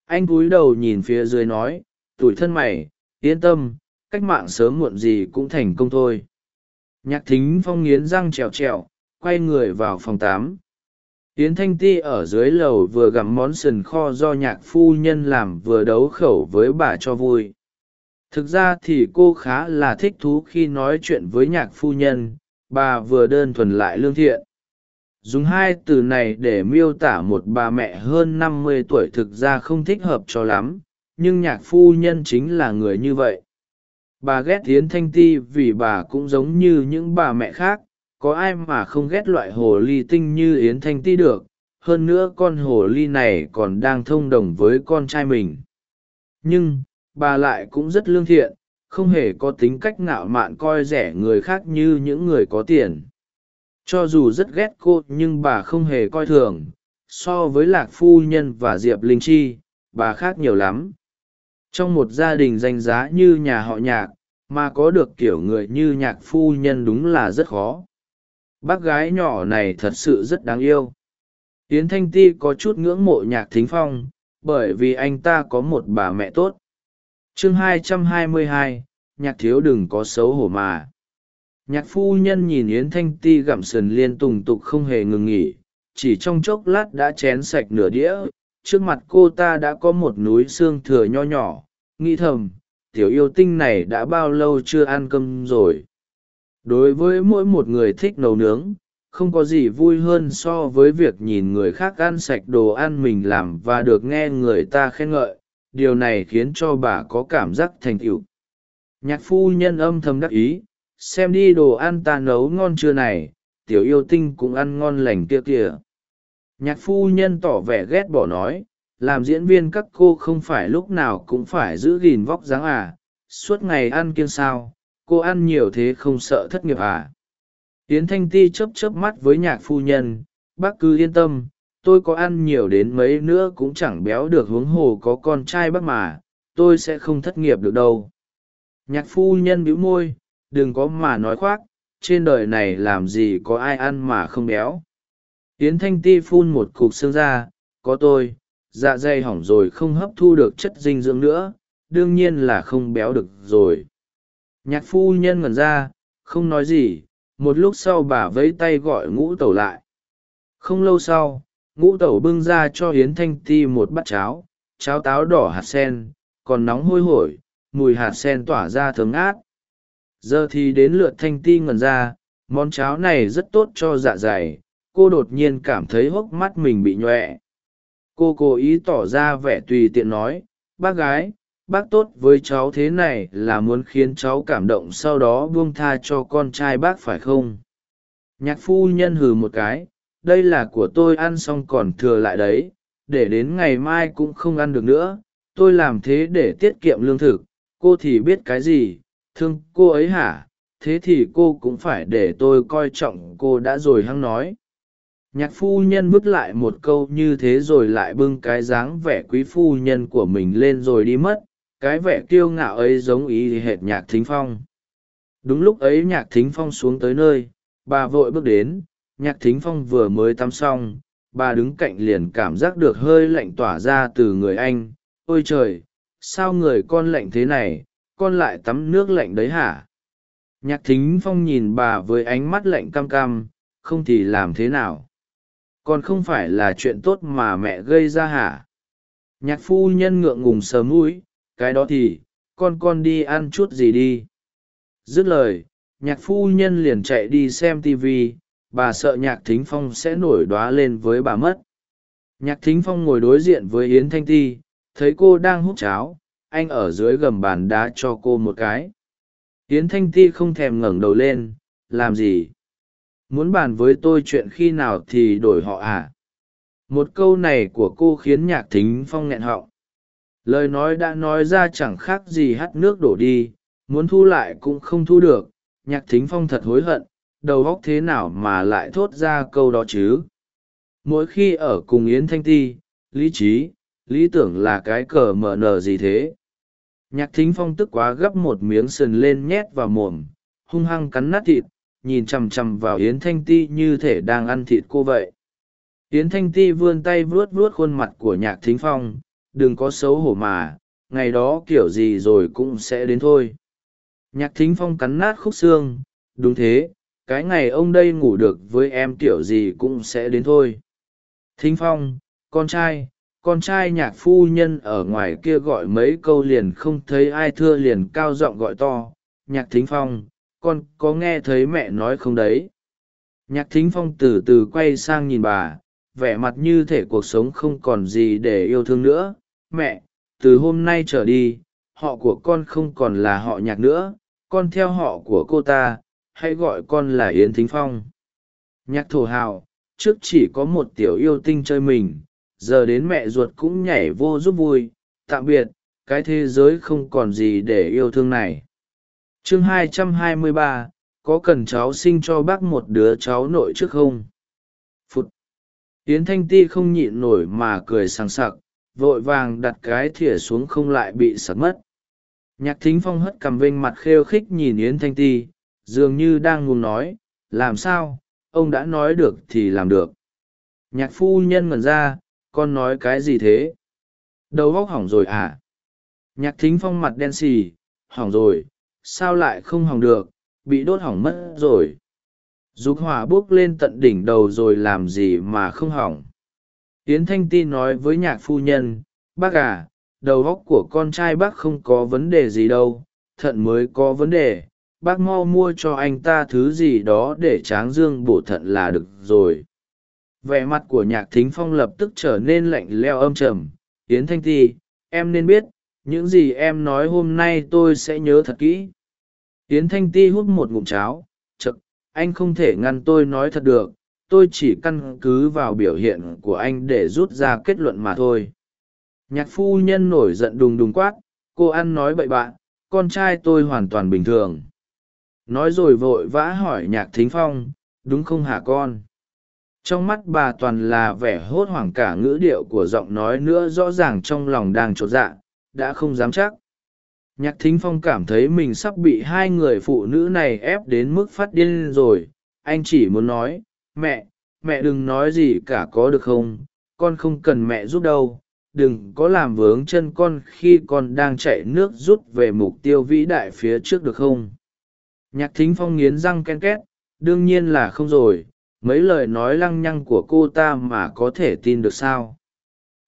Anh cúi đầu nhìn phía dưới nói, tủi thân mày, yên tâm, cách mạng sớm muộn gì cũng thành công thôi. Nhạc thính phong nghiến răng trèo trèo quay người vào phòng tám. Yến thanh ti ở dưới lầu vừa gặm món sườn kho do nhạc phu nhân làm vừa đấu khẩu với bà cho vui. Thực ra thì cô khá là thích thú khi nói chuyện với nhạc phu nhân, bà vừa đơn thuần lại lương thiện. Dùng hai từ này để miêu tả một bà mẹ hơn năm mươi tuổi thực ra không thích hợp cho lắm, nhưng nhạc phu nhân chính là người như vậy. Bà ghét tiến thanh ti vì bà cũng giống như những bà mẹ khác có ai mà không ghét loại hồ ly tinh như yến thanh ti được, hơn nữa con hồ ly này còn đang thông đồng với con trai mình. Nhưng, bà lại cũng rất lương thiện, không hề có tính cách ngạo mạn coi rẻ người khác như những người có tiền. Cho dù rất ghét cô nhưng bà không hề coi thường, so với lạc phu nhân và diệp linh chi, bà khác nhiều lắm. Trong một gia đình danh giá như nhà họ nhạc, mà có được kiểu người như nhạc phu nhân đúng là rất khó bác gái nhỏ này thật sự rất đáng yêu. Yến thanh ti có chút ngưỡng mộ nhạc thính phong bởi vì anh ta có một bà mẹ tốt. Chương 222, nhạc thiếu đừng có xấu hổ mà. Nhạc phu nhân nhìn yến thanh ti gặm sườn liên tùng tục không hề ngừng nghỉ chỉ trong chốc lát đã chén sạch nửa đĩa. Trước mặt cô ta đã có một núi xương thừa nho nhỏ. Nghĩ thầm tiểu yêu tinh này đã bao lâu chưa ăn cơm rồi? Đối với mỗi một người thích nấu nướng, không có gì vui hơn so với việc nhìn người khác ăn sạch đồ ăn mình làm và được nghe người ta khen ngợi. Điều này khiến cho bà có cảm giác thành tựu. Nhạc phu nhân âm thầm đắc ý, xem đi đồ ăn ta nấu ngon chưa này, tiểu yêu tinh cũng ăn ngon lành kia kìa. Nhạc phu nhân tỏ vẻ ghét bỏ nói, làm diễn viên các cô không phải lúc nào cũng phải giữ gìn vóc dáng à suốt ngày ăn kiêng sao cô ăn nhiều thế không sợ thất nghiệp à? Yến thanh ti chớp chớp mắt với nhạc phu nhân, bác cứ yên tâm, tôi có ăn nhiều đến mấy nữa cũng chẳng béo được huống hồ có con trai bác mà, tôi sẽ không thất nghiệp được đâu. Nhạc phu nhân bĩu môi, đừng có mà nói khoác, trên đời này làm gì có ai ăn mà không béo. Yến thanh ti phun một cục xương ra, có tôi dạ dày hỏng rồi không hấp thu được chất dinh dưỡng nữa, đương nhiên là không béo được rồi nhạc phu nhân ngẩn ra, không nói gì, một lúc sau bà vẫy tay gọi ngũ tẩu lại. Không lâu sau, ngũ tẩu bưng ra cho hiến thanh ti một bát cháo cháo táo đỏ hạt sen, còn nóng hôi hổi, mùi hạt sen tỏa ra thơm ngát. Giờ thì đến lượt thanh ti ngẩn ra, món cháo này rất tốt cho dạ dày, cô đột nhiên cảm thấy hốc mắt mình bị nhoẹ cô cố ý tỏ ra vẻ tùy tiện nói, bác gái bác tốt với cháu thế này là muốn khiến cháu cảm động sau đó buông tha cho con trai bác phải không? Nhạc phu nhân hừ một cái, đây là của tôi ăn xong còn thừa lại đấy, để đến ngày mai cũng không ăn được nữa, tôi làm thế để tiết kiệm lương thực, cô thì biết cái gì? Thương cô ấy hả? Thế thì cô cũng phải để tôi coi trọng cô đã rồi hăng nói. Nhạc phu nhân vứt lại một câu như thế rồi lại bưng cái dáng vẻ quý phu nhân của mình lên rồi đi mất cái vẻ kiêu ngạo ấy giống ý hệt nhạc thính phong. Đúng lúc ấy nhạc thính phong xuống tới nơi, bà vội bước đến, nhạc thính phong vừa mới tắm xong, bà đứng cạnh liền cảm giác được hơi lạnh tỏa ra từ người anh. Ôi trời, sao người con lạnh thế này, con lại tắm nước lạnh đấy hả? Nhạc thính phong nhìn bà với ánh mắt lạnh cam cam, không thì làm thế nào? Còn không phải là chuyện tốt mà mẹ gây ra hả? Nhạc phu nhân ngượng ngùng sờ mũi cái đó thì, con con đi ăn chút gì đi. Dứt lời, nhạc phu nhân liền chạy đi xem tv bà sợ nhạc thính phong sẽ nổi đoá lên với bà mất. Nhạc thính phong ngồi đối diện với yến thanh ti, thấy cô đang hút cháo, anh ở dưới gầm bàn đá cho cô một cái. Yến thanh ti không thèm ngẩng đầu lên, làm gì? Muốn bàn với tôi chuyện khi nào thì đổi họ à? Một câu này của cô khiến nhạc thính phong nghẹn họng lời nói đã nói ra chẳng khác gì hắt nước đổ đi, muốn thu lại cũng không thu được, nhạc thính phong thật hối hận, đầu óc thế nào mà lại thốt ra câu đó chứ? Mỗi khi ở cùng yến thanh ti, lý trí, lý tưởng là cái cờ mờ nờ gì thế? Nhạc thính phong tức quá gấp một miếng sườn lên nhét vào mồm, hung hăng cắn nát thịt, nhìn chằm chằm vào yến thanh ti như thể đang ăn thịt cô vậy. Yến thanh ti vươn tay vuốt vuốt khuôn mặt của nhạc thính phong đừng có xấu hổ mà, ngày đó kiểu gì rồi cũng sẽ đến thôi. Nhạc thính phong cắn nát khúc xương, đúng thế, cái ngày ông đây ngủ được với em kiểu gì cũng sẽ đến thôi. Thính phong, con trai con trai nhạc phu nhân ở ngoài kia gọi mấy câu liền không thấy ai thưa liền cao giọng gọi to, nhạc thính phong, con có nghe thấy mẹ nói không đấy? Nhạc thính phong từ từ quay sang nhìn bà vẻ mặt như thể cuộc sống không còn gì để yêu thương nữa. Mẹ từ hôm nay trở đi họ của con không còn là họ nhạc nữa con theo họ của cô ta hãy gọi con là yến thính phong. Nhạc thổ hào trước chỉ có một tiểu yêu tinh chơi mình giờ đến mẹ ruột cũng nhảy vô giúp vui. Tạm biệt cái thế giới không còn gì để yêu thương này. Chương 223, có cần cháu sinh cho bác một đứa cháu nội trước không? Yến thanh ti không nhịn nổi mà cười sằng sặc, vội vàng đặt cái thìa xuống không lại bị sặc mất. Nhạc thính phong hất cằm vênh mặt khêu khích nhìn yến thanh ti, dường như đang ngùng nói, làm sao? Ông đã nói được thì làm được. Nhạc phu nhân ngẩn ra, con nói cái gì thế? Đầu óc hỏng rồi à? Nhạc thính phong mặt đen xì, hỏng rồi, sao lại không hỏng được? Bị đốt hỏng mất rồi dục hỏa buốc lên tận đỉnh đầu rồi làm gì mà không hỏng. Yến thanh ti nói với nhạc phu nhân, bác à đầu óc của con trai bác không có vấn đề gì đâu, thận mới có vấn đề. Bác mau mua cho anh ta thứ gì đó để tráng dương bổ thận là được rồi. Vẻ mặt của nhạc thính phong lập tức trở nên lạnh leo âm trầm. Yến thanh ti, em nên biết, những gì em nói hôm nay tôi sẽ nhớ thật kỹ. Yến thanh ti hút một ngụm cháo anh không thể ngăn tôi nói thật được, tôi chỉ căn cứ vào biểu hiện của anh để rút ra kết luận mà thôi. Nhạc phu nhân nổi giận đùng đùng quát, cô ăn nói bậy bạn con trai tôi hoàn toàn bình thường. Nói rồi vội vã hỏi nhạc thính phong, đúng không hả con? Trong mắt bà toàn là vẻ hốt hoảng cả ngữ điệu của giọng nói nữa rõ ràng trong lòng đang chột dạ đã không dám chắc nhạc thính phong cảm thấy mình sắp bị hai người phụ nữ này ép đến mức phát điên rồi. Anh chỉ muốn nói, mẹ mẹ đừng nói gì cả có được không? Con không cần mẹ giúp đâu. Đừng có làm vướng chân con khi con đang chạy nước rút về mục tiêu vĩ đại phía trước được không? Nhạc thính phong nghiến răng ken két, đương nhiên là không rồi. Mấy lời nói lăng nhăng của cô ta mà có thể tin được sao?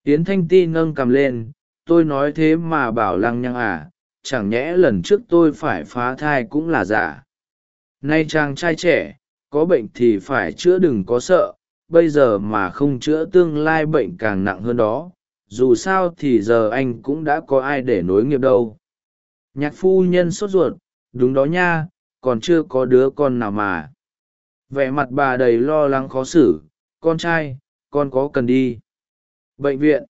Yến thanh ti nâng cầm lên, tôi nói thế mà bảo lăng nhăng à chẳng nhẽ lần trước tôi phải phá thai cũng là giả. Nay chàng trai trẻ, có bệnh thì phải chữa đừng có sợ, bây giờ mà không chữa tương lai bệnh càng nặng hơn đó, dù sao thì giờ anh cũng đã có ai để nối nghiệp đâu. Nhạc phu nhân sốt ruột, đúng đó nha, còn chưa có đứa con nào mà. Vẻ mặt bà đầy lo lắng khó xử, con trai, con có cần đi? Bệnh viện.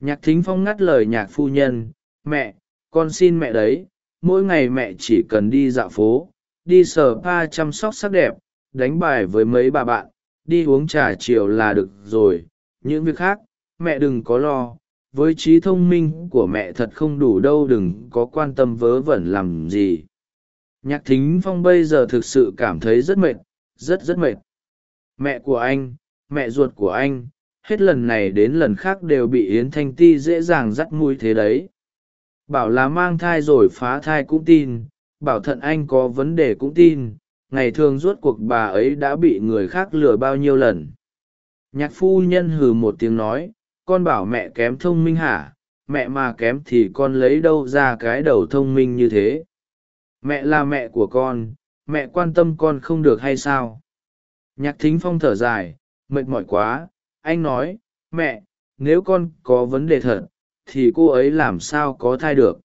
Nhạc thính phong ngắt lời nhạc phu nhân, mẹ con xin mẹ đấy, mỗi ngày mẹ chỉ cần đi dạo phố, đi sờ pa chăm sóc sắc đẹp, đánh bài với mấy bà bạn, đi uống trà chiều là được rồi. Những việc khác, mẹ đừng có lo. Với trí thông minh của mẹ thật không đủ đâu, đừng có quan tâm vớ vẩn làm gì. Nhạc thính phong bây giờ thực sự cảm thấy rất mệt, rất rất mệt. Mẹ của anh, mẹ ruột của anh, hết lần này đến lần khác đều bị yến thanh ti dễ dàng dắt mũi thế đấy bảo là mang thai rồi phá thai cũng tin, bảo thận anh có vấn đề cũng tin, ngày thường rốt cuộc bà ấy đã bị người khác lừa bao nhiêu lần. Nhạc phu nhân hừ một tiếng nói, con bảo mẹ kém thông minh hả? Mẹ mà kém thì con lấy đâu ra cái đầu thông minh như thế? Mẹ là mẹ của con, mẹ quan tâm con không được hay sao? Nhạc thính phong thở dài, mệt mỏi quá. Anh nói, mẹ, nếu con có vấn đề thật thì cô ấy làm sao có thai được.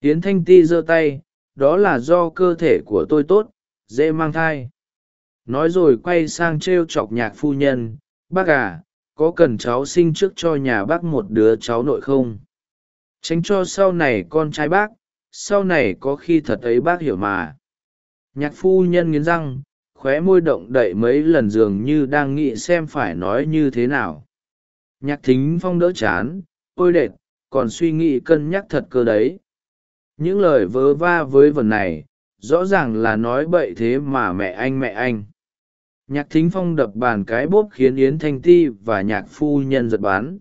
Hiến thanh ti giơ tay, đó là do cơ thể của tôi tốt, dễ mang thai. Nói rồi quay sang t r e o chọc nhạc phu nhân, bác à có cần cháu sinh trước cho nhà bác một đứa cháu nội không? Tránh cho sau này con trai bác, sau này có khi thật ấy bác hiểu mà. Nhạc phu nhân nghiến răng, khóe môi động đậy mấy lần dường như đang nghĩ xem phải nói như thế nào. Nhạc thính phong đỡ chán, ôi đệt còn suy nghĩ cân nhắc thật cơ đấy. Những lời vớ va với vần này, rõ ràng là nói bậy thế mà mẹ anh mẹ anh. Nhạc thính phong đập bàn cái bốp khiến yến thanh ti và nhạc phu nhân giật bán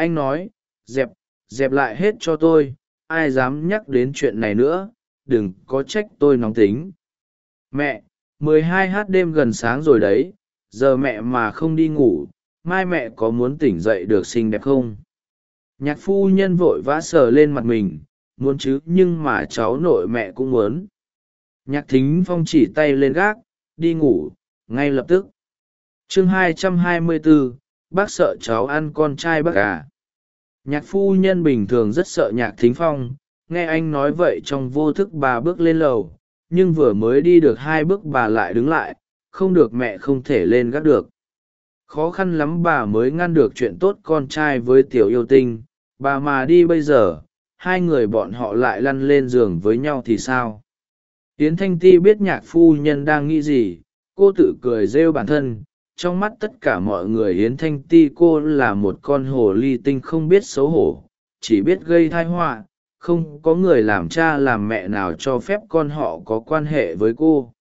anh nói, dẹp dẹp lại hết cho tôi, ai dám nhắc đến chuyện này nữa, đừng có trách tôi nóng tính. Mẹ, mười hai h đêm gần sáng rồi đấy, giờ mẹ mà không đi ngủ, mai mẹ có muốn tỉnh dậy được xinh đẹp không? Nhạc phu nhân vội vã sờ lên mặt mình muốn chứ nhưng mà cháu nội mẹ cũng muốn. Nhạc thính phong chỉ tay lên gác đi ngủ ngay lập tức. Chương 224, bác sợ cháu ăn con trai bác à. nhạc phu nhân bình thường rất sợ nhạc thính phong nghe anh nói vậy trong vô thức bà bước lên lầu nhưng vừa mới đi được hai bước bà lại đứng lại không được mẹ không thể lên gác được. Khó khăn lắm bà mới ngăn được chuyện tốt con trai với tiểu yêu tinh bà mà đi bây giờ, hai người bọn họ lại lăn lên giường với nhau thì sao? Yến thanh ti biết nhạc phu nhân đang nghĩ gì, cô tự cười rêu bản thân. Trong mắt tất cả mọi người, yến thanh ti cô là một con hồ ly tinh không biết xấu hổ, chỉ biết gây thai họa, không có người làm cha làm mẹ nào cho phép con họ có quan hệ với cô.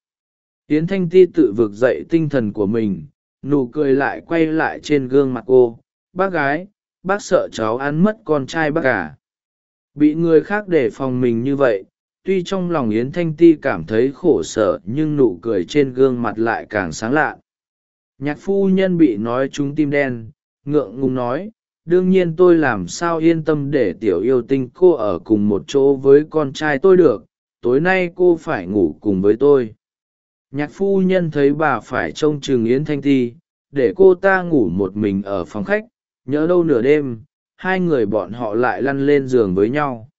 Yến thanh ti tự vực dậy tinh thần của mình, nụ cười lại quay lại trên gương mặt cô. Bác gái bác sợ cháu ăn mất con trai bác à. bị người khác để phòng mình như vậy, tuy trong lòng yến thanh ti cảm thấy khổ sở nhưng nụ cười trên gương mặt lại càng sáng lạ nhạc phu nhân bị nói trúng tim đen, ngượng ngùng nói, đương nhiên tôi làm sao yên tâm để tiểu yêu tinh cô ở cùng một chỗ với con trai tôi được, tối nay cô phải ngủ cùng với tôi nhạc phu nhân thấy bà phải trông chừng yến thanh ti, để cô ta ngủ một mình ở phòng khách nhớ đâu nửa đêm, hai người bọn họ lại lăn lên giường với nhau.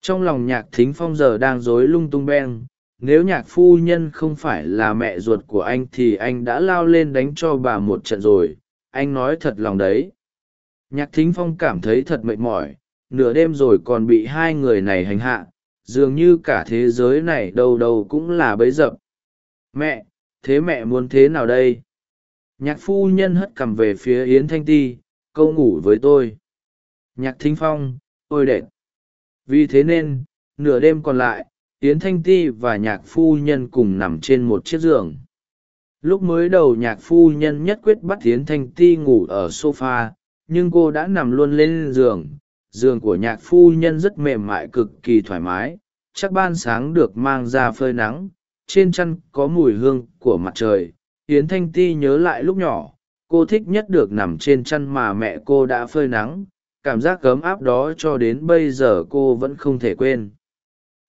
Trong lòng nhạc thính phong giờ đang rối lung tung beng, nếu nhạc phu nhân không phải là mẹ ruột của anh thì anh đã lao lên đánh cho bà một trận rồi, anh nói thật lòng đấy. Nhạc thính phong cảm thấy thật mệt mỏi, nửa đêm rồi còn bị hai người này hành hạ, dường như cả thế giới này đâu đâu cũng là bấy dập. Mẹ, thế mẹ muốn thế nào đây? Nhạc phu nhân hất cằm về phía yến thanh ti câu ngủ với tôi. Nhạc thính phong, ôi đệt vì thế nên, nửa đêm còn lại, yến thanh ti và nhạc phu nhân cùng nằm trên một chiếc giường. Lúc mới đầu nhạc phu nhân nhất quyết bắt yến thanh ti ngủ ở s o f a nhưng cô đã nằm luôn lên giường. Giường của nhạc phu nhân rất mềm mại cực kỳ thoải mái, chắc ban sáng được mang ra phơi nắng. Trên chăn có mùi hương của mặt trời. Yến thanh ti nhớ lại lúc nhỏ cô thích nhất được nằm trên chăn mà mẹ cô đã phơi nắng, cảm giác ấm áp đó cho đến bây giờ cô vẫn không thể quên.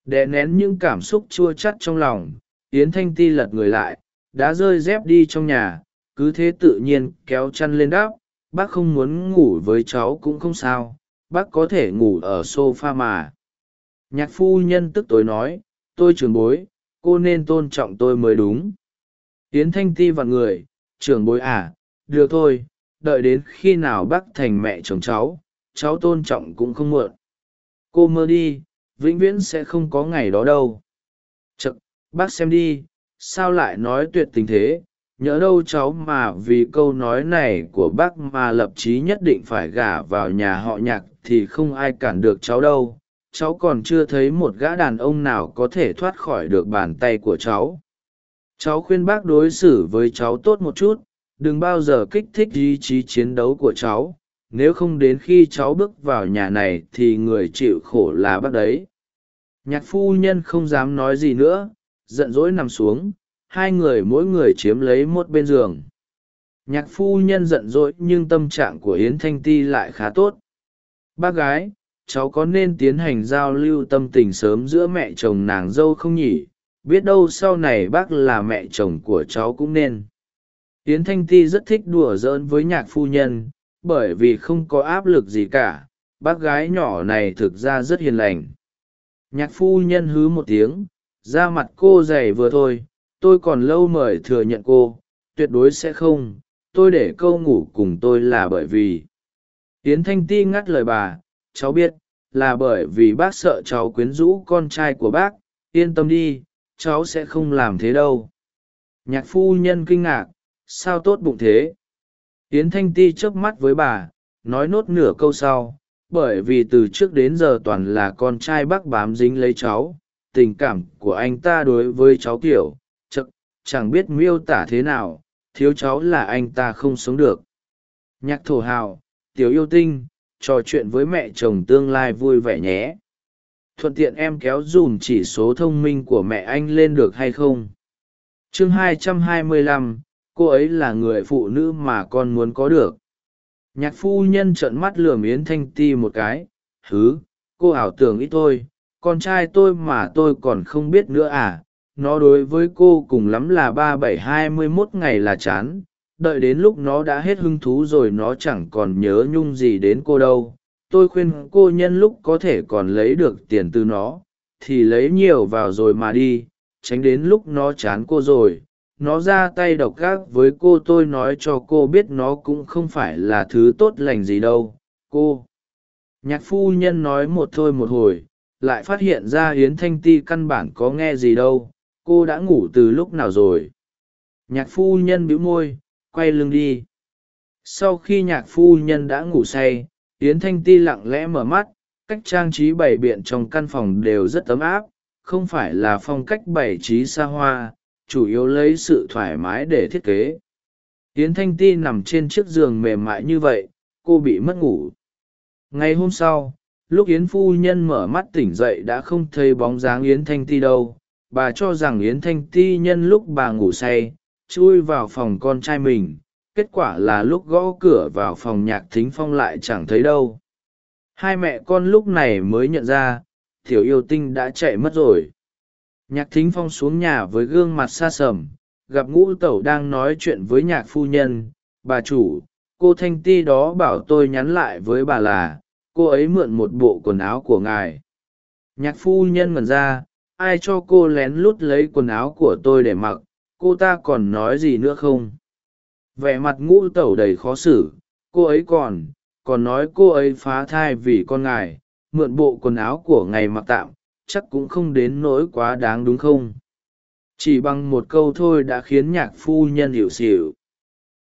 Đè nén những cảm xúc chua chắt trong lòng, yến thanh ti lật người lại, đã rơi dép đi trong nhà, cứ thế tự nhiên kéo chăn lên đáp, bác không muốn ngủ với cháu cũng không sao, bác có thể ngủ ở s o f a mà. Nhạc phu nhân tức tối nói, tôi trường bối, cô nên tôn trọng tôi mới đúng. Yến thanh ti vặn người, trưởng bối à được thôi, đợi đến khi nào bác thành mẹ chồng cháu cháu tôn trọng cũng không muộn. Cô mơ đi, vĩnh viễn sẽ không có ngày đó đâu. Chật bác xem đi, sao lại nói tuyệt tình thế? Nhớ đâu cháu mà vì câu nói này của bác mà lập chí nhất định phải gả vào nhà họ nhạc thì không ai cản được cháu đâu. Cháu còn chưa thấy một gã đàn ông nào có thể thoát khỏi được bàn tay của cháu. Cháu khuyên bác đối xử với cháu tốt một chút đừng bao giờ kích thích ý chí chiến đấu của cháu. Nếu không đến khi cháu bước vào nhà này thì người chịu khổ là bác đấy. Nhạc phu nhân không dám nói gì nữa, giận dỗi nằm xuống, hai người mỗi người chiếm lấy một bên giường. Nhạc phu nhân giận dỗi nhưng tâm trạng của yến thanh ti lại khá tốt. Bác gái, cháu có nên tiến hành giao lưu tâm tình sớm giữa mẹ chồng nàng dâu không nhỉ? Biết đâu sau này bác là mẹ chồng của cháu cũng nên yến thanh ti rất thích đùa giỡn với nhạc phu nhân, bởi vì không có áp lực gì cả. Bác gái nhỏ này thực ra rất hiền lành. Nhạc phu nhân hứ một tiếng, da mặt cô dày vừa thôi, tôi còn lâu mời thừa nhận cô, tuyệt đối sẽ không, tôi để câu ngủ cùng tôi là bởi vì. Yến thanh ti ngắt lời bà, cháu biết, là bởi vì bác sợ cháu quyến rũ con trai của bác, yên tâm đi, cháu sẽ không làm thế đâu. Nhạc phu nhân kinh ngạc sao tốt bụng thế? Yến thanh ti chớp mắt với bà nói nốt nửa câu sau bởi vì từ trước đến giờ toàn là con trai bác bám dính lấy cháu tình cảm của anh ta đối với cháu kiểu chậc chẳng biết miêu tả thế nào thiếu cháu là anh ta không sống được. Nhạc thổ hào tiểu yêu tinh trò chuyện với mẹ chồng tương lai vui vẻ nhé. Thuận tiện em kéo dùm chỉ số thông minh của mẹ anh lên được hay không? Chương 225, cô ấy là người phụ nữ mà con muốn có được. Nhạc phu nhân trợn mắt lườm yến thanh ti một cái, hứ, cô ảo tưởng ít thôi, con trai tôi mà tôi còn không biết nữa à nó đối với cô cùng lắm là ba bảy hai mươi mốt ngày là chán, đợi đến lúc nó đã hết hứng thú rồi nó chẳng còn nhớ nhung gì đến cô đâu. Tôi khuyên cô nhân lúc có thể còn lấy được tiền từ nó, thì lấy nhiều vào rồi mà đi, tránh đến lúc nó chán cô rồi nó ra tay độc gác với cô tôi nói cho cô biết nó cũng không phải là thứ tốt lành gì đâu, cô. Nhạc phu nhân nói một thôi một hồi, lại phát hiện ra hiến thanh ti căn bản có nghe gì đâu, cô đã ngủ từ lúc nào rồi. Nhạc phu nhân bĩu môi, quay lưng đi. Sau khi nhạc phu nhân đã ngủ say, yến thanh ti lặng lẽ mở mắt, cách trang trí bày biện trong căn phòng đều rất ấm áp, không phải là phong cách bày trí xa hoa chủ yếu lấy sự thoải mái để thiết kế. Yến thanh ti nằm trên chiếc giường mềm mại như vậy, cô bị mất ngủ. Ngày hôm sau, lúc yến phu nhân mở mắt tỉnh dậy đã không thấy bóng dáng yến thanh ti đâu. Bà cho rằng yến thanh ti nhân lúc bà ngủ say, chui vào phòng con trai mình. Kết quả là lúc gõ cửa vào phòng nhạc thính phong lại chẳng thấy đâu. Hai mẹ con lúc này mới nhận ra, tiểu yêu tinh đã chạy mất rồi nhạc thính phong xuống nhà với gương mặt xa sầm, gặp ngũ tẩu đang nói chuyện với nhạc phu nhân, bà chủ, cô thanh ti đó bảo tôi nhắn lại với bà là, cô ấy mượn một bộ quần áo của ngài. Nhạc phu nhân ngẩn ra, ai cho cô lén lút lấy quần áo của tôi để mặc, cô ta còn nói gì nữa không? Vẻ mặt ngũ tẩu đầy khó xử, cô ấy còn còn nói cô ấy phá thai vì con ngài, mượn bộ quần áo của ngài mặc tạm chắc cũng không đến nỗi quá đáng đúng không? Chỉ bằng một câu thôi đã khiến nhạc phu nhân hiểu xỉu.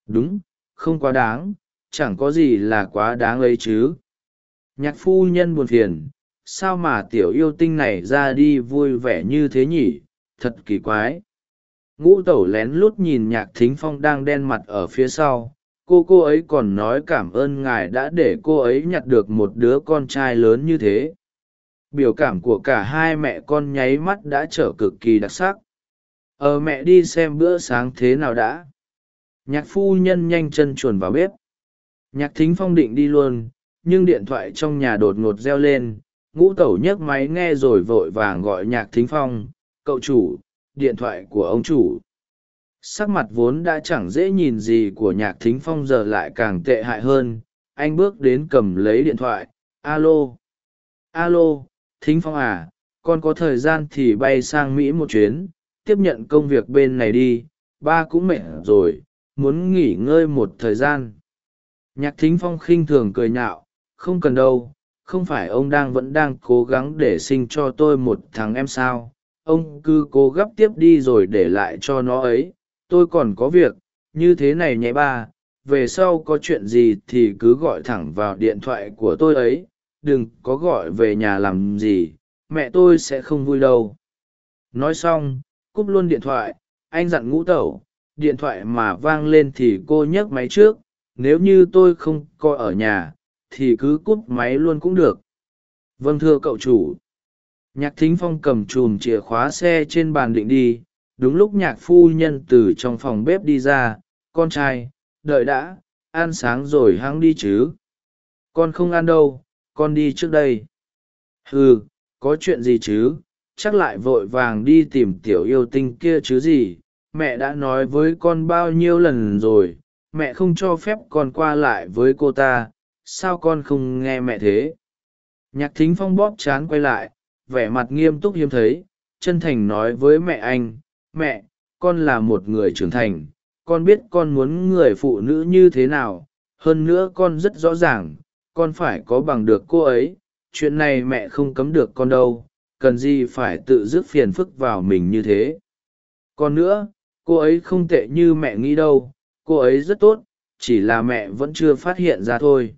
Đúng, không quá đáng, chẳng có gì là quá đáng ấy chứ. Nhạc phu nhân buồn phiền, sao mà tiểu yêu tinh này ra đi vui vẻ như thế nhỉ? Thật kỳ quái. Ngũ tẩu lén lút nhìn nhạc thính phong đang đen mặt ở phía sau. Cô cô ấy còn nói cảm ơn ngài đã để cô ấy nhặt được một đứa con trai lớn như thế biểu cảm của cả hai mẹ con nháy mắt đã trở cực kỳ đặc sắc. Ờ mẹ đi xem bữa sáng thế nào đã. Nhạc phu nhân nhanh chân chuồn vào bếp. Nhạc thính phong định đi luôn, nhưng điện thoại trong nhà đột ngột reo lên. Ngũ tẩu nhấc máy nghe rồi vội vàng gọi nhạc thính phong, cậu chủ, điện thoại của ông chủ. Sắc mặt vốn đã chẳng dễ nhìn gì của nhạc thính phong giờ lại càng tệ hại hơn. Anh bước đến cầm lấy điện thoại. Alo alo thính phong à con có thời gian thì bay sang mỹ một chuyến, tiếp nhận công việc bên này đi, ba cũng mệt rồi, muốn nghỉ ngơi một thời gian. Nhạc thính phong khinh thường cười nhạo, không cần đâu, không phải ông đang vẫn đang cố gắng để sinh cho tôi một thằng em sao, ông cứ cố gấp tiếp đi rồi để lại cho nó ấy, tôi còn có việc, như thế này nhé ba, về sau có chuyện gì thì cứ gọi thẳng vào điện thoại của tôi ấy đừng có gọi về nhà làm gì, mẹ tôi sẽ không vui đâu. Nói xong, cúp luôn điện thoại, anh dặn ngũ tẩu, điện thoại mà vang lên thì cô nhấc máy trước, nếu như tôi không coi ở nhà, thì cứ cúp máy luôn cũng được. Vâng thưa cậu chủ. Nhạc thính phong cầm chùm chìa khóa xe trên bàn định đi, đúng lúc nhạc phu nhân từ trong phòng bếp đi ra, con trai, đợi đã, ăn sáng rồi hãng đi chứ. Con không ăn đâu con đi trước đây. Ừ có chuyện gì chứ? Chắc lại vội vàng đi tìm tiểu yêu tinh kia chứ gì? Mẹ đã nói với con bao nhiêu lần rồi? Mẹ không cho phép con qua lại với cô ta. Sao con không nghe mẹ thế? Nhạc thính phong bóp chán quay lại, vẻ mặt nghiêm túc hiếm thấy. Chân thành nói với mẹ anh, mẹ, con là một người trưởng thành. Con biết con muốn người phụ nữ như thế nào. Hơn nữa con rất rõ ràng con phải có bằng được cô ấy, chuyện này mẹ không cấm được con đâu, cần gì phải tự dứt phiền phức vào mình như thế. Còn nữa, cô ấy không tệ như mẹ nghĩ đâu, cô ấy rất tốt, chỉ là mẹ vẫn chưa phát hiện ra thôi.